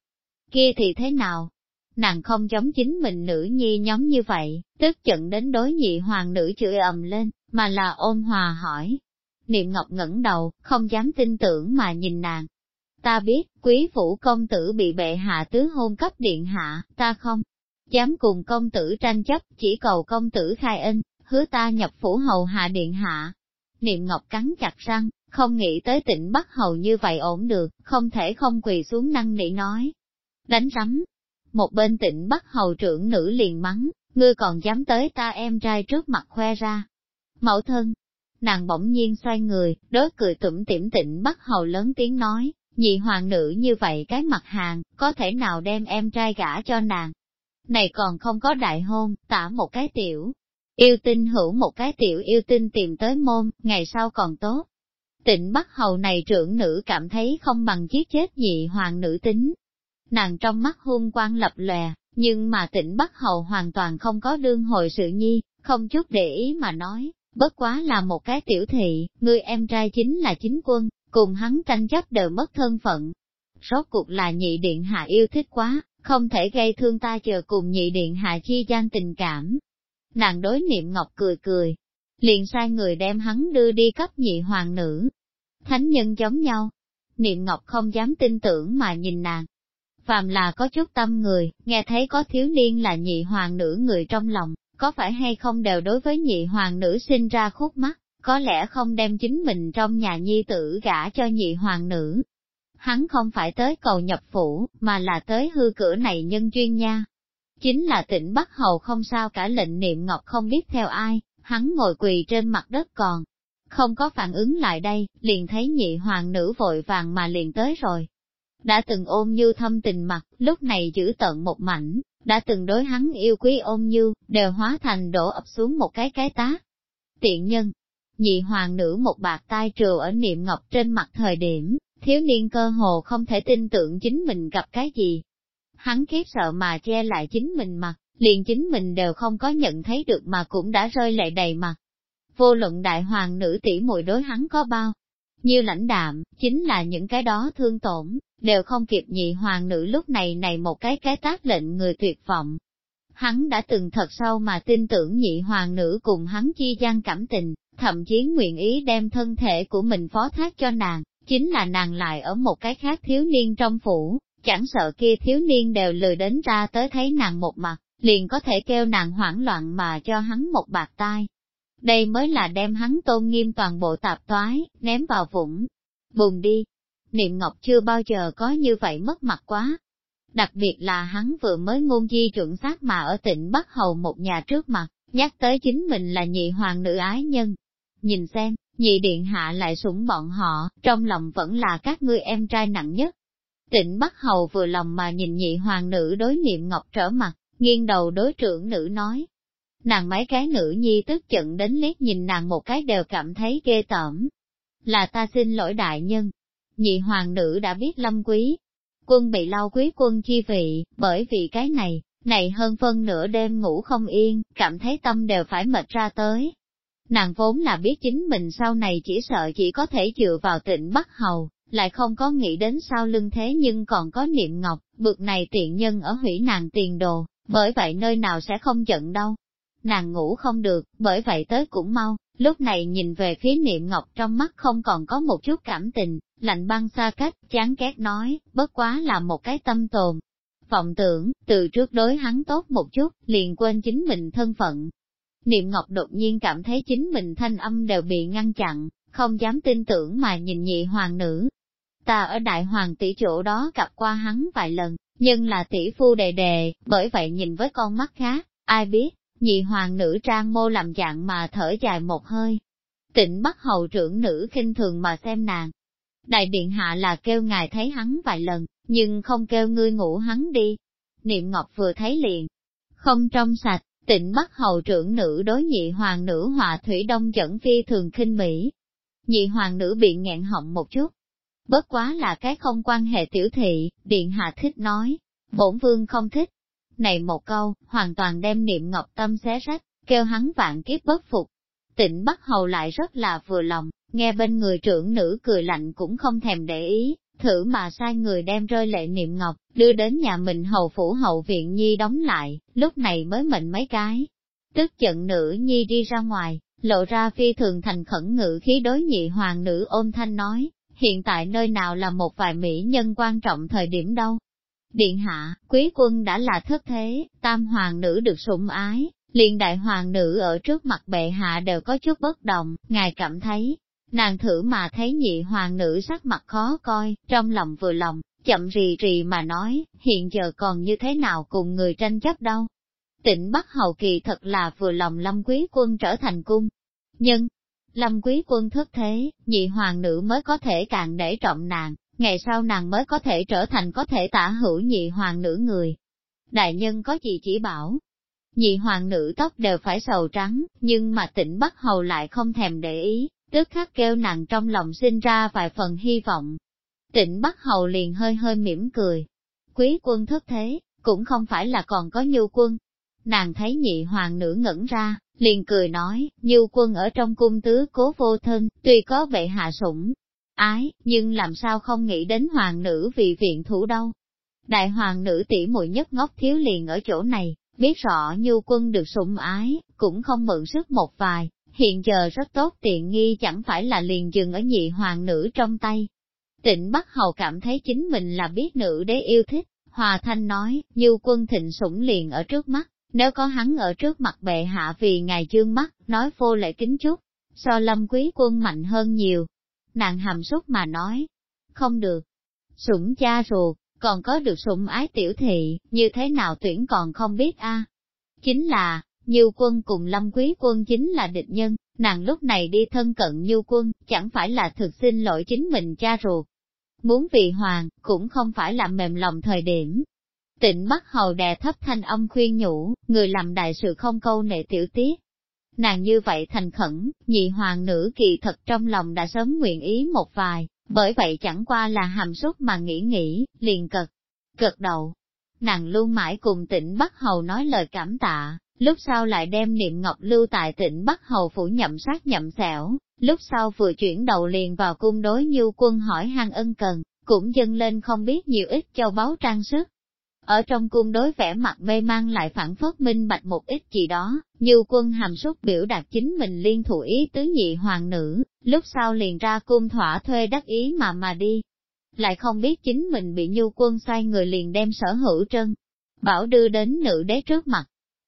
Kia thì thế nào? Nàng không giống chính mình nữ nhi nhóm như vậy, tức giận đến đối nhị hoàng nữ chửi ầm lên, mà là ôn hòa hỏi. Niệm Ngọc ngẩng đầu, không dám tin tưởng mà nhìn nàng, Ta biết, quý phủ công tử bị bệ hạ tứ hôn cấp điện hạ, ta không dám cùng công tử tranh chấp, chỉ cầu công tử khai ân, hứa ta nhập phủ hầu hạ điện hạ. Niệm Ngọc cắn chặt răng, không nghĩ tới tỉnh Bắc Hầu như vậy ổn được, không thể không quỳ xuống năng nỉ nói. Đánh rắm. Một bên tỉnh Bắc Hầu trưởng nữ liền mắng, ngươi còn dám tới ta em trai trước mặt khoe ra. Mẫu thân, Nàng bỗng nhiên xoay người, đối cười tủm tỉm tịnh Bắc hầu lớn tiếng nói, nhị hoàng nữ như vậy cái mặt hàng, có thể nào đem em trai gả cho nàng. Này còn không có đại hôn, tả một cái tiểu. Yêu tinh hữu một cái tiểu yêu tinh tìm tới môn, ngày sau còn tốt. Tịnh Bắc Hầu này trưởng nữ cảm thấy không bằng giết chết nhị hoàng nữ tính. Nàng trong mắt hung quang lập lòe, nhưng mà tịnh Bắc Hầu hoàn toàn không có đương hồi sự nhi, không chút để ý mà nói, bất quá là một cái tiểu thị, người em trai chính là chính quân, cùng hắn tranh chấp đều mất thân phận. Rốt cuộc là nhị điện hạ yêu thích quá, không thể gây thương ta chờ cùng nhị điện hạ chi gian tình cảm. Nàng đối niệm ngọc cười cười, liền sai người đem hắn đưa đi cấp nhị hoàng nữ. Thánh nhân giống nhau, niệm ngọc không dám tin tưởng mà nhìn nàng. Phàm là có chút tâm người, nghe thấy có thiếu niên là nhị hoàng nữ người trong lòng, có phải hay không đều đối với nhị hoàng nữ sinh ra khúc mắt, có lẽ không đem chính mình trong nhà nhi tử gả cho nhị hoàng nữ. Hắn không phải tới cầu nhập phủ, mà là tới hư cửa này nhân duyên nha. Chính là tỉnh Bắc Hầu không sao cả lệnh niệm ngọc không biết theo ai, hắn ngồi quỳ trên mặt đất còn. Không có phản ứng lại đây, liền thấy nhị hoàng nữ vội vàng mà liền tới rồi. Đã từng ôm như thâm tình mặt, lúc này giữ tận một mảnh, đã từng đối hắn yêu quý ôm như, đều hóa thành đổ ập xuống một cái cái tá. Tiện nhân, nhị hoàng nữ một bạc tai trừ ở niệm ngọc trên mặt thời điểm, thiếu niên cơ hồ không thể tin tưởng chính mình gặp cái gì. Hắn kiếp sợ mà che lại chính mình mặt, liền chính mình đều không có nhận thấy được mà cũng đã rơi lệ đầy mặt. Vô luận đại hoàng nữ tỷ muội đối hắn có bao, như lãnh đạm, chính là những cái đó thương tổn, đều không kịp nhị hoàng nữ lúc này này một cái cái tác lệnh người tuyệt vọng. Hắn đã từng thật sâu mà tin tưởng nhị hoàng nữ cùng hắn chi gian cảm tình, thậm chí nguyện ý đem thân thể của mình phó thác cho nàng, chính là nàng lại ở một cái khác thiếu niên trong phủ, chẳng sợ kia thiếu niên đều lười đến ra tới thấy nàng một mặt, liền có thể kêu nàng hoảng loạn mà cho hắn một bạc tai. Đây mới là đem hắn tôn nghiêm toàn bộ tạp toái, ném vào vũng, bùn đi. Niệm Ngọc chưa bao giờ có như vậy mất mặt quá. Đặc biệt là hắn vừa mới ngôn di chuẩn xác mà ở tỉnh Bắc Hầu một nhà trước mặt, nhắc tới chính mình là nhị hoàng nữ ái nhân, Nhìn xem, nhị điện hạ lại sủng bọn họ, trong lòng vẫn là các ngươi em trai nặng nhất. Tịnh Bắc Hầu vừa lòng mà nhìn nhị hoàng nữ đối niệm ngọc trở mặt, nghiêng đầu đối trưởng nữ nói. Nàng mấy cái nữ nhi tức giận đến liếc nhìn nàng một cái đều cảm thấy ghê tởm. Là ta xin lỗi đại nhân. Nhị hoàng nữ đã biết lâm quý. Quân bị lau quý quân chi vị, bởi vì cái này, này hơn phân nửa đêm ngủ không yên, cảm thấy tâm đều phải mệt ra tới. Nàng vốn là biết chính mình sau này chỉ sợ chỉ có thể dựa vào tịnh Bắc Hầu, lại không có nghĩ đến sau lưng thế nhưng còn có niệm ngọc, bực này tiện nhân ở hủy nàng tiền đồ, bởi vậy nơi nào sẽ không giận đâu. Nàng ngủ không được, bởi vậy tới cũng mau, lúc này nhìn về phía niệm ngọc trong mắt không còn có một chút cảm tình, lạnh băng xa cách, chán ghét nói, bất quá là một cái tâm tồn. Vọng tưởng, từ trước đối hắn tốt một chút, liền quên chính mình thân phận, Niệm Ngọc đột nhiên cảm thấy chính mình thanh âm đều bị ngăn chặn, không dám tin tưởng mà nhìn nhị hoàng nữ. Ta ở đại hoàng tỷ chỗ đó gặp qua hắn vài lần, nhưng là tỷ phu đề đề, bởi vậy nhìn với con mắt khác, ai biết, nhị hoàng nữ trang mô làm dạng mà thở dài một hơi. Tịnh bắt hầu trưởng nữ khinh thường mà xem nàng. Đại điện hạ là kêu ngài thấy hắn vài lần, nhưng không kêu ngươi ngủ hắn đi. Niệm Ngọc vừa thấy liền, không trong sạch, Tịnh bắt hầu trưởng nữ đối nhị hoàng nữ hòa thủy đông dẫn phi thường khinh mỹ. Nhị hoàng nữ bị nghẹn họng một chút. Bất quá là cái không quan hệ tiểu thị, điện hạ thích nói, bổn vương không thích. Này một câu, hoàn toàn đem niệm ngọc tâm xé rách, kêu hắn vạn kiếp bất phục. Tịnh Bắc hầu lại rất là vừa lòng, nghe bên người trưởng nữ cười lạnh cũng không thèm để ý, thử mà sai người đem rơi lệ niệm ngọc, đưa đến nhà mình hầu phủ hậu viện nhi đóng lại, lúc này mới mệnh mấy cái. Tức giận nữ nhi đi ra ngoài, lộ ra phi thường thành khẩn ngự khí đối nhị hoàng nữ ôn thanh nói, hiện tại nơi nào là một vài mỹ nhân quan trọng thời điểm đâu. Điện hạ, quý quân đã là thất thế, tam hoàng nữ được sủng ái, liền đại hoàng nữ ở trước mặt bệ hạ đều có chút bất động, ngài cảm thấy, Nàng thử mà thấy nhị hoàng nữ sắc mặt khó coi, trong lòng vừa lòng, chậm rì rì mà nói, hiện giờ còn như thế nào cùng người tranh chấp đâu. Tịnh Bắc Hầu Kỳ thật là vừa lòng lâm quý quân trở thành cung. Nhưng, Lâm quý quân thất thế, nhị hoàng nữ mới có thể càng để trọng nàng, ngày sau nàng mới có thể trở thành có thể tả hữu nhị hoàng nữ người. Đại nhân có gì chỉ bảo? Nhị hoàng nữ tóc đều phải sầu trắng, nhưng mà tỉnh Bắc Hầu lại không thèm để ý, tức khắc kêu nàng trong lòng sinh ra vài phần hy vọng. Tịnh Bắc Hầu liền hơi hơi mỉm cười. Quý quân thất thế, cũng không phải là còn có nhu quân. Nàng thấy nhị hoàng nữ ngẩn ra, liền cười nói, nhu quân ở trong cung tứ cố vô thân, tuy có vệ hạ sủng, ái, nhưng làm sao không nghĩ đến hoàng nữ vì viện thủ đâu. Đại hoàng nữ tỷ muội nhất ngốc thiếu liền ở chỗ này, biết rõ như quân được sủng ái, cũng không mượn sức một vài, hiện giờ rất tốt tiện nghi chẳng phải là liền dừng ở nhị hoàng nữ trong tay. Tịnh Bắc Hầu cảm thấy chính mình là biết nữ đế yêu thích, Hòa Thanh nói, như quân thịnh sủng liền ở trước mắt, nếu có hắn ở trước mặt bệ hạ vì ngài dương mắt, nói vô lễ kính chút, so lâm quý quân mạnh hơn nhiều. Nàng hàm xúc mà nói, không được, sủng cha ruột, còn có được sủng ái tiểu thị, như thế nào tuyển còn không biết a. Chính là, Như quân cùng lâm quý quân chính là địch nhân, nàng lúc này đi thân cận Như quân, chẳng phải là thực xin lỗi chính mình cha ruột. Muốn vị hoàng, cũng không phải là mềm lòng thời điểm. Tịnh Bắc Hầu đè thấp thanh âm khuyên nhủ, người làm đại sự không câu nệ tiểu tiết. Nàng như vậy thành khẩn, nhị hoàng nữ kỳ thật trong lòng đã sớm nguyện ý một vài, bởi vậy chẳng qua là hàm xúc mà nghĩ nghĩ, liền cật, cật đầu. Nàng luôn mãi cùng tịnh Bắc Hầu nói lời cảm tạ, lúc sau lại đem niệm ngọc lưu tại tỉnh Bắc Hầu phủ nhậm sát nhậm xẻo, lúc sau vừa chuyển đầu liền vào cung đối như quân hỏi hàng ân cần, cũng dâng lên không biết nhiều ít châu báu trang sức. Ở trong cung đối vẻ mặt mê mang lại phản phất minh bạch một ít gì đó, như quân hàm xúc biểu đạt chính mình liên thủ ý tứ nhị hoàng nữ, lúc sau liền ra cung thỏa thuê đắc ý mà mà đi. Lại không biết chính mình bị nhu quân xoay người liền đem sở hữu trân, bảo đưa đến nữ đế trước mặt,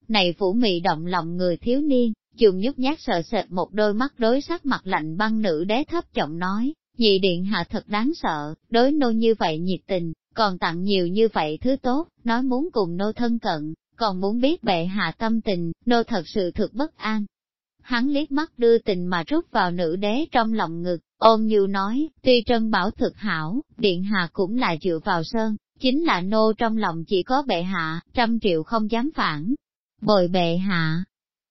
này phủ mị động lòng người thiếu niên, dùng nhút nhát sợ sệt một đôi mắt đối sắc mặt lạnh băng nữ đế thấp giọng nói, nhị điện hạ thật đáng sợ, đối nô như vậy nhiệt tình, còn tặng nhiều như vậy thứ tốt, nói muốn cùng nô thân cận, còn muốn biết bệ hạ tâm tình, nô thật sự thực bất an. Hắn liếc mắt đưa tình mà rút vào nữ đế trong lòng ngực, ôm như nói, tuy trân bảo thực hảo, điện hạ cũng là dựa vào sơn, chính là nô trong lòng chỉ có bệ hạ, trăm triệu không dám phản, bồi bệ hạ.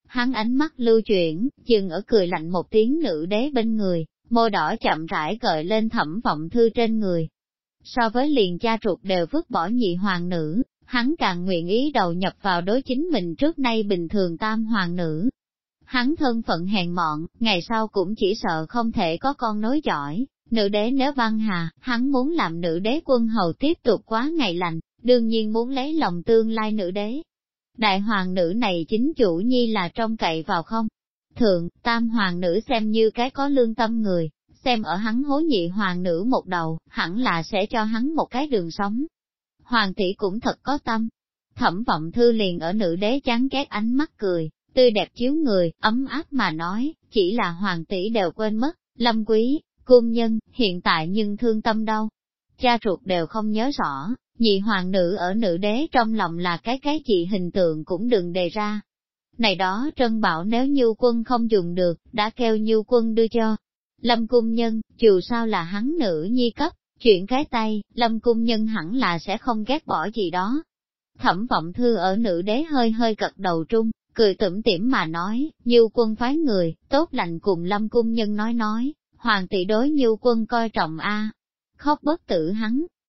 Hắn ánh mắt lưu chuyển, dừng ở cười lạnh một tiếng nữ đế bên người, môi đỏ chậm rãi gợi lên thẩm vọng thư trên người. So với liền cha ruột đều vứt bỏ nhị hoàng nữ, hắn càng nguyện ý đầu nhập vào đối chính mình trước nay bình thường tam hoàng nữ. Hắn thân phận hèn mọn, ngày sau cũng chỉ sợ không thể có con nối giỏi, nữ đế nếu văn hà, hắn muốn làm nữ đế quân hầu tiếp tục quá ngày lành, đương nhiên muốn lấy lòng tương lai nữ đế, Đại hoàng nữ này chính chủ nhi là trông cậy vào không? Thượng, tam hoàng nữ xem như cái có lương tâm người, xem ở hắn hối nhị hoàng nữ một đầu, hẳn là sẽ cho hắn một cái đường sống. Hoàng tỷ cũng thật có tâm. Thẩm vọng thư liền ở nữ đế chán ghét ánh mắt cười, tươi đẹp chiếu người, ấm áp mà nói, chỉ là hoàng tỷ đều quên mất, lâm quý, cung nhân, hiện tại nhưng thương tâm đâu. Cha ruột đều không nhớ rõ, nhị hoàng nữ ở nữ đế trong lòng là cái cái chị hình tượng cũng đừng đề ra. Này đó Trân bảo nếu như quân không dùng được, đã kêu như quân đưa cho. Lâm cung nhân, dù sao là hắn nữ nhi cấp, chuyện cái tay, lâm cung nhân hẳn là sẽ không ghét bỏ gì đó. Thẩm vọng thư ở nữ đế hơi hơi cật đầu trung, cười tủm tỉm mà nói, như quân phái người, tốt lành cùng lâm cung nhân nói nói, hoàng tỷ đối như quân coi trọng a Khóc bất tử hắn,